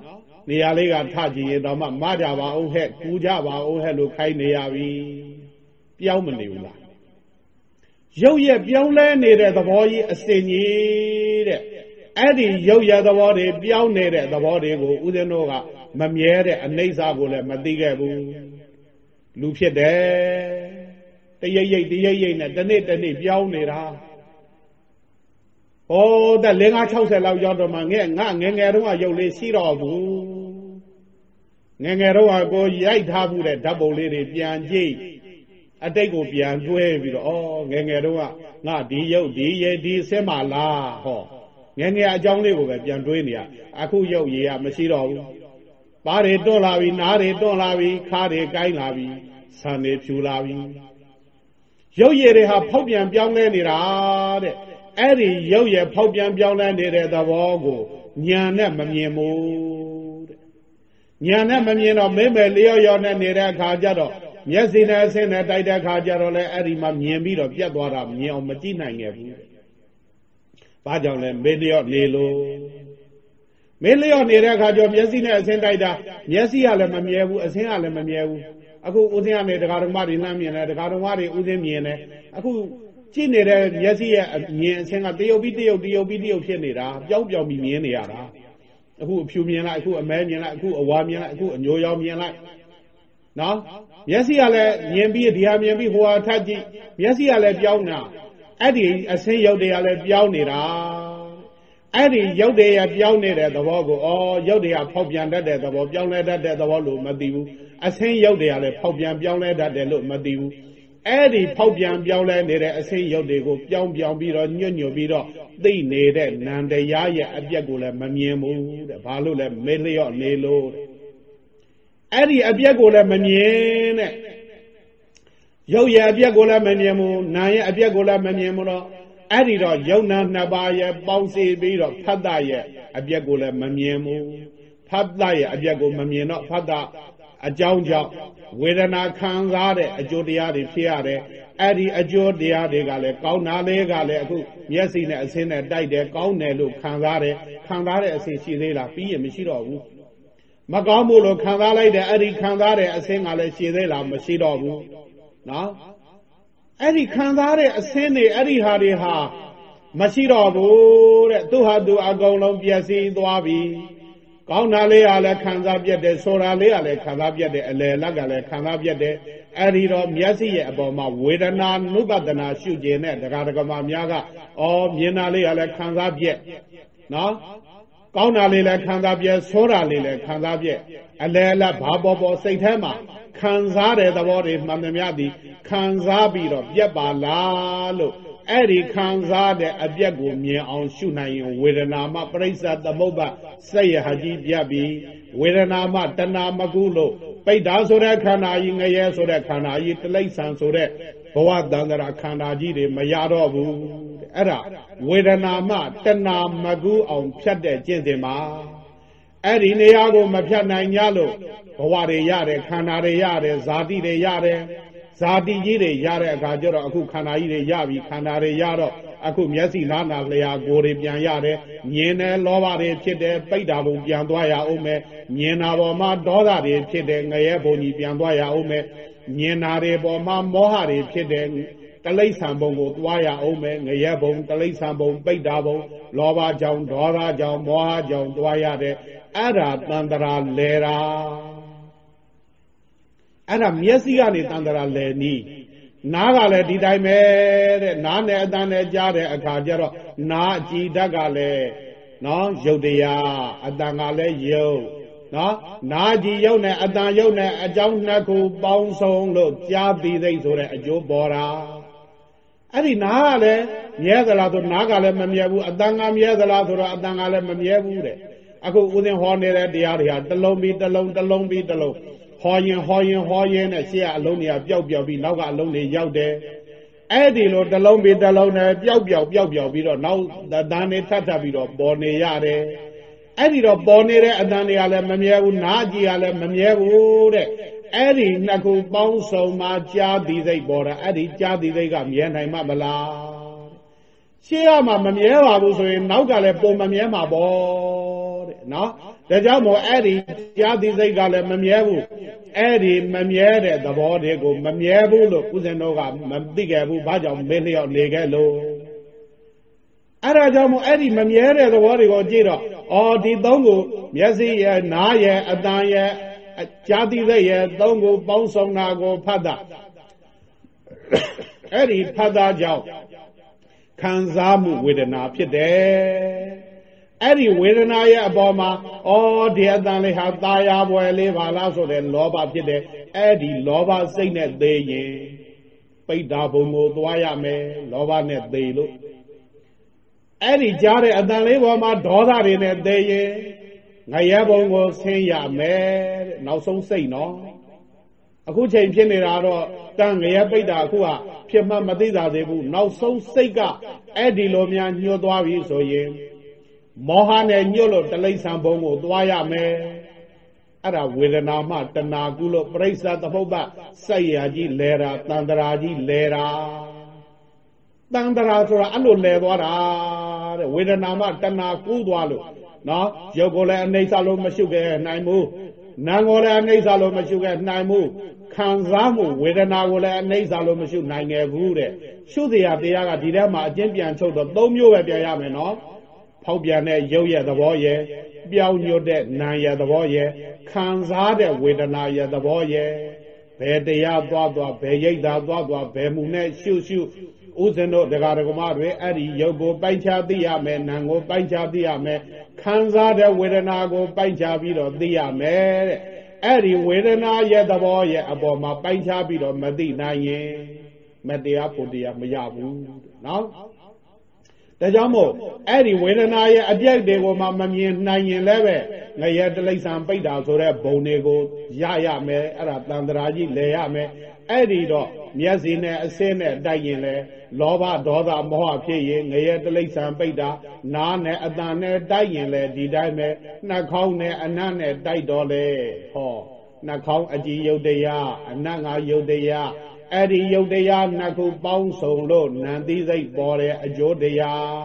နေရာလေးကထကြည့်ရင်တော့မှမကြပါအောင်ဟဲ့ကူကြပါအောင်ဟဲ့လို့ခိုင်းနေရပြီပြောင်းမနေဘူးလားရုပ်ရဲ့ပြောင်းလဲနေတဲ့သဘောကြီးအစင်ကြီးတဲ့အဲ့ဒီရုပ်ရသဘောတွေပြောင်းနေတဲ့သဘောတွေကိုဦးဇင်းတို့ကမမြဲတဲ့အနိစ္စကိုလည်းမသိခဲ့ဘူးလူဖြစ်တယ်တရိပ်ရိပ်တရိပ်ရိပ်နဲ့တနေ့တနေ့ပြောင်းနေတာဟောတဲ့5 60လောက်ရောက်တော့မှငဲ့ငါငငယ်တုန်းကရုပ်လေးရှိတော့ဘူး ငငယ်တော့ဟာကိုရိုက်ထားမှုတဲ့ဓာတ်ပုံလေးတွေပြန်ကြည့်အတိတ်ကိုပြန်တွဲပြီးတော့ဩငငယ်တော့ကငါဒီရုပ်ဒီရေဒီဆင်းမလားဟောငငယ်အကြောင်းလေးကိုပဲပြန်တွေးနေရအခုရုပ်ရည်ကမရှိတော့ဘူးပါးတွေတွန်းလာပြီနားတွေတွန်းလာပြီခါးတွေကိုင်းလာပြီဆံတွေဖြူလာပြီရုပ်ရည်တွေဟာဖောက်ပြန်ပြောင်းလဲနေတာတဲ့အဲ့ဒီရုပ်ရည်ဖောက်ပြန်ပြောင်းလဲနေတဲ့သဘောကိုညာနဲ့မမြင်ဘူး ညာနဲ့မမြင်တော့မိမဲ့လျော့ရောနဲ့နေတဲ့အခါကျတော့မျက်စိနဲ့အဆင်းနဲ့တိုက်တဲ့အခါကျတော့လေအဲ့ဒီမှာမြင်ပြီးတော့ပြတ်သွားတာမြင်အောင်မကြည့်နိုင်ခဲ့ဘူး။ဘာကြောင့်လဲမေလျော့နေလို့မေလျော့နေတဲ့အခါကျတော့မျက်စိနဲ့အဆင်းတိုက်တာမျက်စိကလည်းမမြဲဘူးအဆင်းကလည်းမမြဲဘူးအခုဦးစင်းကနေဒကာတော်မတွေလှမ်းမြင်တယ်ဒကာတော်မတွေဦးစင်းမြင်တယ်အခုကြည့်နေတဲ့မျက်စိရဲ့မြင်အဆင်းကတရုပ်ပြီးတရုပ်တရုပ်ပြီးတရုပ်ဖြစ်နေတာပြောင်းပြောင်းပြီးမြင်နေရတာ။ အခုအဖြူမြင်လိုက်အခုအမဲမြင်လိုက်အခုအဝါမြင်လိုက်အခုအညိုရောင်မြင်လိုက်နော်မျက်စိကလည်းမြင်ပြီးဒီဟာမြင်ပြီးဟိုဟာထပ်ကြည့်မျက်စိကလည်းပြောင်းတာအဲ့ဒီအစင်းရုပ်တွေကလည်းပြောင်းနေတာအဲ့ဒီရုပ်တွေရပြောင်းနေတဲ့သဘောကိုဩရုပ်တွေကဖောက်ပြန်တတ်တဲ့သဘောပြောင်းလဲတတ်တဲ့သဘောလို့မသိဘူးအစင်းရုပ်တွေကလည်းဖောက်ပြန်ပြောင်းလဲတတ်တယ်လို့မသိဘူး အဲ့ဒီဖောက်ပြန်ပြောင်းလဲနေတဲ့အစိမ်းရုပ်တွေကိုပြောင်းပြောင်းပြီးတော့ညွတ်ညွတ်ပြီးတော့သိနေတဲ့နန္တရားရဲ့အပြက်ကိုလည်းမမြင်ဘူးတဲ့ဘာလို့လဲမေးလျော့နေလို့တဲ့အဲ့ဒီအပြက်ကိုလည်းမမြင်တဲ့ရုပ်ရဲ့အပြက်ကိုလည်းမမြင်ဘူးနာရဲ့အပြက်ကိုလည်းမမြင်ဘူးတော့အဲ့ဒီတော့ယုံနာနှစ်ပါးရဲ့ပေါင်းစည်းပြီးတော့ဖတ်တရဲ့အပြက်ကိုလည်းမမြင်ဘူးဖတ်တရဲ့အပြက်ကိုမမြင်တော့ဖတ်တ အကြောင်းကြောင့်ဝေဒနာခံစားတဲ့အကျိုးတရားတွေဖြစ်ရတယ်အဲ့ဒီအကျိုးတရားတွေကလည်းကောင်းတာလေးကလည်းအခုမျက်စိနဲ့အဆင်းနဲ့တိုက်တယ်ကောင်းတယ်လို့ခံစားတယ်ခံစားတဲ့အဆင်းရှိသေးလားပြီးရင်မရှိတော့ဘူးမကောင်းဘူးလို့ခံစားလိုက်တဲ့အဲ့ဒီခံစားတဲ့အဆင်းကလည်းရှိသေးလားမရှိတော့ဘူးနော်အဲ့ဒီခံစားတဲ့အဆင်းတွေအဲ့ဒီဟာတွေဟာမရှိတော့ဘူးတဲ့သူဟာသူအကုန်လုံးပျက်စီးသွားပြီ ကောင်းတာလေးကလည်းခံစားပြတ်တယ်ဆိုတာလေးကလည်းခံစားပြတ်တယ်အလယ်လက်ကလည်းခံစားပြတ်တယ်အဲ့ဒီတော့မျက်စိရဲ့အပေါ်မှာဝေဒနာနုပဒနာရှုခြင်းနဲ့တရားဒဂမများကဩမြင်တာလေးကလည်းခံစားပြတ်နော်ကောင်းတာလေးလည်းခံစားပြတ်ဆိုးတာလေးလည်းခံစားပြတ်အလယ်လက်ဘာပေါ်ပေါ်စိတ်ထဲမှာခံစားတဲ့သဘောတွေမှန်သမျှသည်ခံစားပြီးတော့ပြတ်ပါလားလို့ အဲ့ဒီခံစားတဲ့အပြက်ကိုမြင်အောင်ရှုနိုင်ရင်ဝေဒနာမှပရိစ္ဆသမုပ္ပါစိတ်ရဟကြီးပြတ်ပြီးဝေဒနာမှတဏမကုလို့ပိဋ္ဌာဆိုတဲ့ခန္ဓာကြီးငရဲဆိုတဲ့ခန္ဓာကြီးတိလိ္ဆန်ဆိုတဲ့ဘဝတန္တရာခန္ဓာကြီးတွေမရတော့ဘူးအဲ့ဒါဝေဒနာမှတဏမကုအောင်ဖြတ်တဲ့ကျင့်စဉ်မှာအဲ့ဒီနေရာကိုမဖြတ်နိုင်ကြလို့ဘဝတွေရတယ်ခန္ဓာတွေရတယ်ဇာတိတွေရတယ် ဇာတိကြီးတွေရတဲ့အခါကျတော့အခုခန္ဓာကြီးတွေရပြီခန္ဓာတွေရတော့အခုမျက်စိနားနာလျာကိုယ်တွေပြန်ရတယ်မြင်တယ်လောဘတွေဖြစ်တယ်ပိဋ္ဌာဘုံပြန်သွားရအောင်မယ်မြင်တာပေါ်မှာဒေါသတွေဖြစ်တယ်ငရဲဘုံကြီးပြန်သွားရအောင်မယ်မြင်တာတွေပေါ်မှာမောဟတွေဖြစ်တယ်တလိษံဘုံကိုသွားရအောင်မယ်ငရဲဘုံတလိษံဘုံပိဋ္ဌာဘုံလောဘကြောင့်ဒေါသကြောင့်မောဟကြောင့်သွားရတဲ့အဲ့ဒါတန်တရာလဲတာ အဲ့ဒါမျက်စိကနေတန်တရာလဲနီးနားကလည်းဒီတိုင်းပဲတဲ့နားနဲ့အတန်နဲ့ကြားတဲ့အခါကျတော့နားကြည်ဓာတ်ကလည်းနော်ရုပ်တရားအတန်ကလည်းရုပ်နော်နာကြည်ရုပ်နဲ့အတန်ရုပ်နဲ့အကြောင်းနှစ်ခုပေါင်းစုံလို့ကြားပြီးသိဆိုတဲ့အကျိုးပေါ်တာအဲ့ဒီနားကလည်းမြဲသလားဆိုနားကလည်းမမြဲဘူးအတန်ကမြဲသလားဆိုတော့အတန်ကလည်းမမြဲဘူးတဲ့အခုဦးဇင်းဟောနေတဲ့တရားတွေဟာတစ်လုံးပြီးတစ်လုံးတစ်လုံးပြီးတစ်လုံး ဟောရင်ဟောရင်ဟောရင်နဲ့ရှေ့ကအလုံးတွေကပျောက်ပျောက်ပြီးနောက်ကအလုံးတွေရောက်တယ်အဲ့ဒီလိုတစ်လုံးပြီးတစ်လုံးနဲ့ပျောက်ပျောက်ပျောက်ပျောက်ပြီးတော့နောက်တန်နေထပ်ထပ်ပြီးတော့ပေါ်နေရတယ်အဲ့ဒီတော့ပေါ်နေတဲ့အတန်တွေကလည်းမမြဲဘူးနားကြည့်ရလည်းမမြဲဘူးတဲ့အဲ့ဒီနှစ်ခုပေါင်းစုံမှကြားသည်စိတ်ပေါ်တာအဲ့ဒီကြားသည်စိတ်ကမြဲနိုင်မှာမလားရှေ့ကမှမမြဲပါဘူးဆိုရင်နောက်ကလည်းပုံမမြဲမှာပေါ့ တဲ့နော်ဒါကြောင့်မို့အဲ့ဒီကြားသည်စိတ်ကလည်းမမြဲဘူးအဲ့ဒီမမြဲတဲ့သဘောတွေကိုမမြဲဘူးလို့ဦးဇင်းတို့ကမသိခဲ့ဘူးဘာကြောင့်မေးလျောက်နေခဲ့လို့အဲ့ဒါကြောင့်မို့အဲ့ဒီမမြဲတဲ့သဘောတွေကိုကြည့်တော့အော်ဒီသုံးကိုမျက်စိရဲ့နားရဲ့အတန်ရဲ့ကြားသိတဲ့ရဲ့သုံးကိုပေါင်းစုံတာကိုဖတ်တာအဲ့ဒီဖတ်တာကြောင့်ခံစားမှုဝေဒနာဖြစ်တယ် အဲ့ဒီဝေဒနာရဲ့အပေါ်မှာဩဒီအတန်လေးဟာตาရပွဲလေးပါလားဆိုတဲ့လောဘဖြစ်တယ်အဲ့ဒီလောဘစိတ်နဲ့သေးရင်ပိဋ္ဌာဘုံကိုသွားရမယ်လောဘနဲ့သေးလို့အဲ့ဒီကြားတဲ့အတန်လေးပေါ်မှာဒေါသတွေနဲ့သေးရင်ငရဲဘုံကိုဆင်းရမယ်တဲ့နောက်ဆုံးစိတ်နော်အခုချိန်ဖြစ်နေတာတော့တန်ငရဲပိဋ္ဌာအခုကဖြစ်မှမသိတာသေးဘူးနောက်ဆုံးစိတ်ကအဲ့ဒီလိုများညှို့သွားပြီဆိုရင် မောဟနဲ့ညှို့လို့တလိษံဘုံကိုသွားရမယ်အဲ့ဒါဝေဒနာမှတဏှာကုလို့ပြိဿသမုပ္ပါစိုက်ရကြီးလဲတာတန်တရာကြီးလဲတာတန်တရာဆိုတာအဲ့လိုလဲသွားတာတဲ့ဝေဒနာမှတဏှာကူးသွားလို့နော်ရုပ်ကိုလည်းအနေဆာလို့မရှုခဲ့နိုင်ဘူးနာကိုလည်းအနေဆာလို့မရှုခဲ့နိုင်ဘူးခံစားမှုဝေဒနာကိုလည်းအနေဆာလို့မရှုနိုင်ခဲ့ဘူးတဲ့ရှုတရားတရားကဒီထဲမှာအကျဉ်းပြန်ချုပ်တော့၃မျိုးပဲပြန်ရမယ်နော် ဖောက်ပြန်တဲ့ရုပ်ရဲ့သဘောရဲ့ပြောင်းညွတ်တဲ့နာရဲ့သဘောရဲ့ခံစားတဲ့ဝေဒနာရဲ့သဘောရဲ့ဘယ်တရားသွားသွားဘယ်ရိတ်သာသွားသွားဘယ်မူနဲ့ရှုရှုဥစဉ်တို့တရားဓမ္မတွေအဲ့ဒီရုပ်ကိုပိုက်ချသိရမယ်နာကိုပိုက်ချသိရမယ်ခံစားတဲ့ဝေဒနာကိုပိုက်ချပြီးတော့သိရမယ်တဲ့အဲ့ဒီဝေဒနာရဲ့သဘောရဲ့အပေါ်မှာပိုက်ချပြီးတော့မသိနိုင်ရင်မတရားဖို့တရားမရဘူးနော် ဒါကြောင့်မို့အဲ့ဒီဝေဒနာရဲ့အပြက်တွေကိုမှမမြင်နိုင်ရင်လည်းပဲငရဲတလိษံပိတ်တာဆိုတဲ့ဘုံတွေကိုရရမယ်အဲ့ဒါတန်ត្រာကြီးလဲရမယ်အဲ့ဒီတော့မျက်စိနဲ့အစင်းနဲ့တိုက်ရင်လေလောဘဒေါသမောဟဖြစ်ရင်ငရဲတလိษံပိတ်တာနားနဲ့အတန်နဲ့တိုက်ရင်လေဒီတိုင်းပဲနှာခေါင်းနဲ့အနတ်နဲ့တိုက်တော့လေဟောနှာခေါင်းအကြည်ယုတ်တရားအနတ်ငါယုတ်တရား အဲ့ဒီယုတ်တရားနှစ်ခုပေါင်းစုံလို့နန္တိစိတ်ပေါ်တဲ့အကျိုးတရား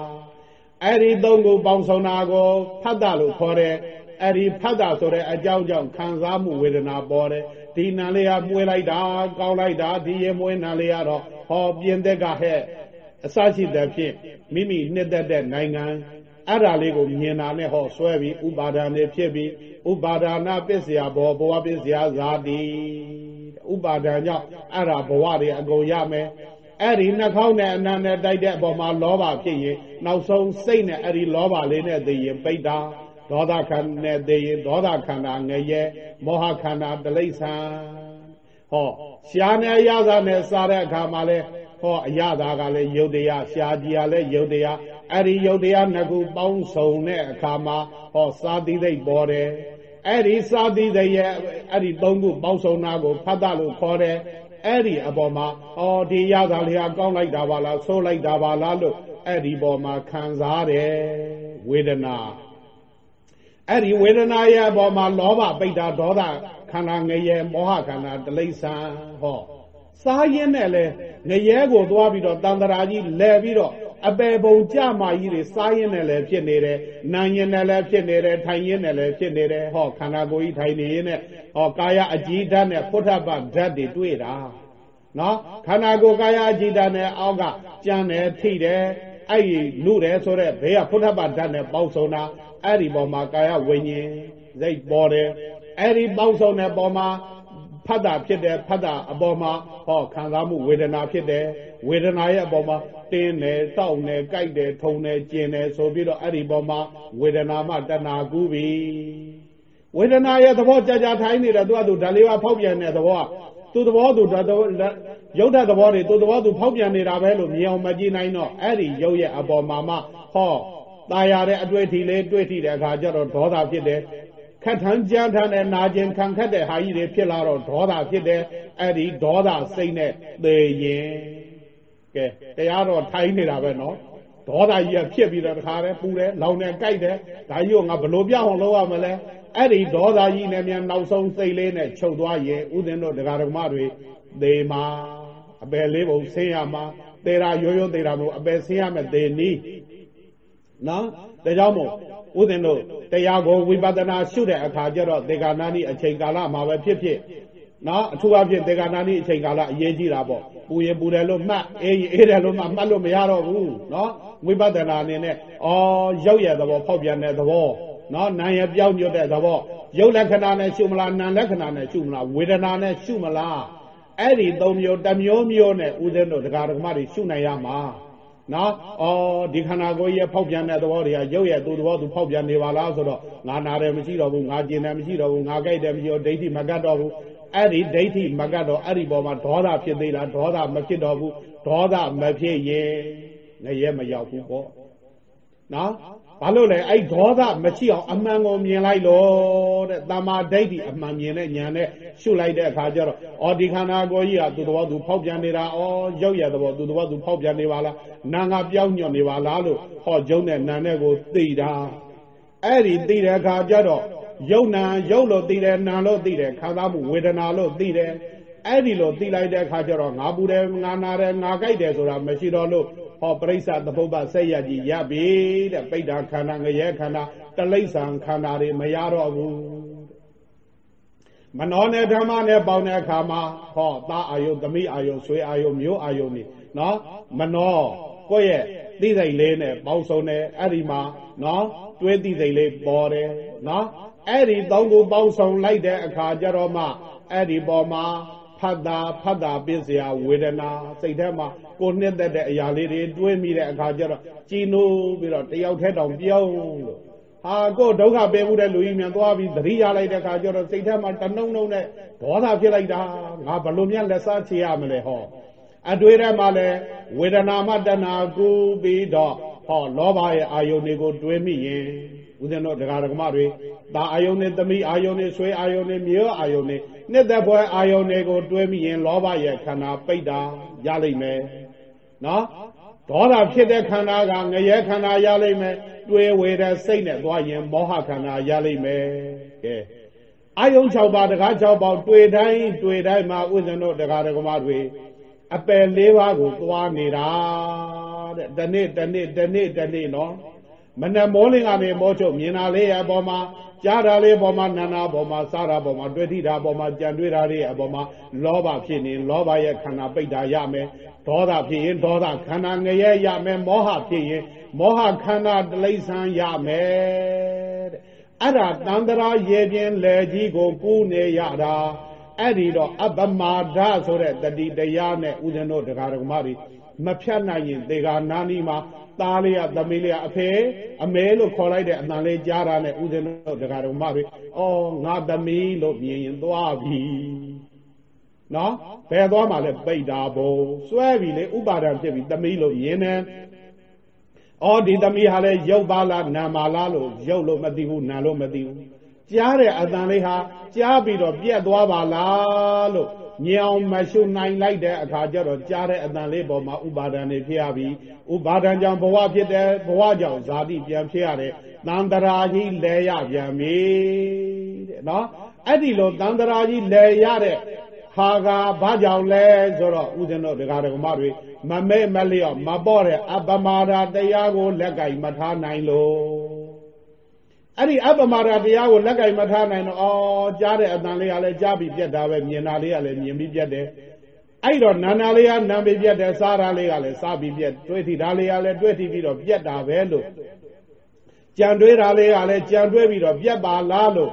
အဲ့ဒီသုံးခုပေါင်းစုံတာကိုဖတ်တာလို့ခေါ်တယ်အဲ့ဒီဖတ်တာဆိုတဲ့အကြောင်းကြောင့်ခံစားမှုဝေဒနာပေါ်တယ်ဒီနာလေးကပွေးလိုက်တာကောင်းလိုက်တာဒီရေမွေးနာလေးကတော့ဟောပြင်းသက်ကဟဲ့အစရှိတဲ့ဖြင့်မိမိနှစ်သက်တဲ့နိုင်ငံအဲ့ဒါလေးကိုမြင်တာနဲ့ဟောဆွဲပြီးဥပါဒာနဲ့ဖြစ်ပြီးဥပါဒာနာပစ္စယဘောဘဝပစ္စယဇာတိ ဥပါဒံကြောင့်အဲ့ဒါဘဝတွေအကုန်ရမယ်အဲ့ဒီနှာခေါင်းနဲ့အနံနဲ့တိုက်တဲ့အပေါ်မှာလောဘဖြစ်ရင်နောက်ဆုံးစိတ်နဲ့အဲ့ဒီလောဘလေးနဲ့သိရင်ပိတ်တာဒေါသခန္ဓာနဲ့သိရင်ဒေါသခန္ဓာငရဲမောဟခန္ဓာတလိษံဟောရှားနဲ့ရသာနဲ့စားတဲ့အခါမှာလဲဟောအရသာကလည်းယုတ်တရားရှားကြီးကလည်းယုတ်တရားအဲ့ဒီယုတ်တရားနှစ်ခုပေါင်းစုံတဲ့အခါမှာဟောစာတိသိပေါ်တယ် အဲ့ဒီစာတိသိရဲ့အဲ့ဒီသုံးခုပေါင်းစုံတာကိုဖတ်တာလို့ခေါ်တယ်အဲ့ဒီအပေါ်မှာအော်ဒီရသာလေးကကောင်းလိုက်တာပါလားဆိုးလိုက်တာပါလားလို့အဲ့ဒီပေါ်မှာခံစားတယ်ဝေဒနာအဲ့ဒီဝေဒနာရဲ့အပေါ်မှာလောဘပိတ်တာဒေါသခန္ဓာငရဲမောဟခန္ဓာတလိษံဟောစားရင်းနဲ့လဲငရဲကိုသွားပြီးတော့တန်တရာကြီးလဲပြီးတော့ အပေပုံကြမာကြီးတွေစားရင်းနဲ့လည်းဖြစ်နေတယ်နာရင်နဲ့လည်းဖြစ်နေတယ်ထိုင်ရင်းနဲ့လည်းဖြစ်နေတယ်ဟောခန္ဓာကိုယ်ကြီးထိုင်နေရင်းနဲ့ဟောကာယအကြည်ဓာတ်နဲ့ဖုထပဓာတ်တွေတွေ့တာနော်ခန္ဓာကိုယ်ကာယအကြည်ဓာတ်နဲ့အောက်ကကြမ်းတယ်ထိတယ်အဲ့ဒီလူတယ်ဆိုတော့ဘေးကဖုထပဓာတ်နဲ့ပေါက်ဆုံးတာအဲ့ဒီပေါ်မှာကာယဝိညာဉ်စိတ်ပေါ်တယ်အဲ့ဒီပေါက်ဆုံးတဲ့ပေါ်မှာ ဖတ်တာဖြစ်တယ်ဖတ်တာအပေါ်မှာဟောခံစားမှုဝေဒနာဖြစ်တယ်ဝေဒနာရဲ့အပေါ်မှာတင်းတယ်တောက်တယ်ကြိုက်တယ်ထုံတယ်ကျင်တယ်ဆိုပြီးတော့အဲ့ဒီပေါ်မှာဝေဒနာမှတဏှာကူးပြီဝေဒနာရဲ့သဘောကြာကြာထိုင်းနေတယ်သူကသူဓာလေးပါဖောက်ပြန်တဲ့သဘောကသူသဘောသူဓာရုပ်ဓာတ်သဘောတွေသူသဘောသူဖောက်ပြန်နေတာပဲလို့မြင်အောင်မကြည့်နိုင်တော့အဲ့ဒီရုပ်ရဲ့အပေါ်မှာမှဟောตายရတဲ့အတွေ့အထိလေးတွေ့ထိတဲ့အခါကျတော့ဒေါသဖြစ်တယ် ခက်ထန်ကြမ်းထန်တဲ့နာကျင်ခံခက်တဲ့ဟာကြီးတွေဖြစ်လာတော့ဒေါသဖြစ်တယ်အဲ့ဒီဒေါသစိတ်နဲ့သေရင်ကဲတရားတော့ထိုင်းနေတာပဲနော်ဒေါသကြီးကဖြစ်ပြီးတော့တခါတည်းပူတယ်လောင်တယ်ကြိုက်တယ်ဒါကြီးကငါဘလို့ပြအောင်လုပ်ရမလဲအဲ့ဒီဒေါသကြီးနဲ့မြန်နောက်ဆုံးစိတ်လေးနဲ့ချုပ်သွားရင်ဥစဉ်တို့တရားဓမ္မတွေသေမှာအပယ်လေးပုံဆင်းရမှာသေတာရိုးရိုးသေတာမဟုတ်အပယ်ဆင်းရမယ်သေနီးနော်ဒါကြောင့်မို့ ဥစဉ်တို့တရားကိုဝိပဿနာရှုတဲ့အခါကျတော့ဒေဂာနာနိအချိန်ကာလမှာပဲဖြစ်ဖြစ်နော်အထူးအဖြင့်ဒေဂာနာနိအချိန်ကာလအရေးကြီးတာပေါ့ပူရင်ပူတယ်လို့မှတ်အေးရင်အေးတယ်လို့မှတ်မှတ်လို့မရတော့ဘူးနော်ဝိပဿနာအနေနဲ့အော်ရောက်ရသဘောဖောက်ပြန်တဲ့သဘောနော်နာရပြောင်းညွတ်တဲ့သဘောရုပ်လက္ခဏာနဲ့ရှုမလားနာလက္ခဏာနဲ့ရှုမလားဝေဒနာနဲ့ရှုမလားအဲ့ဒီသုံးမျိုးတစ်မျိုးမျိုးနဲ့ဥစဉ်တို့ဒကာဒကမတွေရှုနိုင်ရမှာ နော်အော်ဒီခန္ဓာကိုယ်ရဲ့ဖောက်ပြန်တဲ့သဘောတွေကရုပ်ရဲ့သူ့သဘောသူဖောက်ပြန်နေပါလားဆိုတော့ငါနာတယ်မရှိတော့ဘူးငါကျင်တယ်မရှိတော့ဘူးငါကြိုက်တယ်မရှိတော့ဒိဋ္ဌိမကတ်တော့ဘူးအဲ့ဒီဒိဋ္ဌိမကတ်တော့အဲ့ဒီပေါ်မှာဒေါသဖြစ်သေးလားဒေါသမဖြစ်တော့ဘူးဒေါသမဖြစ်ရင်ငရဲမရောက်ဘူးပေါ့နော် ဘာလို့လဲအဲ့ဒေါသမချိအောင်အမှန်ကိုမြင်လိုက်လို့တဲ့တမာဒိဋ္ဌိအမှန်မြင်တဲ့ဉာဏ်နဲ့ရှုလိုက်တဲ့အခါကျတော့အော်ဒီခန္ဓာကိုယ်ကြီးကသူ့သဘောသူဖောက်ပြန်နေတာအော်ရုပ်ရသဘောသူ့သဘောသူဖောက်ပြန်နေပါလားနာငါပြောင်းညွတ်နေပါလားလို့ဟောကျုံတဲ့နာနဲ့ကိုသိတာအဲ့ဒီသိတဲ့အခါကျတော့ယုံနာယုတ်လို့သိတယ်နာလို့သိတယ်ခံစားမှုဝေဒနာလို့သိတယ်အဲ့ဒီလိုသိလိုက်တဲ့အခါကျတော့ငါပူတယ်ငါနာတယ်ငါကြိုက်တယ်ဆိုတာမရှိတော့လို့ ဟောပရိစ္ဆသဘုပ္ပဆက်ရကြီးရပြီတဲ့ပိဋ္ဌာခန္ဓာငရဲခန္ဓာတလိ္ဆံခန္ဓာတွေမရတော့ဘူးမနောနဲ့ဓမ္မနဲ့ပေါင်းတဲ့အခါမှာဟောသားအာယုသမီးအာယုဆွေအာယုမျိုးအာယုနေနော်မနောကိုယ့်ရဲ့သိစိတ်လေးနဲ့ပေါင်းစုံတယ်အဲ့ဒီမှာနော်တွဲသိစိတ်လေးပေါ်တယ်နော်အဲ့ဒီသုံးခုပေါင်းစုံလိုက်တဲ့အခါကျတော့မှအဲ့ဒီပေါ်မှာ ဖတ်တာဖတ်တာပြည့်စရာဝေဒနာစိတ်ထဲမှာကိုနှစ်သက်တဲ့အရာလေးတွေတွေးမိတဲ့အခါကျတော့ကြည်နိုးပြီးတော့တယောက်ထဲတောင်ပြောင်းလို့ဟာကိုဒုက္ခပေးမှုတဲ့လူကြီးမြန်သွားပြီးသတိရလိုက်တဲ့အခါကျတော့စိတ်ထဲမှာတနှုံနှုံနဲ့ဒေါသဖြစ်လိုက်တာငါဘလို့မြတ်လက်စားချေရမလဲဟောအတွေ့ထဲမှာလဲဝေဒနာမတဏှာကူပြီးတော့ဟောလောဘရဲ့အာယုန်တွေကိုတွေးမိရင်ဦးဇင်းတို့တရားဓမ္မတွေဒါအာယုန်နဲ့သမီးအာယုန်နဲ့ဆွေအာယုန်နဲ့မျိုးအာယုန်နဲ့ နှစ်သက်ပွဲအာယုန်တွေကိုတွေးမိရင်လောဘရဲ့ခန္ဓာပိတ်တာရလိမ့်မယ်နော်ဒေါသဖြစ်တဲ့ခန္ဓာကငရဲခန္ဓာရလိမ့်မယ်တွေးဝေတဲ့စိတ်နဲ့သွားရင်မောဟခန္ဓာရလိမ့်မယ်ကဲအာယုံ6ပါးတကား6ပါးတွေ့တိုင်းတွေ့တိုင်းမှာဥစ္စံတို့တရားဓမ္မတွေအပယ်၄ပါးကိုသွားနေတာတဲ့တနေ့တနေ့တနေ့တနေ့နော် မနမောလင်းကနေမောချုပ်မြင်တာလေးရဲ့အပေါ်မှာကြားတာလေးပေါ်မှာနာနာပေါ်မှာစားတာပေါ်မှာတွေ့ထိတာပေါ်မှာကြံတွေ့တာလေးအပေါ်မှာလောဘဖြစ်နေလောဘရဲ့ခန္ဓာပိတ်တာရမယ်ဒေါသဖြစ်ရင်ဒေါသခန္ဓာငရဲရမယ်မောဟဖြစ်ရင်မောဟခန္ဓာတလိษံရမယ်တဲ့အဲ့ဒါတန္တရာရေပြင်းလေကြီးကိုကူးနေရတာအဲ့ဒီတော့အပမာဒဆိုတဲ့တတိတရားနဲ့ဥဒ္ဒနောတရားဓမ္မတွေ မဖြတ်နိုင်ရင်ဒေဂာနာနီမှာသားလေးကသမီးလေးကအဖေအမဲလို့ခေါ်လိုက်တဲ့အတန်လေးကြားတာနဲ့ဥဒ္ဒနောတရားဓမ္မတွေအော်ငါသမီးလို့မြင်ရင်သွားပြီနော်ဘယ်သွားမှလဲပိတ်တာဘုံစွဲပြီလေဥပါဒံဖြစ်ပြီသမီးလို့မြင်တယ်အော်ဒီသမီးဟာလဲရုပ်ပါလားနာပါလားလို့ရုပ်လို့မသိဘူးနာလို့မသိဘူးကြားတဲ့အတန်လေးဟာကြားပြီးတော့ပြက်သွားပါလားလို့ ညောင်မရှုနိုင်လိုက်တဲ့အခါကျတော့ကြားတဲ့အတန်လေးပေါ်မှာဥပါဒံနေဖြစ်ရပြီဥပါဒံကြောင့်ဘဝဖြစ်တဲ့ဘဝကြောင့်ဇာတိပြန်ဖြစ်ရတဲ့တန်တရာကြီးလဲရပြန်ပြီတဲ့နော်အဲ့ဒီလိုတန်တရာကြီးလဲရတဲ့ဟာကဘာကြောင့်လဲဆိုတော့ဥဒ္ဒနောဒကာဒကမတွေမမဲမလျော့မပေါ့တဲ့အပမာဒတရားကိုလက်ကင်မထားနိုင်လို့ အဲ့ဒီအပမာဒတရားကိုလက်ကင်မထားနိုင်တော့အော်ကြားတဲ့အတန်လေးကလည်းကြားပြီးပြက်တာပဲမြင်တာလေးကလည်းမြင်ပြီးပြက်တယ်အဲ့တော့နာနာလေးကနာပြီးပြက်တယ်စားတာလေးကလည်းစားပြီးပြက်တွေးထီတာလေးကလည်းတွေးထီပြီးတော့ပြက်တာပဲလို့ကြံတွေးတာလေးကလည်းကြံတွေးပြီးတော့ပြက်ပါလားလို့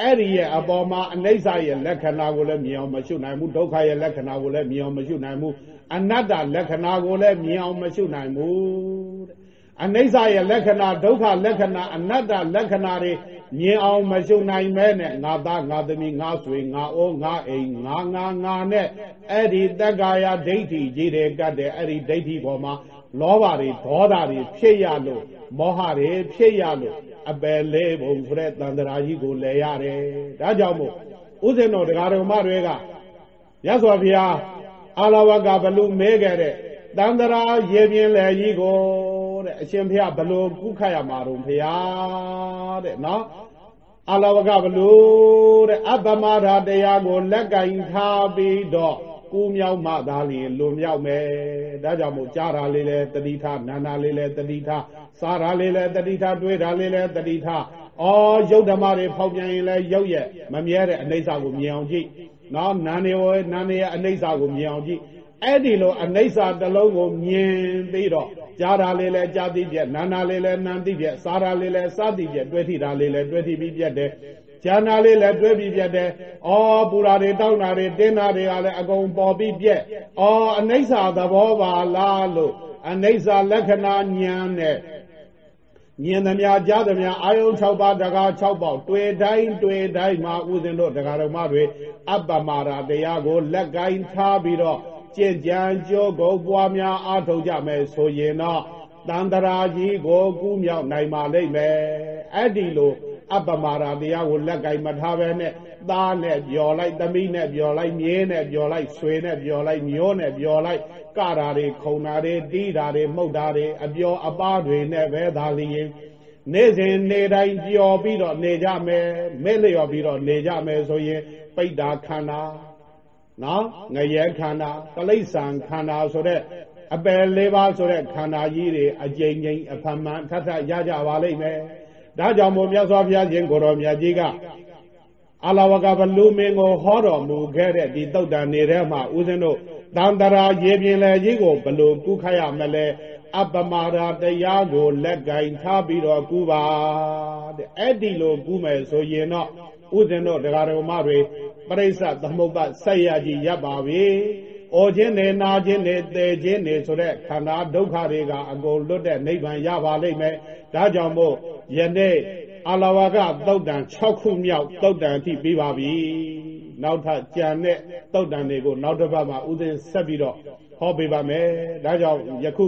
အဲ့ဒီရဲ့အပေါ်မှာအနိစ္စရဲ့လက္ခဏာကိုလည်းမြင်အောင်မရှုနိုင်ဘူးဒုက္ခရဲ့လက္ခဏာကိုလည်းမြင်အောင်မရှုနိုင်ဘူးအနတ္တလက္ခဏာကိုလည်းမြင်အောင်မရှုနိုင်ဘူးတဲ့ အနိစ္စရဲ့လက္ခဏာဒုက္ခလက္ခဏာအနတ္တလက္ခဏာတွေမြင်အောင်မရှုနိုင်မဲနဲ့ငါသားငါသမီးငါဆွေငါအိုးငါအိမ်ငါငါငါနဲ့အဲ့ဒီတက္ကာယဒိဋ္ဌိကြီးတွေကတ်တဲ့အဲ့ဒီဒိဋ္ဌိပေါ်မှာလောဘတွေဒေါသတွေဖြစ်ရလို့မောဟတွေဖြစ်ရလို့အပယ်လေးဘုံဆိုတဲ့တန်တရာကြီးကိုလဲရတယ်ဒါကြောင့်မို့ဥစဉ်တော်တရားတော်မတွေကရသော်ဘုရားအာလဝကဘလူမဲခဲ့တဲ့တန်တရာရေပြင်းလေကြီးကို တဲ့အရှင်ဘုရားဘလို့ကုခတ်ရမှာတော့ဘုရားတဲ့နော်အာလဝကဘလို့တဲ့အပ္ပမဒတရားကိုလက်ကင်ထားပြီးတော့ကူးမြောက်မှသာလျင်လွန်မြောက်မယ်ဒါကြောင့်မို့ကြားတာလေးလဲတတိထနာနာလေးလဲတတိထစားတာလေးလဲတတိထတွေးတာလေးလဲတတိထအော်ရုပ်ဓမ္မတွေဖောက်ပြန်ရင်လဲရုပ်ရဲ့မမြဲတဲ့အိဋ္ဌာကိုမြင်အောင်ကြည့်နော်နာနေဝနာနေရဲ့အိဋ္ဌာကိုမြင်အောင်ကြည့်အဲ့ဒီလိုအိဋ္ဌာတစ်လုံးကိုမြင်ပြီးတော့ ကြားတာလေးလဲကြားသိပြက်နာနာလေးလဲနာသိပြက်စားတာလေးလဲစားသိပြက်တွေးထိတာလေးလဲတွေးထိပြီးပြက်တယ်ကျန်တာလေးလည်းတွဲပြီးပြတ်တယ်။အော်ပူရာတွေတောက်တာတွေတင်းတာတွေကလည်းအကုန်ပေါ်ပြီးပြက်။အော်အနိစ္စသဘောပါလားလို့အနိစ္စလက္ခဏာဉာဏ်နဲ့မြင်သမျှကြားသမျှအာယုံ6ပါးတကား6ပေါက်တွေ့တိုင်းတွေ့တိုင်းမှာဥစဉ်တို့တရားတော်မတွေအပ္ပမာရတရားကိုလက်ကင်ထားပြီးတော့ ကြင်ကြံကြောကုန်ပွားများအားထုတ်ကြမယ်ဆိုရင်တော့တန်တရာကြီးကိုကူးမြောက်နိုင်ပါလိမ့်မယ်အဲ့ဒီလိုအပ္ပမာရတရားကိုလက်ကင်မထားပဲနဲ့သားနဲ့ပြောလိုက်သမီးနဲ့ပြောလိုက်မြေးနဲ့ပြောလိုက်ဆွေနဲ့ပြောလိုက်မျိုးနဲ့ပြောလိုက်ကတာတွေခုံတာတွေတီးတာတွေမှုတ်တာတွေအပြောအပားတွေနဲ့ပဲသာလျင်နေ့စဉ်နေတိုင်းပျော်ပြီးတော့နေကြမယ်မဲ့လျော်ပြီးတော့နေကြမယ်ဆိုရင်ပိဋ္ဌာခန္ဓာ နော်ငရဲခန္ဓာတလိษံခန္ဓာဆိုတဲ့အပယ်လေးပါးဆိုတဲ့ခန္ဓာကြီးတွေအကျဉ်းချင်းအဖမှန်ထထရကြပါလိမ့်မယ်ဒါကြောင့်မို့မြတ်စွာဘုရားရှင်ကိုတော်မြတ်ကြီးကအလာဝကဘလူမင်းကိုဟောတော်မူခဲ့တဲ့ဒီတုတ်တန်နေထဲမှာဦးဇင်းတို့တန်တရာရေပြင်လေကြီးကိုဘလို့ကုခရမလဲ အပမာဒတရားကိုလက်ကင်ထားပြီးတော့ကူပါတဲ့အဲ့ဒီလိုကူမယ်ဆိုရင်တော့ဥဇင်းတို့တရားတော်မတွေပရိစ္ဆသမုပ္ပါဆက်ရကြီးရပ်ပါပြီ။အောခြင်းနဲ့နာခြင်းနဲ့သေခြင်းနဲ့ဆိုတဲ့ခန္ဓာဒုက္ခတွေကအကုန်လွတ်တဲ့နိဗ္ဗာန်ရပါလိမ့်မယ်။ဒါကြောင့်မို့ယနေ့အာလဝကသုတ်တန်6ခုမြောက်သုတ်တန်အထိပြီးပါပြီ။နောက်ထပ်ကြံတဲ့သုတ်တန်တွေကိုနောက်တစ်ပတ်မှာဥစဉ်ဆက်ပြီးတော့ဟောပေးပါမယ်။ဒါကြောင့်ယခု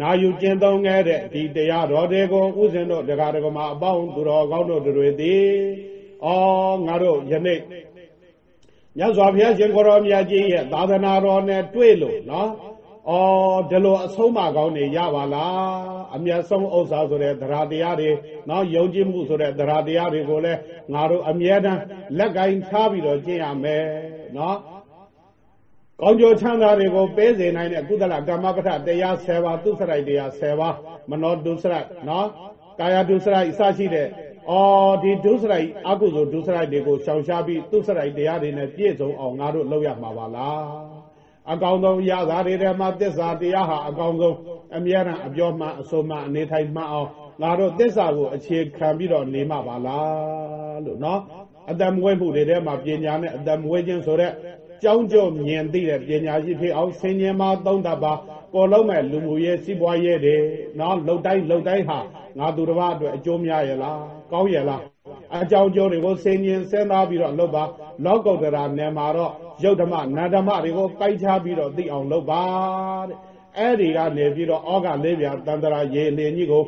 နာယူကျင့်သုံးခဲ့တဲ့ဒီတရားတော်တွေကိုဥစဉ်တို့တရားတော်မှာအပေါင်းသူတော်ကောင်းတို့တွေသည်အော်ငါတို့ယနေ့မြတ်စွာဘုရားရှင်ကိုရောမြတ်ကြီးရဲ့သာသနာတော်နဲ့တွေ့လို့နော်အော်ဒီလိုအဆုံးမကောင်းနေရပါလားအမျက်ဆုံးဥစ္စာဆိုတဲ့တရားတရားတွေနော်ယုံကြည်မှုဆိုတဲ့တရားတရားတွေကိုလည်းငါတို့အမြဲတမ်းလက်ကင်ထားပြီးတော့ကျင့်ရမယ်နော် ကောင်းကျိုးချမ်းသာတွေကိုပေးစေနိုင်တဲ့ကုသလကမ္မပဋ္ဌတရား10ပါးသူစရိုက်တရား10ပါးမနောဒုစရိုက်နော်ကာယဒုစရိုက်အစရှိတဲ့အော်ဒီဒုစရိုက်အကုသိုလ်ဒုစရိုက်တွေကိုရှောင်ရှားပြီးသူစရိုက်တရားတွေနဲ့ပြည့်စုံအောင်ငါတို့လုပ်ရမှာပါလားအကောင်ဆုံးရတာတွေထဲမှာသစ္စာတရားဟာအကောင်ဆုံးအမြဲတမ်းအပြောမှအဆိုမှအနေထိုင်မှအောင်ငါတို့သစ္စာကိုအခြေခံပြီးတော့နေမှာပါလားလို့နော်အတ္တမွေးမှုတွေထဲမှာပညာနဲ့အတ္တမွေးခြင်းဆိုတဲ့ ကြောင်းကြုံမြင်သိတဲ့ပညာရှိဖြစ်အောင်ဆင်ញင်မှာသုံးတတ်ပါကိုလုံးမဲ့လူမှုရေးစီးပွားရေးတွေနော်လှုပ်တိုင်းလှုပ်တိုင်းဟာငါသူတစ်ပါးအတွက်အကျိုးများရဲ့လားကောင်းရဲ့လားအကြောင်းကျိုးတွေကိုဆင်ញင်စဉ်းစားပြီးတော့လုပ်ပါလောကုတ္တရာနယ်မှာတော့ယုတ်ဓမ္မနန္ဓမ္မတွေကိုပိုက်ချပြီးတော့သိအောင်လုပ်ပါတဲ့အဲ့ဒီကနေပြီးတော့ဩဃလေးပြတန္တရာရေလင်ကြီးကို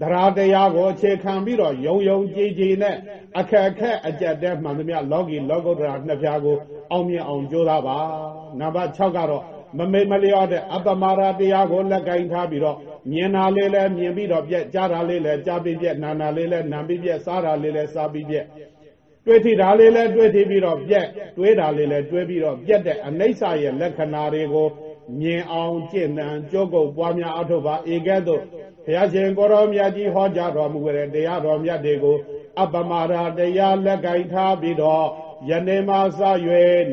တရားတရားကိုအခြေခံပြီးတော့ယုံယုံကြည်ကြည်နဲ့အခက်အခက်အကြက်တဲမှန်သမျှလောကီလောကုတ္တရာနှစ်ဖြာကိုအောင်မြင်အောင်ကြိုးစားပါနံပါတ်6ကတော့မမေ့မလျော့တဲ့အပ္ပမာရတရားကိုလက်ကင်ထားပြီးတော့မြင်တာလေးလဲမြင်ပြီးတော့ပြက်ကြားတာလေးလဲကြားပြီးပြက်နာနာလေးလဲနာပြီးပြက်စားတာလေးလဲစားပြီးပြက်တွေးထိတာလေးလဲတွေးထိပြီးတော့ပြက်တွေးတာလေးလဲတွေးပြီးတော့ပြက်တဲ့အနိစ္စရဲ့လက္ခဏာတွေကိုမြင်အောင်ကျင့်တန်ကြိုးကုပ်ပွားများအထောက်ပါဧကဲ့သို့ ဘုရားရှင်ကိုရောမြတ်ကြီးဟောကြားတော်မူတဲ့တရားတော်မြတ်တွေကိုအပ္ပမာရတရားလက်ကင်ထားပြီးတော့ယနေ့မှစ၍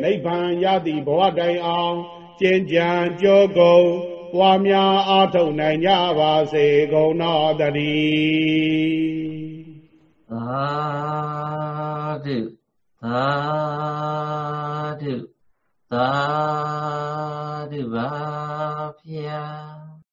နိဗ္ဗာန်ရသည့်ဘဝတိုင်အောင်ကျင့်ကြံကြိုးကုပ်ပွားများအားထုတ်နိုင်ကြပါစေကုန်တော်တည်းသာဓုသာဓုသာဓုပါဗျာ